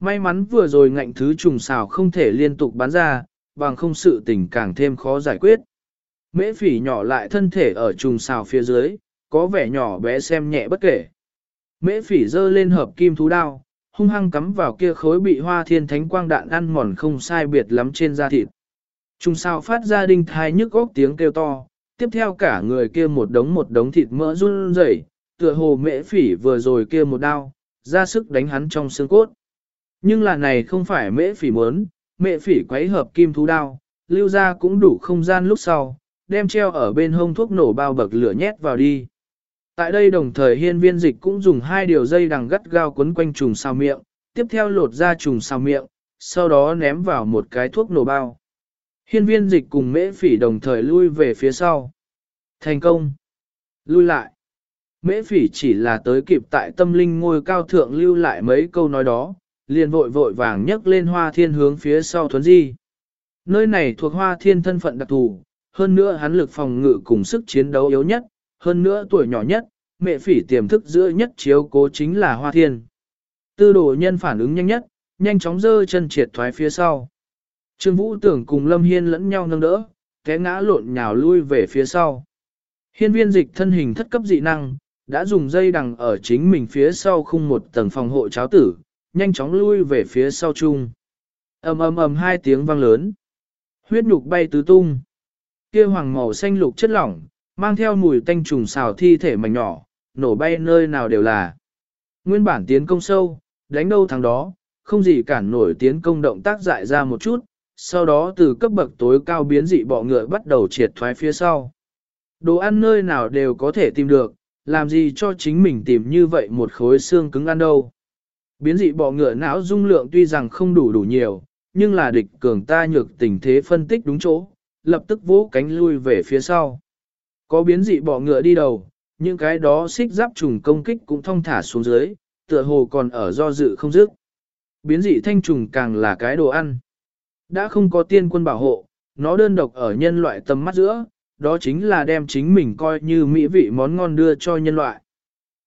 May mắn vừa rồi ngạnh thứ trùng xào không thể liên tục bắn ra, bằng không sự tình càng thêm khó giải quyết. Mễ phỉ nhỏ lại thân thể ở trùng xào phía dưới, có vẻ nhỏ bé xem nhẹ bất kể. Mễ phỉ giơ lên hợp kim thú đao, hung hăng cắm vào kia khối bị hoa thiên thánh quang đạn ăn mòn không sai biệt lắm trên da thịt. Trung sao phát ra đinh thai nhức góc tiếng kêu to, tiếp theo cả người kia một đống một đống thịt mỡ run rẩy, tựa hồ mễ phỉ vừa rồi kia một đao, ra sức đánh hắn trong xương cốt. Nhưng là này không phải mễ phỉ muốn, mễ phỉ quấy hợp kim thú đao, lưu ra cũng đủ không gian lúc sau, đem treo ở bên hông thuốc nổ bao bậc lửa nhét vào đi. Tại đây đồng thời hiên viên dịch cũng dùng hai điều dây đằng gắt gao quấn quanh trùng sao miệng, tiếp theo lột ra trùng sao miệng, sau đó ném vào một cái thuốc nổ bao. Hiên viên dịch cùng mễ phỉ đồng thời lui về phía sau. Thành công. Lui lại. Mễ phỉ chỉ là tới kịp tại tâm linh ngôi cao thượng lưu lại mấy câu nói đó, liền vội vội vàng nhấc lên hoa thiên hướng phía sau thuấn di. Nơi này thuộc hoa thiên thân phận đặc thù, hơn nữa hắn lực phòng ngự cùng sức chiến đấu yếu nhất, hơn nữa tuổi nhỏ nhất, mẹ phỉ tiềm thức giữa nhất chiếu cố chính là hoa thiên. Tư đồ nhân phản ứng nhanh nhất, nhanh chóng dơ chân triệt thoái phía sau. Trương Vũ tưởng cùng Lâm Hiên lẫn nhau nâng đỡ, té ngã lộn nhào lui về phía sau. Hiên viên dịch thân hình thất cấp dị năng, đã dùng dây đằng ở chính mình phía sau khung một tầng phòng hộ cháo tử, nhanh chóng lui về phía sau chung. ầm ầm ầm hai tiếng vang lớn. Huyết nhục bay tứ tung. Kia hoàng màu xanh lục chất lỏng, mang theo mùi tanh trùng xào thi thể mảnh nhỏ, nổ bay nơi nào đều là. Nguyên bản tiến công sâu, đánh đâu thằng đó, không gì cản nổi tiến công động tác dại ra một chút, sau đó từ cấp bậc tối cao biến dị bọ ngựa bắt đầu triệt thoái phía sau. Đồ ăn nơi nào đều có thể tìm được, làm gì cho chính mình tìm như vậy một khối xương cứng ăn đâu. Biến dị bọ ngựa não dung lượng tuy rằng không đủ đủ nhiều, nhưng là địch cường ta nhược tình thế phân tích đúng chỗ, lập tức vỗ cánh lui về phía sau. Có biến dị bỏ ngựa đi đầu, những cái đó xích giáp trùng công kích cũng thong thả xuống dưới, tựa hồ còn ở do dự không dứt. Biến dị thanh trùng càng là cái đồ ăn. Đã không có tiên quân bảo hộ, nó đơn độc ở nhân loại tầm mắt giữa, đó chính là đem chính mình coi như mỹ vị món ngon đưa cho nhân loại.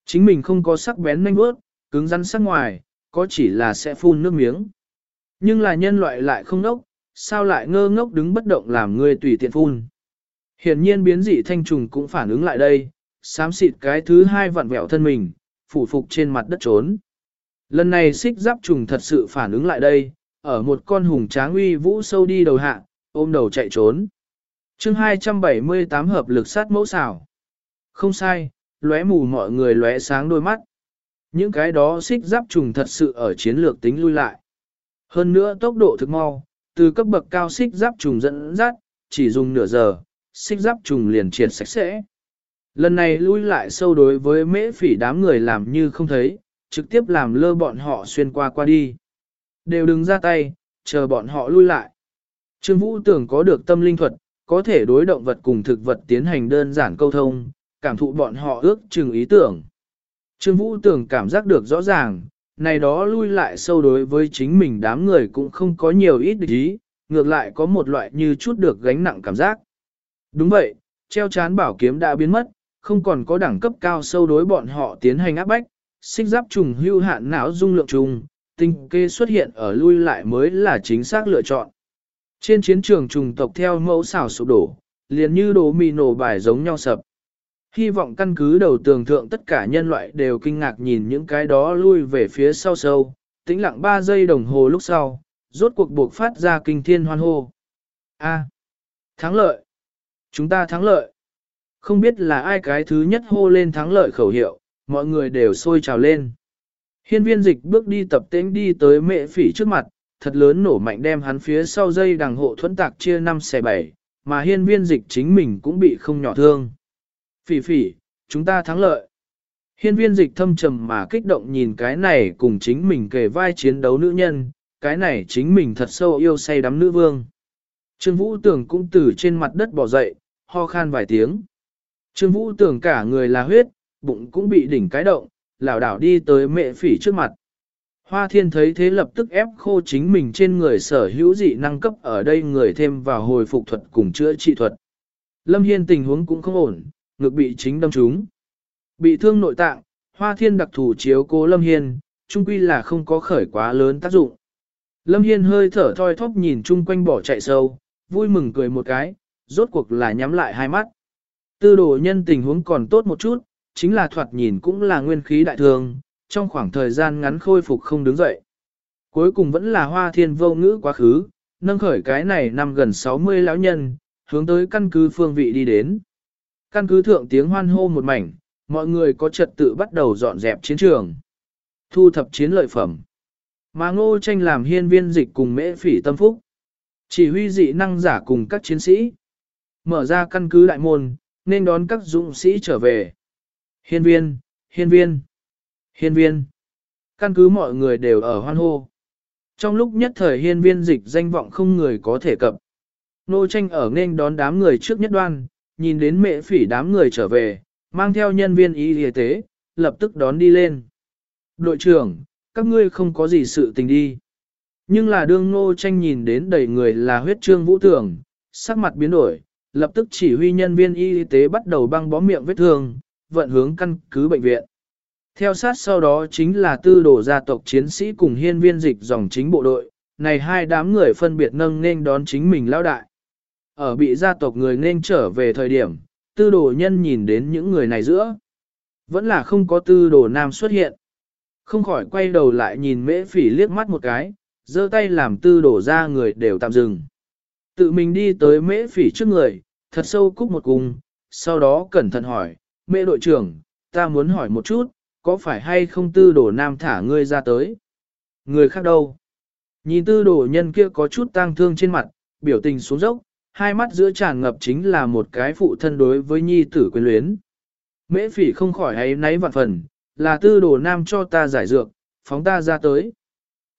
Chính mình không có sắc bén nanh bước, cứng rắn sắc ngoài, có chỉ là sẽ phun nước miếng. Nhưng là nhân loại lại không nốc, sao lại ngơ ngốc đứng bất động làm người tùy tiện phun. Hiển nhiên biến dị thanh trùng cũng phản ứng lại đây, xám xịt cái thứ hai vặn vẹo thân mình, phủ phục trên mặt đất trốn. Lần này xích giáp trùng thật sự phản ứng lại đây, ở một con hùng tráng uy vũ sâu đi đầu hạ, ôm đầu chạy trốn. chương 278 hợp lực sát mẫu xảo. Không sai, lóe mù mọi người lóe sáng đôi mắt. Những cái đó xích giáp trùng thật sự ở chiến lược tính lui lại. Hơn nữa tốc độ thực mau, từ cấp bậc cao xích giáp trùng dẫn dắt, chỉ dùng nửa giờ, xích giáp trùng liền triệt sạch sẽ. Lần này lui lại sâu đối với mễ phỉ đám người làm như không thấy, trực tiếp làm lơ bọn họ xuyên qua qua đi. Đều đừng ra tay, chờ bọn họ lui lại. Trương Vũ tưởng có được tâm linh thuật, có thể đối động vật cùng thực vật tiến hành đơn giản câu thông, cảm thụ bọn họ ước chừng ý tưởng. Trương Vũ tưởng cảm giác được rõ ràng, này đó lui lại sâu đối với chính mình đám người cũng không có nhiều ít địch ý, ngược lại có một loại như chút được gánh nặng cảm giác. Đúng vậy, treo chán bảo kiếm đã biến mất, không còn có đẳng cấp cao sâu đối bọn họ tiến hành áp bách, xích giáp trùng hưu hạn não dung lượng trùng, tinh kê xuất hiện ở lui lại mới là chính xác lựa chọn. Trên chiến trường trùng tộc theo mẫu xảo sụp đổ, liền như đồ mì nổ bài giống nhau sập. Hy vọng căn cứ đầu tường thượng tất cả nhân loại đều kinh ngạc nhìn những cái đó lui về phía sau sâu, tĩnh lặng 3 giây đồng hồ lúc sau, rốt cuộc buộc phát ra kinh thiên hoan hô. A. thắng lợi! Chúng ta thắng lợi! Không biết là ai cái thứ nhất hô lên thắng lợi khẩu hiệu, mọi người đều sôi trào lên. Hiên viên dịch bước đi tập tễnh đi tới mệ phỉ trước mặt, thật lớn nổ mạnh đem hắn phía sau dây đằng hộ thuẫn tạc chia 5 xe 7, mà hiên viên dịch chính mình cũng bị không nhỏ thương. Phỉ phỉ, chúng ta thắng lợi. Hiên viên dịch thâm trầm mà kích động nhìn cái này cùng chính mình kề vai chiến đấu nữ nhân, cái này chính mình thật sâu yêu say đắm nữ vương. Trương Vũ Tưởng cũng từ trên mặt đất bỏ dậy, ho khan vài tiếng. Trương Vũ Tưởng cả người là huyết, bụng cũng bị đỉnh cái động, lảo đảo đi tới mẹ phỉ trước mặt. Hoa thiên thấy thế lập tức ép khô chính mình trên người sở hữu dị năng cấp ở đây người thêm vào hồi phục thuật cùng chữa trị thuật. Lâm Hiên tình huống cũng không ổn, ngực bị chính đâm trúng. Bị thương nội tạng, hoa thiên đặc thủ chiếu cố Lâm Hiên, chung quy là không có khởi quá lớn tác dụng. Lâm Hiên hơi thở thoi thóp nhìn chung quanh bỏ chạy sâu, vui mừng cười một cái, rốt cuộc là nhắm lại hai mắt. Tư đồ nhân tình huống còn tốt một chút, chính là thoạt nhìn cũng là nguyên khí đại thường, trong khoảng thời gian ngắn khôi phục không đứng dậy. Cuối cùng vẫn là hoa thiên vô ngữ quá khứ, nâng khởi cái này năm gần 60 lão nhân, hướng tới căn cứ phương vị đi đến. Căn cứ thượng tiếng hoan hô một mảnh, mọi người có trật tự bắt đầu dọn dẹp chiến trường. Thu thập chiến lợi phẩm. Mà ngô tranh làm hiên viên dịch cùng mễ phỉ tâm phúc. Chỉ huy dị năng giả cùng các chiến sĩ. Mở ra căn cứ đại môn, nên đón các dũng sĩ trở về. Hiên viên, hiên viên, hiên viên. Căn cứ mọi người đều ở hoan hô. Trong lúc nhất thời hiên viên dịch danh vọng không người có thể cập. Nô tranh ở nên đón đám người trước nhất đoan, nhìn đến mẹ phỉ đám người trở về, mang theo nhân viên y y tế, lập tức đón đi lên. Đội trưởng, các ngươi không có gì sự tình đi. Nhưng là đương nô tranh nhìn đến đầy người là huyết trương vũ tưởng, sắc mặt biến đổi, lập tức chỉ huy nhân viên y tế bắt đầu băng bó miệng vết thương, vận hướng căn cứ bệnh viện. Theo sát sau đó chính là tư đồ gia tộc chiến sĩ cùng hiên viên dịch dòng chính bộ đội, này hai đám người phân biệt nâng nên đón chính mình lao đại. Ở bị gia tộc người nên trở về thời điểm, tư đồ nhân nhìn đến những người này giữa. Vẫn là không có tư đồ nam xuất hiện. Không khỏi quay đầu lại nhìn mễ phỉ liếc mắt một cái, giơ tay làm tư đồ ra người đều tạm dừng. Tự mình đi tới mễ phỉ trước người, thật sâu cúc một cung, sau đó cẩn thận hỏi, mẹ đội trưởng, ta muốn hỏi một chút, có phải hay không tư đồ nam thả ngươi ra tới? Người khác đâu? Nhìn tư đồ nhân kia có chút tang thương trên mặt, biểu tình xuống dốc, hai mắt giữa tràn ngập chính là một cái phụ thân đối với nhi tử quyến luyến. Mễ phỉ không khỏi ấy náy vạn phần, là tư đồ nam cho ta giải dược, phóng ta ra tới.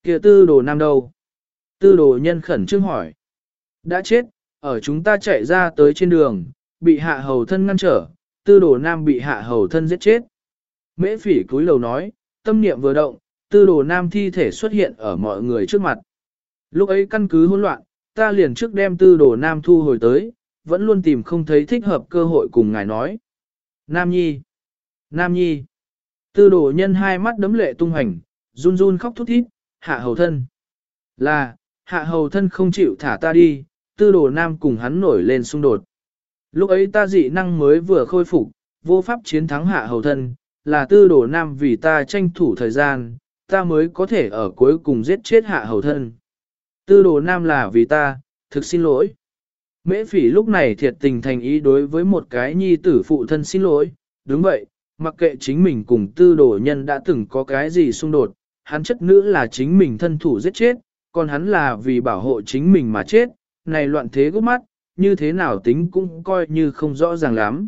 kia tư đồ nam đâu? Tư đồ nhân khẩn trương hỏi. Đã chết, ở chúng ta chạy ra tới trên đường, bị hạ hầu thân ngăn trở, tư đồ nam bị hạ hầu thân giết chết. Mễ phỉ cúi lầu nói, tâm niệm vừa động, tư đồ nam thi thể xuất hiện ở mọi người trước mặt. Lúc ấy căn cứ hỗn loạn, ta liền trước đem tư đồ nam thu hồi tới, vẫn luôn tìm không thấy thích hợp cơ hội cùng ngài nói. Nam Nhi! Nam Nhi! Tư đồ nhân hai mắt đấm lệ tung hành, run run khóc thút thít, hạ hầu thân. Là, hạ hầu thân không chịu thả ta đi, tư đồ nam cùng hắn nổi lên xung đột. Lúc ấy ta dị năng mới vừa khôi phục, vô pháp chiến thắng hạ hầu thân, là tư đồ nam vì ta tranh thủ thời gian, ta mới có thể ở cuối cùng giết chết hạ hầu thân. Tư đồ nam là vì ta, thực xin lỗi. Mễ phỉ lúc này thiệt tình thành ý đối với một cái nhi tử phụ thân xin lỗi, đúng vậy, mặc kệ chính mình cùng tư đồ nhân đã từng có cái gì xung đột, hắn chất nữ là chính mình thân thủ giết chết, còn hắn là vì bảo hộ chính mình mà chết, này loạn thế gốc mắt, như thế nào tính cũng coi như không rõ ràng lắm.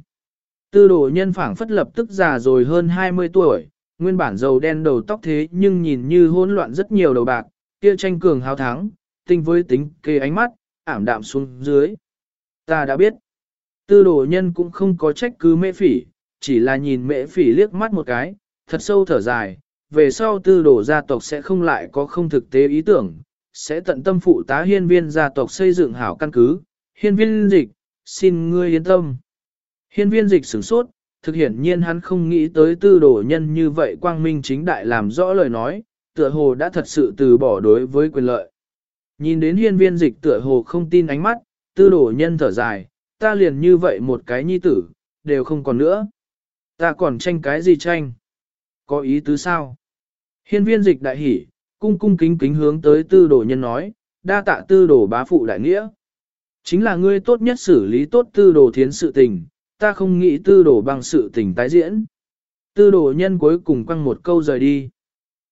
Tư đồ nhân phảng phất lập tức già rồi hơn 20 tuổi, nguyên bản dầu đen đầu tóc thế nhưng nhìn như hỗn loạn rất nhiều đầu bạc, kia tranh cường hào thắng, tinh với tính kê ánh mắt, ảm đạm xuống dưới. Ta đã biết, tư đồ nhân cũng không có trách cứ mễ phỉ, chỉ là nhìn mễ phỉ liếc mắt một cái, thật sâu thở dài, về sau tư đồ gia tộc sẽ không lại có không thực tế ý tưởng, sẽ tận tâm phụ tá hiên viên gia tộc xây dựng hảo căn cứ, hiên viên dịch, xin ngươi yên tâm. Hiên viên dịch sửng sốt, thực hiện nhiên hắn không nghĩ tới tư đồ nhân như vậy quang minh chính đại làm rõ lời nói, tựa hồ đã thật sự từ bỏ đối với quyền lợi. Nhìn đến hiên viên dịch tựa hồ không tin ánh mắt, tư đồ nhân thở dài, ta liền như vậy một cái nhi tử, đều không còn nữa. Ta còn tranh cái gì tranh? Có ý tứ sao? Hiên viên dịch đại hỉ, cung cung kính kính hướng tới tư đồ nhân nói, đa tạ tư đồ bá phụ đại nghĩa. Chính là ngươi tốt nhất xử lý tốt tư đồ thiến sự tình, ta không nghĩ tư đồ bằng sự tình tái diễn. Tư đồ nhân cuối cùng quăng một câu rời đi.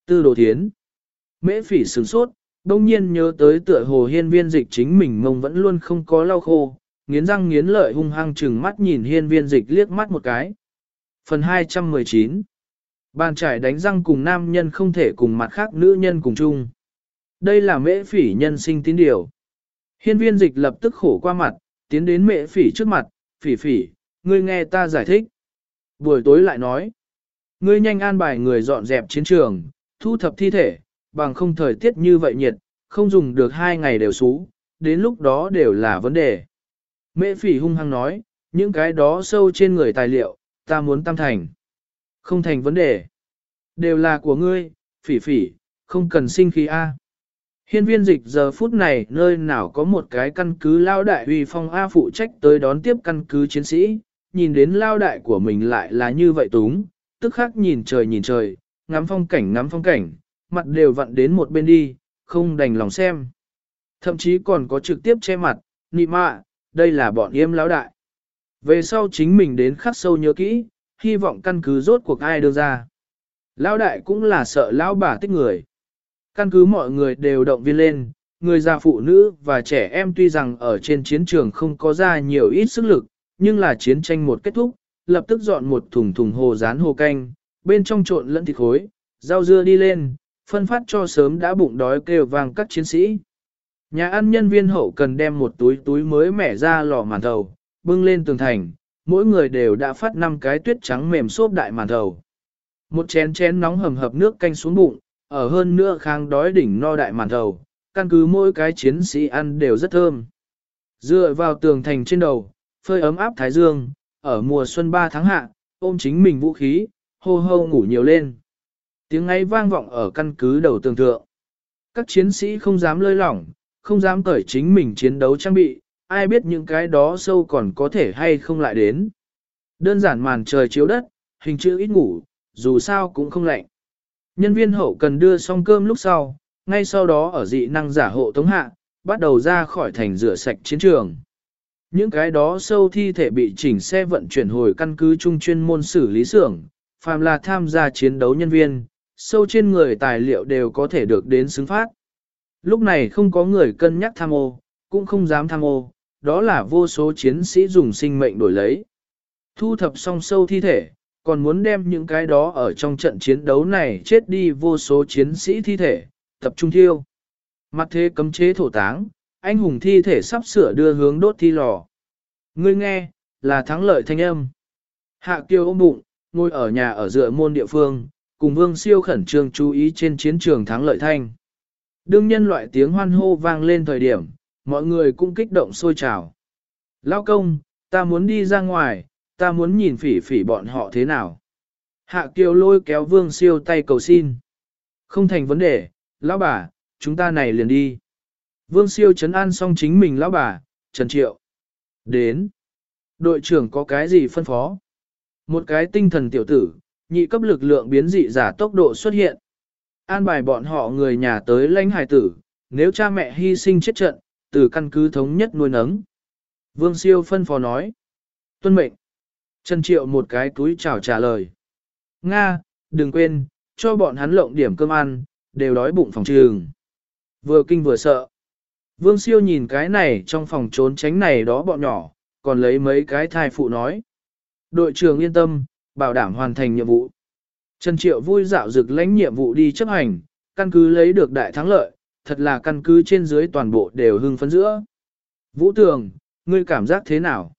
Tư đồ thiến. Mễ phỉ sửng sốt, đông nhiên nhớ tới tựa hồ hiên viên dịch chính mình mông vẫn luôn không có lau khô, nghiến răng nghiến lợi hung hăng chừng mắt nhìn hiên viên dịch liếc mắt một cái. Phần 219 Bàn trải đánh răng cùng nam nhân không thể cùng mặt khác nữ nhân cùng chung. Đây là mễ phỉ nhân sinh tín điều. Hiên viên dịch lập tức khổ qua mặt, tiến đến mễ phỉ trước mặt, phỉ phỉ, ngươi nghe ta giải thích. Buổi tối lại nói, ngươi nhanh an bài người dọn dẹp chiến trường, thu thập thi thể, bằng không thời tiết như vậy nhiệt, không dùng được hai ngày đều xú, đến lúc đó đều là vấn đề. Mễ phỉ hung hăng nói, những cái đó sâu trên người tài liệu, ta muốn tam thành. Không thành vấn đề. Đều là của ngươi, phỉ phỉ, không cần sinh khí A. Hiên viên dịch giờ phút này nơi nào có một cái căn cứ lao đại huy phong A phụ trách tới đón tiếp căn cứ chiến sĩ, nhìn đến lao đại của mình lại là như vậy túng, tức khắc nhìn trời nhìn trời, ngắm phong cảnh ngắm phong cảnh, mặt đều vặn đến một bên đi, không đành lòng xem. Thậm chí còn có trực tiếp che mặt, nị mạ, đây là bọn yêm lão đại. Về sau chính mình đến khắc sâu nhớ kỹ, hy vọng căn cứ rốt cuộc ai đưa ra. Lão đại cũng là sợ lão bà tích người. Căn cứ mọi người đều động viên lên, người già phụ nữ và trẻ em tuy rằng ở trên chiến trường không có ra nhiều ít sức lực, nhưng là chiến tranh một kết thúc, lập tức dọn một thùng thùng hồ rán hồ canh, bên trong trộn lẫn thịt khối, rau dưa đi lên, phân phát cho sớm đã bụng đói kêu vang các chiến sĩ. Nhà ăn nhân viên hậu cần đem một túi túi mới mẻ ra lò màn thầu, bưng lên tường thành, mỗi người đều đã phát năm cái tuyết trắng mềm xốp đại màn thầu. Một chén chén nóng hầm hập nước canh xuống bụng, ở hơn nữa khang đói đỉnh no đại màn thầu, căn cứ mỗi cái chiến sĩ ăn đều rất thơm. Dựa vào tường thành trên đầu, phơi ấm áp thái dương, ở mùa xuân 3 tháng hạ, ôm chính mình vũ khí, hô hô ngủ nhiều lên. Tiếng ấy vang vọng ở căn cứ đầu tường thượng. Các chiến sĩ không dám lơi lỏng, không dám cởi chính mình chiến đấu trang bị, ai biết những cái đó sâu còn có thể hay không lại đến. Đơn giản màn trời chiếu đất, hình chữ ít ngủ, dù sao cũng không lạnh. Nhân viên hậu cần đưa xong cơm lúc sau, ngay sau đó ở dị năng giả hộ tống hạ, bắt đầu ra khỏi thành rửa sạch chiến trường. Những cái đó sâu thi thể bị chỉnh xe vận chuyển hồi căn cứ trung chuyên môn xử lý xưởng, phàm là tham gia chiến đấu nhân viên, sâu trên người tài liệu đều có thể được đến xứng phát. Lúc này không có người cân nhắc tham ô, cũng không dám tham ô, đó là vô số chiến sĩ dùng sinh mệnh đổi lấy. Thu thập xong sâu thi thể, còn muốn đem những cái đó ở trong trận chiến đấu này chết đi vô số chiến sĩ thi thể, tập trung thiêu. Mặt thế cấm chế thổ táng, anh hùng thi thể sắp sửa đưa hướng đốt thi lò. Ngươi nghe, là thắng lợi thanh âm. Hạ kiều ôm bụng, ngồi ở nhà ở dựa môn địa phương, cùng vương siêu khẩn trương chú ý trên chiến trường thắng lợi thanh. Đương nhân loại tiếng hoan hô vang lên thời điểm, mọi người cũng kích động sôi trào. Lao công, ta muốn đi ra ngoài, ta muốn nhìn phỉ phỉ bọn họ thế nào. Hạ kiều lôi kéo vương siêu tay cầu xin. Không thành vấn đề, lão bà, chúng ta này liền đi. Vương siêu chấn an xong chính mình lão bà, Trần Triệu. Đến. Đội trưởng có cái gì phân phó? Một cái tinh thần tiểu tử, nhị cấp lực lượng biến dị giả tốc độ xuất hiện. An bài bọn họ người nhà tới lãnh hài tử, nếu cha mẹ hy sinh chết trận, từ căn cứ thống nhất nuôi nấng. Vương siêu phân phó nói. Tuân mệnh. Trần Triệu một cái túi chào trả lời. Nga, đừng quên, cho bọn hắn lộng điểm cơm ăn, đều đói bụng phòng trường. Vừa kinh vừa sợ. Vương siêu nhìn cái này trong phòng trốn tránh này đó bọn nhỏ, còn lấy mấy cái thai phụ nói. Đội trưởng yên tâm, bảo đảm hoàn thành nhiệm vụ. Trần Triệu vui dạo dực lãnh nhiệm vụ đi chấp hành, căn cứ lấy được đại thắng lợi, thật là căn cứ trên dưới toàn bộ đều hưng phấn giữa. Vũ Tường, ngươi cảm giác thế nào?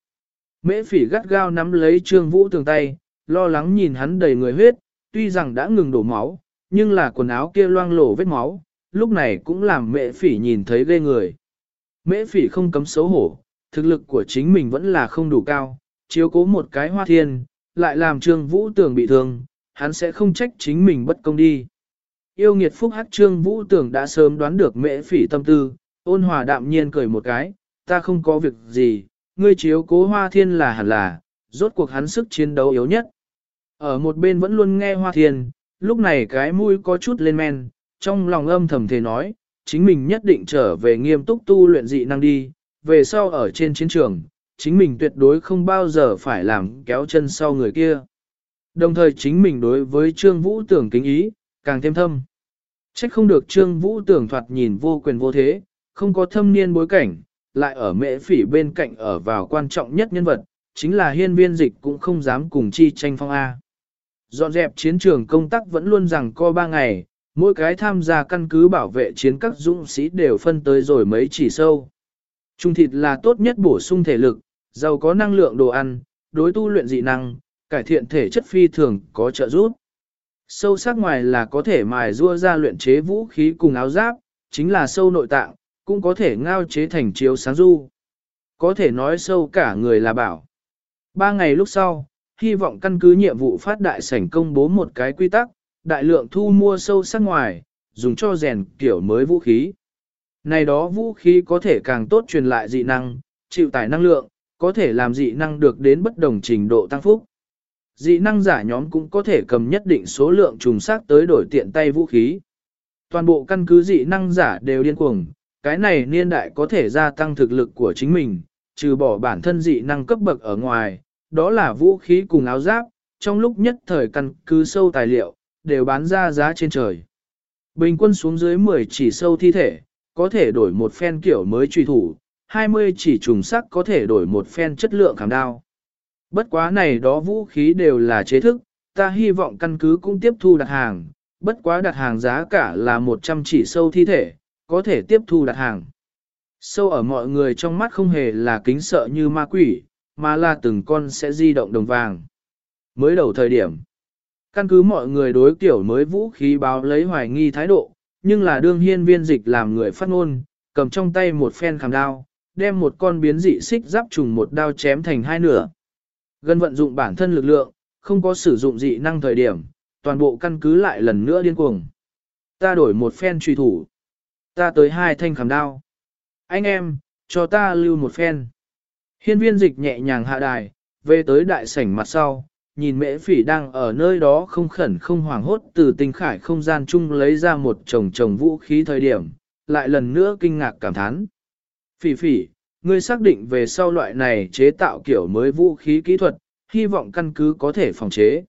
Mễ phỉ gắt gao nắm lấy trương Vũ Tường tay, lo lắng nhìn hắn đầy người huyết, tuy rằng đã ngừng đổ máu, nhưng là quần áo kia loang lổ vết máu, lúc này cũng làm mễ phỉ nhìn thấy ghê người. Mễ phỉ không cấm xấu hổ, thực lực của chính mình vẫn là không đủ cao, chiếu cố một cái hoa thiên, lại làm trương vũ tường bị thương, hắn sẽ không trách chính mình bất công đi. Yêu nghiệt phúc hát trương vũ tưởng đã sớm đoán được mễ phỉ tâm tư, ôn hòa đạm nhiên cười một cái, ta không có việc gì, ngươi chiếu cố hoa thiên là hẳn là, rốt cuộc hắn sức chiến đấu yếu nhất. Ở một bên vẫn luôn nghe hoa thiên, lúc này cái mũi có chút lên men, trong lòng âm thầm thề nói, chính mình nhất định trở về nghiêm túc tu luyện dị năng đi, về sau ở trên chiến trường, chính mình tuyệt đối không bao giờ phải làm kéo chân sau người kia. Đồng thời chính mình đối với Trương Vũ tưởng kính ý, càng thêm thâm. Trách không được Trương Vũ tưởng thoạt nhìn vô quyền vô thế, không có thâm niên bối cảnh, lại ở mễ phỉ bên cạnh ở vào quan trọng nhất nhân vật, chính là hiên viên dịch cũng không dám cùng chi tranh phong A. Dọn dẹp chiến trường công tác vẫn luôn rằng co ba ngày, mỗi cái tham gia căn cứ bảo vệ chiến các dũng sĩ đều phân tới rồi mấy chỉ sâu. Trung thịt là tốt nhất bổ sung thể lực, giàu có năng lượng đồ ăn, đối tu luyện dị năng, cải thiện thể chất phi thường có trợ giúp. Sâu sắc ngoài là có thể mài rua ra luyện chế vũ khí cùng áo giáp, chính là sâu nội tạng, cũng có thể ngao chế thành chiếu sáng du. Có thể nói sâu cả người là bảo. Ba ngày lúc sau, hy vọng căn cứ nhiệm vụ phát đại sảnh công bố một cái quy tắc, đại lượng thu mua sâu sắc ngoài, dùng cho rèn kiểu mới vũ khí. Này đó vũ khí có thể càng tốt truyền lại dị năng, chịu tải năng lượng, có thể làm dị năng được đến bất đồng trình độ tăng phúc. Dị năng giả nhóm cũng có thể cầm nhất định số lượng trùng sắc tới đổi tiện tay vũ khí. Toàn bộ căn cứ dị năng giả đều điên cuồng, cái này niên đại có thể gia tăng thực lực của chính mình, trừ bỏ bản thân dị năng cấp bậc ở ngoài, đó là vũ khí cùng áo giáp, trong lúc nhất thời căn cứ sâu tài liệu, đều bán ra giá trên trời. Bình quân xuống dưới 10 chỉ sâu thi thể, có thể đổi một phen kiểu mới truy thủ, 20 chỉ trùng sắc có thể đổi một phen chất lượng khảm đao. Bất quá này đó vũ khí đều là chế thức, ta hy vọng căn cứ cũng tiếp thu đặt hàng, bất quá đặt hàng giá cả là 100 chỉ sâu thi thể, có thể tiếp thu đặt hàng. Sâu ở mọi người trong mắt không hề là kính sợ như ma quỷ, mà là từng con sẽ di động đồng vàng. Mới đầu thời điểm, căn cứ mọi người đối kiểu mới vũ khí báo lấy hoài nghi thái độ, nhưng là đương hiên viên dịch làm người phát ngôn, cầm trong tay một phen khảm đao, đem một con biến dị xích giáp trùng một đao chém thành hai nửa. Gần vận dụng bản thân lực lượng, không có sử dụng dị năng thời điểm, toàn bộ căn cứ lại lần nữa điên cuồng. Ta đổi một phen truy thủ. Ta tới hai thanh khảm đao. Anh em, cho ta lưu một phen. Hiên viên dịch nhẹ nhàng hạ đài, về tới đại sảnh mặt sau, nhìn mễ phỉ đang ở nơi đó không khẩn không hoảng hốt từ tinh khải không gian chung lấy ra một chồng chồng vũ khí thời điểm, lại lần nữa kinh ngạc cảm thán. Phỉ phỉ, ngươi xác định về sau loại này chế tạo kiểu mới vũ khí kỹ thuật, hy vọng căn cứ có thể phòng chế.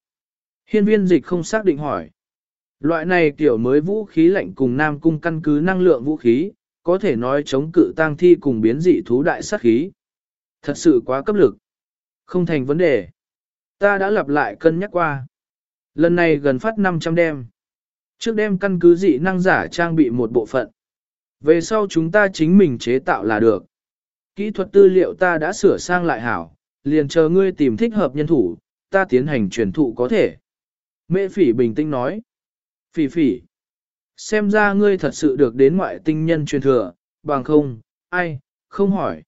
Hiên viên dịch không xác định hỏi. Loại này kiểu mới vũ khí lạnh cùng Nam Cung căn cứ năng lượng vũ khí, có thể nói chống cự tang thi cùng biến dị thú đại sát khí. Thật sự quá cấp lực. Không thành vấn đề. Ta đã lặp lại cân nhắc qua. Lần này gần phát 500 đêm. Trước đêm căn cứ dị năng giả trang bị một bộ phận. Về sau chúng ta chính mình chế tạo là được. Kỹ thuật tư liệu ta đã sửa sang lại hảo, liền chờ ngươi tìm thích hợp nhân thủ, ta tiến hành truyền thụ có thể. Mễ phỉ bình tĩnh nói. Phỉ phỉ. Xem ra ngươi thật sự được đến ngoại tinh nhân truyền thừa, bằng không, ai, không hỏi.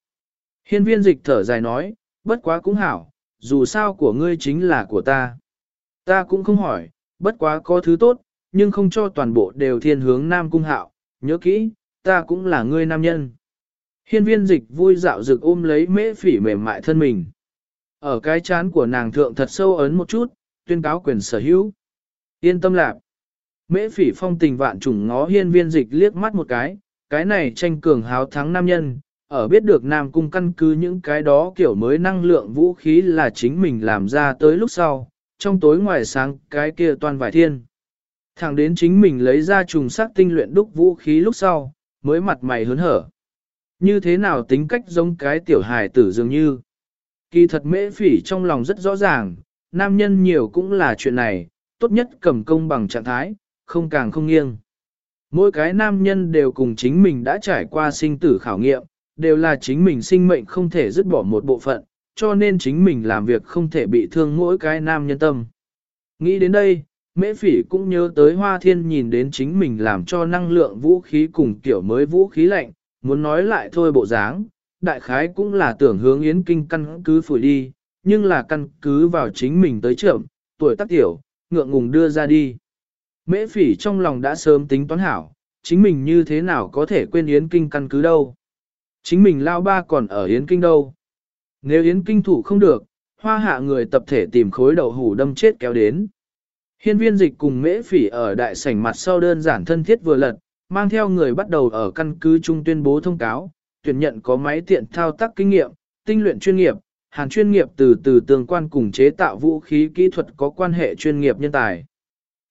Hiên viên dịch thở dài nói, bất quá cũng hảo, dù sao của ngươi chính là của ta. Ta cũng không hỏi, bất quá có thứ tốt, nhưng không cho toàn bộ đều thiên hướng Nam Cung Hạo, nhớ kỹ, ta cũng là ngươi nam nhân. Hiên viên dịch vui dạo rực ôm lấy mễ phỉ mềm mại thân mình. Ở cái chán của nàng thượng thật sâu ấn một chút, tuyên cáo quyền sở hữu. Yên tâm lạc. Mễ phỉ phong tình vạn trùng ngó hiên viên dịch liếc mắt một cái, cái này tranh cường háo thắng nam nhân, ở biết được Nam Cung căn cứ những cái đó kiểu mới năng lượng vũ khí là chính mình làm ra tới lúc sau, trong tối ngoài sáng cái kia toàn vải thiên. Thẳng đến chính mình lấy ra trùng sắc tinh luyện đúc vũ khí lúc sau, mới mặt mày hớn hở. Như thế nào tính cách giống cái tiểu hài tử dường như. Kỳ thật mễ phỉ trong lòng rất rõ ràng, nam nhân nhiều cũng là chuyện này, tốt nhất cầm công bằng trạng thái, không càng không nghiêng. Mỗi cái nam nhân đều cùng chính mình đã trải qua sinh tử khảo nghiệm, đều là chính mình sinh mệnh không thể dứt bỏ một bộ phận, cho nên chính mình làm việc không thể bị thương mỗi cái nam nhân tâm. Nghĩ đến đây, mễ phỉ cũng nhớ tới hoa thiên nhìn đến chính mình làm cho năng lượng vũ khí cùng kiểu mới vũ khí lạnh, muốn nói lại thôi bộ dáng, đại khái cũng là tưởng hướng yến kinh căn cứ phủi đi, nhưng là căn cứ vào chính mình tới trưởng, tuổi tác tiểu, ngượng ngùng đưa ra đi. Mễ phỉ trong lòng đã sớm tính toán hảo, chính mình như thế nào có thể quên yến kinh căn cứ đâu. Chính mình lao ba còn ở yến kinh đâu. Nếu yến kinh thủ không được, hoa hạ người tập thể tìm khối đầu hủ đâm chết kéo đến. Hiên viên dịch cùng mễ phỉ ở đại sảnh mặt sau đơn giản thân thiết vừa lật, mang theo người bắt đầu ở căn cứ trung tuyên bố thông cáo, tuyển nhận có máy tiện thao tác kinh nghiệm, tinh luyện chuyên nghiệp, hàng chuyên nghiệp từ từ tương quan cùng chế tạo vũ khí kỹ thuật có quan hệ chuyên nghiệp nhân tài.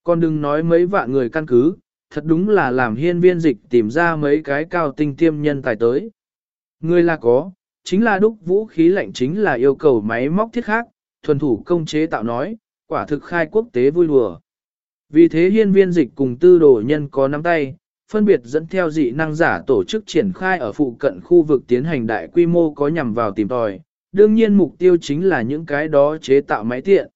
Còn đừng nói mấy vạn người căn cứ, thật đúng là làm hiên viên dịch tìm ra mấy cái cao tinh tiêm nhân tài tới. Người là có, chính là đúc vũ khí lạnh chính là yêu cầu máy móc thiết khác, thuần thủ công chế tạo nói, quả thực khai quốc tế vui đùa. Vì thế hiên viên dịch cùng tư đồ nhân có nắm tay, phân biệt dẫn theo dị năng giả tổ chức triển khai ở phụ cận khu vực tiến hành đại quy mô có nhằm vào tìm tòi. Đương nhiên mục tiêu chính là những cái đó chế tạo máy tiện.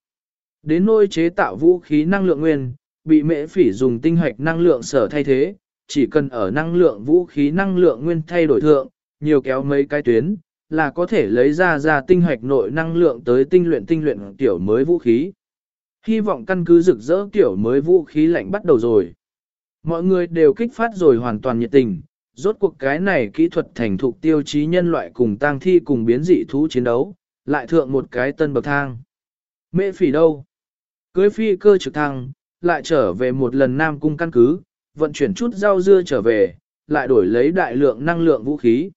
Đến nôi chế tạo vũ khí năng lượng nguyên, bị mễ phỉ dùng tinh hoạch năng lượng sở thay thế, chỉ cần ở năng lượng vũ khí năng lượng nguyên thay đổi thượng, nhiều kéo mấy cái tuyến, là có thể lấy ra ra tinh hoạch nội năng lượng tới tinh luyện tinh luyện tiểu mới vũ khí. Hy vọng căn cứ rực rỡ tiểu mới vũ khí lạnh bắt đầu rồi. Mọi người đều kích phát rồi hoàn toàn nhiệt tình, rốt cuộc cái này kỹ thuật thành thục tiêu chí nhân loại cùng tang thi cùng biến dị thú chiến đấu, lại thượng một cái tân bậc thang. Mễ phỉ đâu? Cưới phi cơ trực thăng, lại trở về một lần Nam Cung căn cứ, vận chuyển chút rau dưa trở về, lại đổi lấy đại lượng năng lượng vũ khí.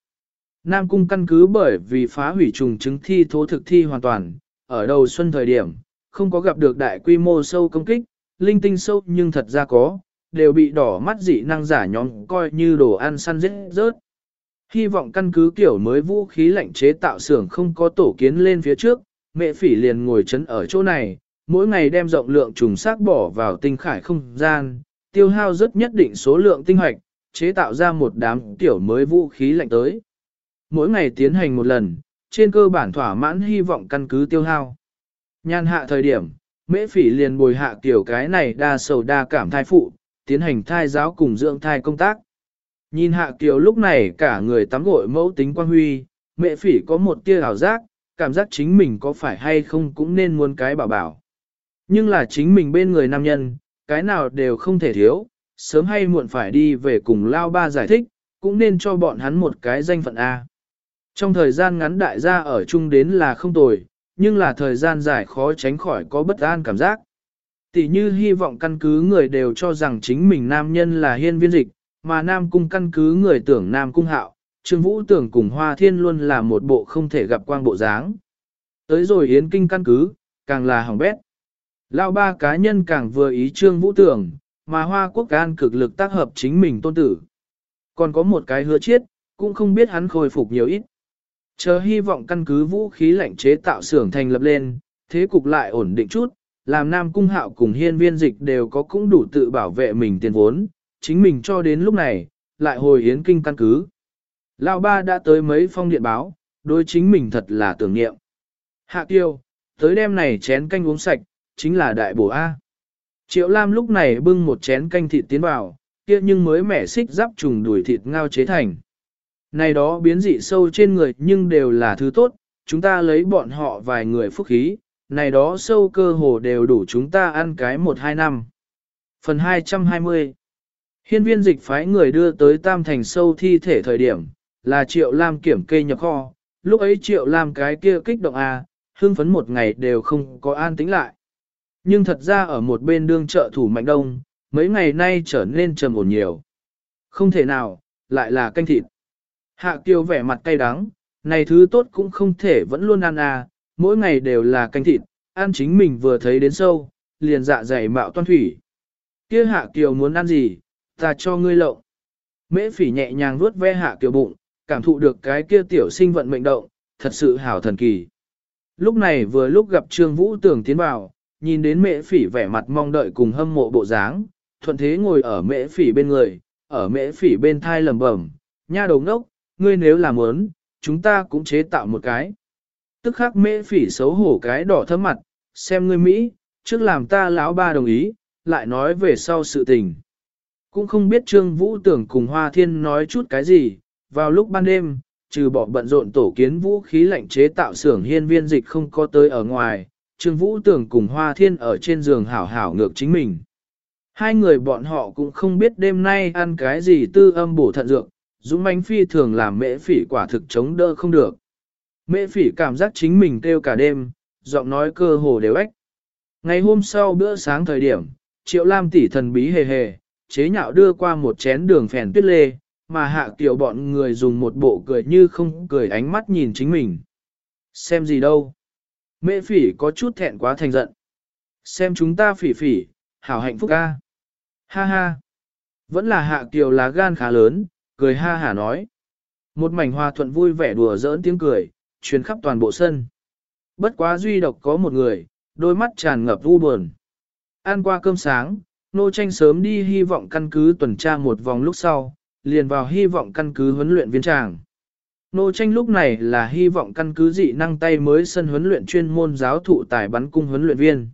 Nam Cung căn cứ bởi vì phá hủy trùng chứng thi thố thực thi hoàn toàn, ở đầu xuân thời điểm, không có gặp được đại quy mô sâu công kích, linh tinh sâu nhưng thật ra có, đều bị đỏ mắt dị năng giả nhóm coi như đồ ăn săn giết rớt. Hy vọng căn cứ kiểu mới vũ khí lạnh chế tạo xưởng không có tổ kiến lên phía trước, mẹ phỉ liền ngồi chấn ở chỗ này, mỗi ngày đem rộng lượng trùng xác bỏ vào tinh khải không gian, tiêu hao rất nhất định số lượng tinh hoạch, chế tạo ra một đám tiểu mới vũ khí lạnh tới. Mỗi ngày tiến hành một lần, trên cơ bản thỏa mãn hy vọng căn cứ tiêu hao. Nhan hạ thời điểm, mễ phỉ liền bồi hạ tiểu cái này đa sầu đa cảm thai phụ, tiến hành thai giáo cùng dưỡng thai công tác. Nhìn hạ kiều lúc này cả người tắm gội mẫu tính quan huy, mẹ phỉ có một tia ảo giác, cảm giác chính mình có phải hay không cũng nên muốn cái bảo bảo. Nhưng là chính mình bên người nam nhân, cái nào đều không thể thiếu, sớm hay muộn phải đi về cùng lao ba giải thích, cũng nên cho bọn hắn một cái danh phận A. Trong thời gian ngắn đại gia ở chung đến là không tồi, nhưng là thời gian dài khó tránh khỏi có bất an cảm giác. Tỷ như hy vọng căn cứ người đều cho rằng chính mình nam nhân là hiên viên dịch, mà nam cung căn cứ người tưởng nam cung hạo, trương vũ tưởng cùng hoa thiên luôn là một bộ không thể gặp quang bộ dáng. Tới rồi yến kinh căn cứ, càng là hỏng bét. Lao ba cá nhân càng vừa ý trương vũ tưởng, mà hoa quốc can cực lực tác hợp chính mình tôn tử. Còn có một cái hứa chiết, cũng không biết hắn khôi phục nhiều ít. Chờ hy vọng căn cứ vũ khí lạnh chế tạo xưởng thành lập lên, thế cục lại ổn định chút, làm Nam Cung Hạo cùng hiên viên dịch đều có cũng đủ tự bảo vệ mình tiền vốn, chính mình cho đến lúc này, lại hồi hiến kinh căn cứ. Lão ba đã tới mấy phong điện báo, đối chính mình thật là tưởng niệm. Hạ tiêu, tới đêm này chén canh uống sạch, chính là đại bổ A. Triệu Lam lúc này bưng một chén canh thịt tiến vào, kia nhưng mới mẻ xích giáp trùng đuổi thịt ngao chế thành. Này đó biến dị sâu trên người nhưng đều là thứ tốt, chúng ta lấy bọn họ vài người phúc khí, này đó sâu cơ hồ đều đủ chúng ta ăn cái một hai năm. Phần 220 Hiên viên dịch phái người đưa tới tam thành sâu thi thể thời điểm, là triệu lam kiểm kê nhập kho, lúc ấy triệu lam cái kia kích động à, hưng phấn một ngày đều không có an tĩnh lại. Nhưng thật ra ở một bên đương trợ thủ mạnh đông, mấy ngày nay trở nên trầm ổn nhiều. Không thể nào, lại là canh thịt. Hạ kiều vẻ mặt cay đắng, này thứ tốt cũng không thể vẫn luôn ăn à, mỗi ngày đều là canh thịt, ăn chính mình vừa thấy đến sâu, liền dạ dày mạo toan thủy. Kia hạ kiều muốn ăn gì, ta cho ngươi lộng. Mễ phỉ nhẹ nhàng vuốt ve hạ kiều bụng, cảm thụ được cái kia tiểu sinh vận mệnh động, thật sự hảo thần kỳ. Lúc này vừa lúc gặp Trương Vũ tưởng tiến vào, nhìn đến mễ phỉ vẻ mặt mong đợi cùng hâm mộ bộ dáng, thuận thế ngồi ở mễ phỉ bên người, ở mễ phỉ bên thai lầm bẩm, nha đầu ngốc, ngươi nếu làm muốn, chúng ta cũng chế tạo một cái. Tức khắc mễ phỉ xấu hổ cái đỏ thấm mặt, xem ngươi Mỹ, trước làm ta lão ba đồng ý, lại nói về sau sự tình. Cũng không biết Trương Vũ tưởng cùng Hoa Thiên nói chút cái gì, vào lúc ban đêm, trừ bỏ bận rộn tổ kiến vũ khí lạnh chế tạo xưởng hiên viên dịch không có tới ở ngoài, Trương Vũ tưởng cùng Hoa Thiên ở trên giường hảo hảo ngược chính mình. Hai người bọn họ cũng không biết đêm nay ăn cái gì tư âm bổ thận dược, Dũng mánh phi thường làm mễ phỉ quả thực chống đỡ không được. Mễ phỉ cảm giác chính mình kêu cả đêm, giọng nói cơ hồ đều ếch. Ngày hôm sau bữa sáng thời điểm, Triệu Lam tỷ thần bí hề hề, chế nhạo đưa qua một chén đường phèn tuyết lê, mà hạ tiểu bọn người dùng một bộ cười như không cười ánh mắt nhìn chính mình. Xem gì đâu? Mễ phỉ có chút thẹn quá thành giận. Xem chúng ta phỉ phỉ, hảo hạnh phúc ca. Ha ha. Vẫn là hạ tiểu lá gan khá lớn, cười ha hả nói. Một mảnh hoa thuận vui vẻ đùa giỡn tiếng cười, truyền khắp toàn bộ sân. Bất quá duy độc có một người, đôi mắt tràn ngập u buồn. Ăn qua cơm sáng, nô tranh sớm đi hy vọng căn cứ tuần tra một vòng lúc sau, liền vào hy vọng căn cứ huấn luyện viên tràng. Nô tranh lúc này là hy vọng căn cứ dị năng tay mới sân huấn luyện chuyên môn giáo thụ tài bắn cung huấn luyện viên.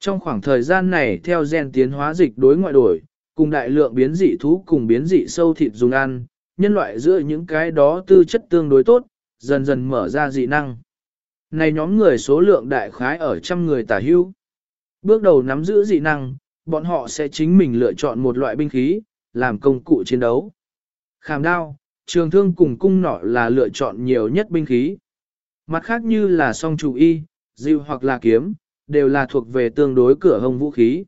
Trong khoảng thời gian này theo gen tiến hóa dịch đối ngoại đổi, cùng đại lượng biến dị thú cùng biến dị sâu thịt dùng ăn, nhân loại giữa những cái đó tư chất tương đối tốt, dần dần mở ra dị năng. Này nhóm người số lượng đại khái ở trăm người tả hưu. Bước đầu nắm giữ dị năng, bọn họ sẽ chính mình lựa chọn một loại binh khí, làm công cụ chiến đấu. Khảm đao, trường thương cùng cung nỏ là lựa chọn nhiều nhất binh khí. Mặt khác như là song chủ y, dịu hoặc là kiếm, đều là thuộc về tương đối cửa hông vũ khí.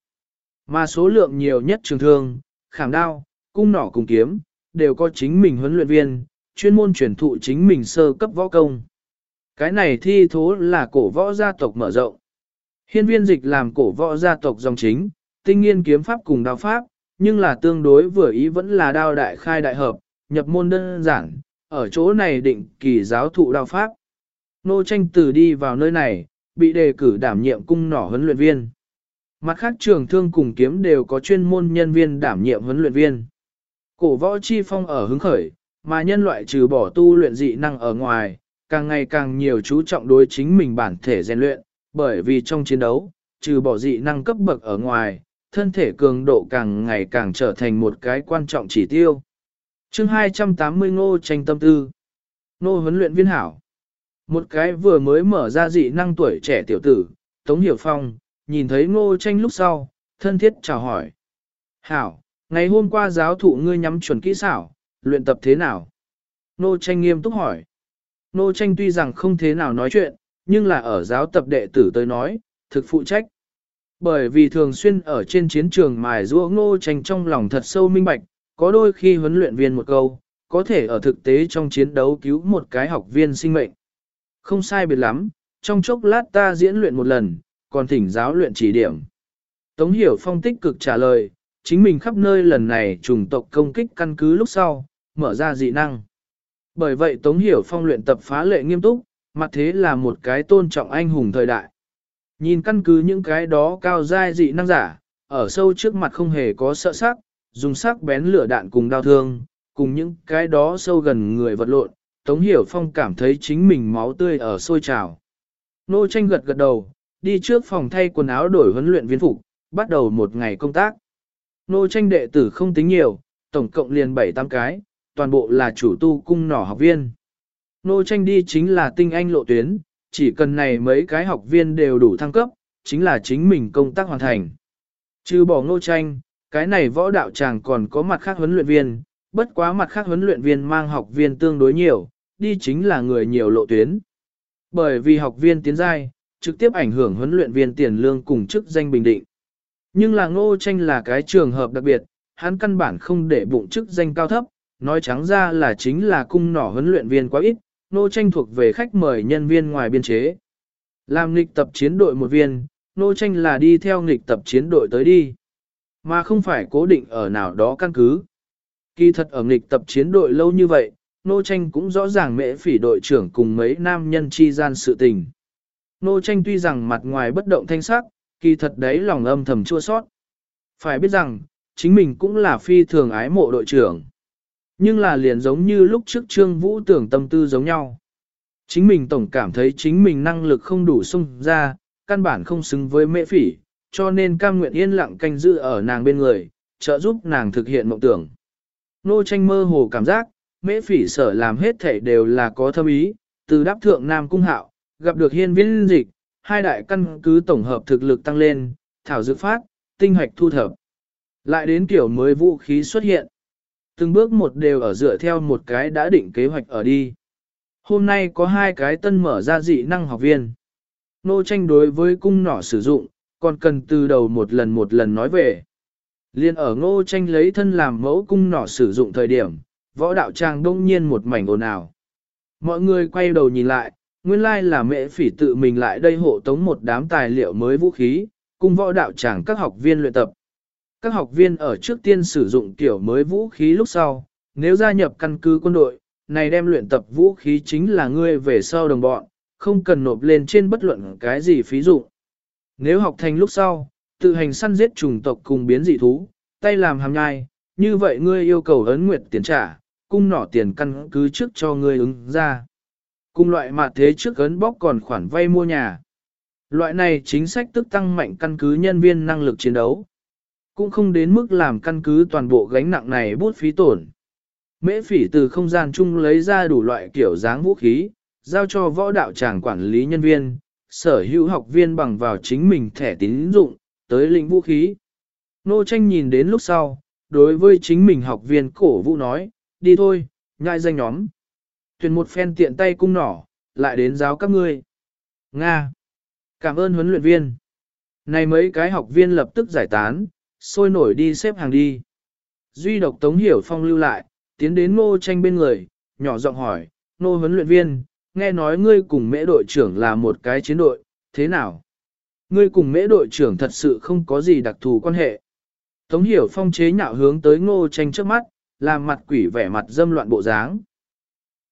Mà số lượng nhiều nhất trường thương, khảm đao, cung nỏ cùng kiếm, đều có chính mình huấn luyện viên, chuyên môn truyền thụ chính mình sơ cấp võ công. Cái này thi thố là cổ võ gia tộc mở rộng. Hiên viên dịch làm cổ võ gia tộc dòng chính, tinh nghiên kiếm pháp cùng đao pháp, nhưng là tương đối vừa ý vẫn là đao đại khai đại hợp, nhập môn đơn giản, ở chỗ này định kỳ giáo thụ đao pháp. Nô tranh từ đi vào nơi này, bị đề cử đảm nhiệm cung nỏ huấn luyện viên. Mặt khác trường thương cùng kiếm đều có chuyên môn nhân viên đảm nhiệm huấn luyện viên. Cổ võ chi phong ở hứng khởi, mà nhân loại trừ bỏ tu luyện dị năng ở ngoài, càng ngày càng nhiều chú trọng đối chính mình bản thể rèn luyện, bởi vì trong chiến đấu, trừ bỏ dị năng cấp bậc ở ngoài, thân thể cường độ càng ngày càng trở thành một cái quan trọng chỉ tiêu. chương 280 ngô tranh tâm tư. Nô huấn luyện viên hảo. Một cái vừa mới mở ra dị năng tuổi trẻ tiểu tử, Tống Hiểu Phong, nhìn thấy ngô tranh lúc sau, thân thiết chào hỏi. Hảo, ngày hôm qua giáo thụ ngươi nhắm chuẩn kỹ xảo, luyện tập thế nào? Nô tranh nghiêm túc hỏi. Nô tranh tuy rằng không thế nào nói chuyện, nhưng là ở giáo tập đệ tử tới nói, thực phụ trách. Bởi vì thường xuyên ở trên chiến trường mài rũa ngô tranh trong lòng thật sâu minh bạch, có đôi khi huấn luyện viên một câu, có thể ở thực tế trong chiến đấu cứu một cái học viên sinh mệnh. Không sai biệt lắm, trong chốc lát ta diễn luyện một lần, còn thỉnh giáo luyện chỉ điểm. Tống Hiểu Phong tích cực trả lời, chính mình khắp nơi lần này trùng tộc công kích căn cứ lúc sau, mở ra dị năng. Bởi vậy Tống Hiểu Phong luyện tập phá lệ nghiêm túc, mặt thế là một cái tôn trọng anh hùng thời đại. Nhìn căn cứ những cái đó cao giai dị năng giả, ở sâu trước mặt không hề có sợ sắc, dùng sắc bén lửa đạn cùng đau thương, cùng những cái đó sâu gần người vật lộn, Tống Hiểu Phong cảm thấy chính mình máu tươi ở sôi trào. Nô tranh gật gật đầu, đi trước phòng thay quần áo đổi huấn luyện viên phục, bắt đầu một ngày công tác. Nô tranh đệ tử không tính nhiều, tổng cộng liền 7-8 cái, toàn bộ là chủ tu cung nỏ học viên. Nô tranh đi chính là tinh anh lộ tuyến, chỉ cần này mấy cái học viên đều đủ thăng cấp, chính là chính mình công tác hoàn thành. Trừ bỏ nô tranh, cái này võ đạo chàng còn có mặt khác huấn luyện viên, bất quá mặt khác huấn luyện viên mang học viên tương đối nhiều, đi chính là người nhiều lộ tuyến. Bởi vì học viên tiến giai, trực tiếp ảnh hưởng huấn luyện viên tiền lương cùng chức danh bình định. Nhưng là ngô tranh là cái trường hợp đặc biệt, hắn căn bản không để bụng chức danh cao thấp, nói trắng ra là chính là cung nỏ huấn luyện viên quá ít, ngô tranh thuộc về khách mời nhân viên ngoài biên chế. Làm nghịch tập chiến đội một viên, ngô tranh là đi theo nghịch tập chiến đội tới đi, mà không phải cố định ở nào đó căn cứ. Kỳ thật ở nghịch tập chiến đội lâu như vậy, Nô Tranh cũng rõ ràng mễ phỉ đội trưởng cùng mấy nam nhân chi gian sự tình. Nô Tranh tuy rằng mặt ngoài bất động thanh sắc, kỳ thật đấy lòng âm thầm chua sót. Phải biết rằng, chính mình cũng là phi thường ái mộ đội trưởng. Nhưng là liền giống như lúc trước Trương Vũ tưởng tâm tư giống nhau. Chính mình tổng cảm thấy chính mình năng lực không đủ sung ra, căn bản không xứng với mễ phỉ, cho nên cam nguyện yên lặng canh giữ ở nàng bên người, trợ giúp nàng thực hiện mộng tưởng. Nô tranh mơ hồ cảm giác, mễ phỉ sở làm hết thể đều là có thâm ý, từ đáp thượng Nam Cung Hạo, gặp được hiên viên dịch, hai đại căn cứ tổng hợp thực lực tăng lên, thảo dược phát, tinh hoạch thu thập. Lại đến kiểu mới vũ khí xuất hiện. Từng bước một đều ở dựa theo một cái đã định kế hoạch ở đi. Hôm nay có hai cái tân mở ra dị năng học viên. Nô tranh đối với cung nỏ sử dụng, còn cần từ đầu một lần một lần nói về. Liên ở ngô tranh lấy thân làm mẫu cung nỏ sử dụng thời điểm, võ đạo trang đông nhiên một mảnh ồn ào. Mọi người quay đầu nhìn lại, nguyên lai là mẹ phỉ tự mình lại đây hộ tống một đám tài liệu mới vũ khí, cùng võ đạo tràng các học viên luyện tập. Các học viên ở trước tiên sử dụng kiểu mới vũ khí lúc sau, nếu gia nhập căn cứ quân đội, này đem luyện tập vũ khí chính là ngươi về sau đồng bọn, không cần nộp lên trên bất luận cái gì phí dụng. Nếu học thành lúc sau, tự hành săn giết trùng tộc cùng biến dị thú, tay làm hàm nhai, như vậy ngươi yêu cầu ấn nguyệt tiền trả, cung nỏ tiền căn cứ trước cho ngươi ứng ra. Cùng loại mà thế trước gấn bóc còn khoản vay mua nhà. Loại này chính sách tức tăng mạnh căn cứ nhân viên năng lực chiến đấu. Cũng không đến mức làm căn cứ toàn bộ gánh nặng này bút phí tổn. Mễ phỉ từ không gian chung lấy ra đủ loại kiểu dáng vũ khí, giao cho võ đạo tràng quản lý nhân viên, sở hữu học viên bằng vào chính mình thẻ tín dụng, tới lĩnh vũ khí. Nô tranh nhìn đến lúc sau, đối với chính mình học viên cổ vũ nói, đi thôi, nhai danh nhóm. Tuyển một phen tiện tay cung nỏ, lại đến giáo các ngươi. Nga. Cảm ơn huấn luyện viên. Này mấy cái học viên lập tức giải tán, sôi nổi đi xếp hàng đi. Duy độc Tống Hiểu Phong lưu lại, tiến đến ngô tranh bên người, nhỏ giọng hỏi, ngô huấn luyện viên, nghe nói ngươi cùng mễ đội trưởng là một cái chiến đội, thế nào? Ngươi cùng mễ đội trưởng thật sự không có gì đặc thù quan hệ. Tống Hiểu Phong chế nhạo hướng tới ngô tranh trước mắt, làm mặt quỷ vẻ mặt dâm loạn bộ dáng.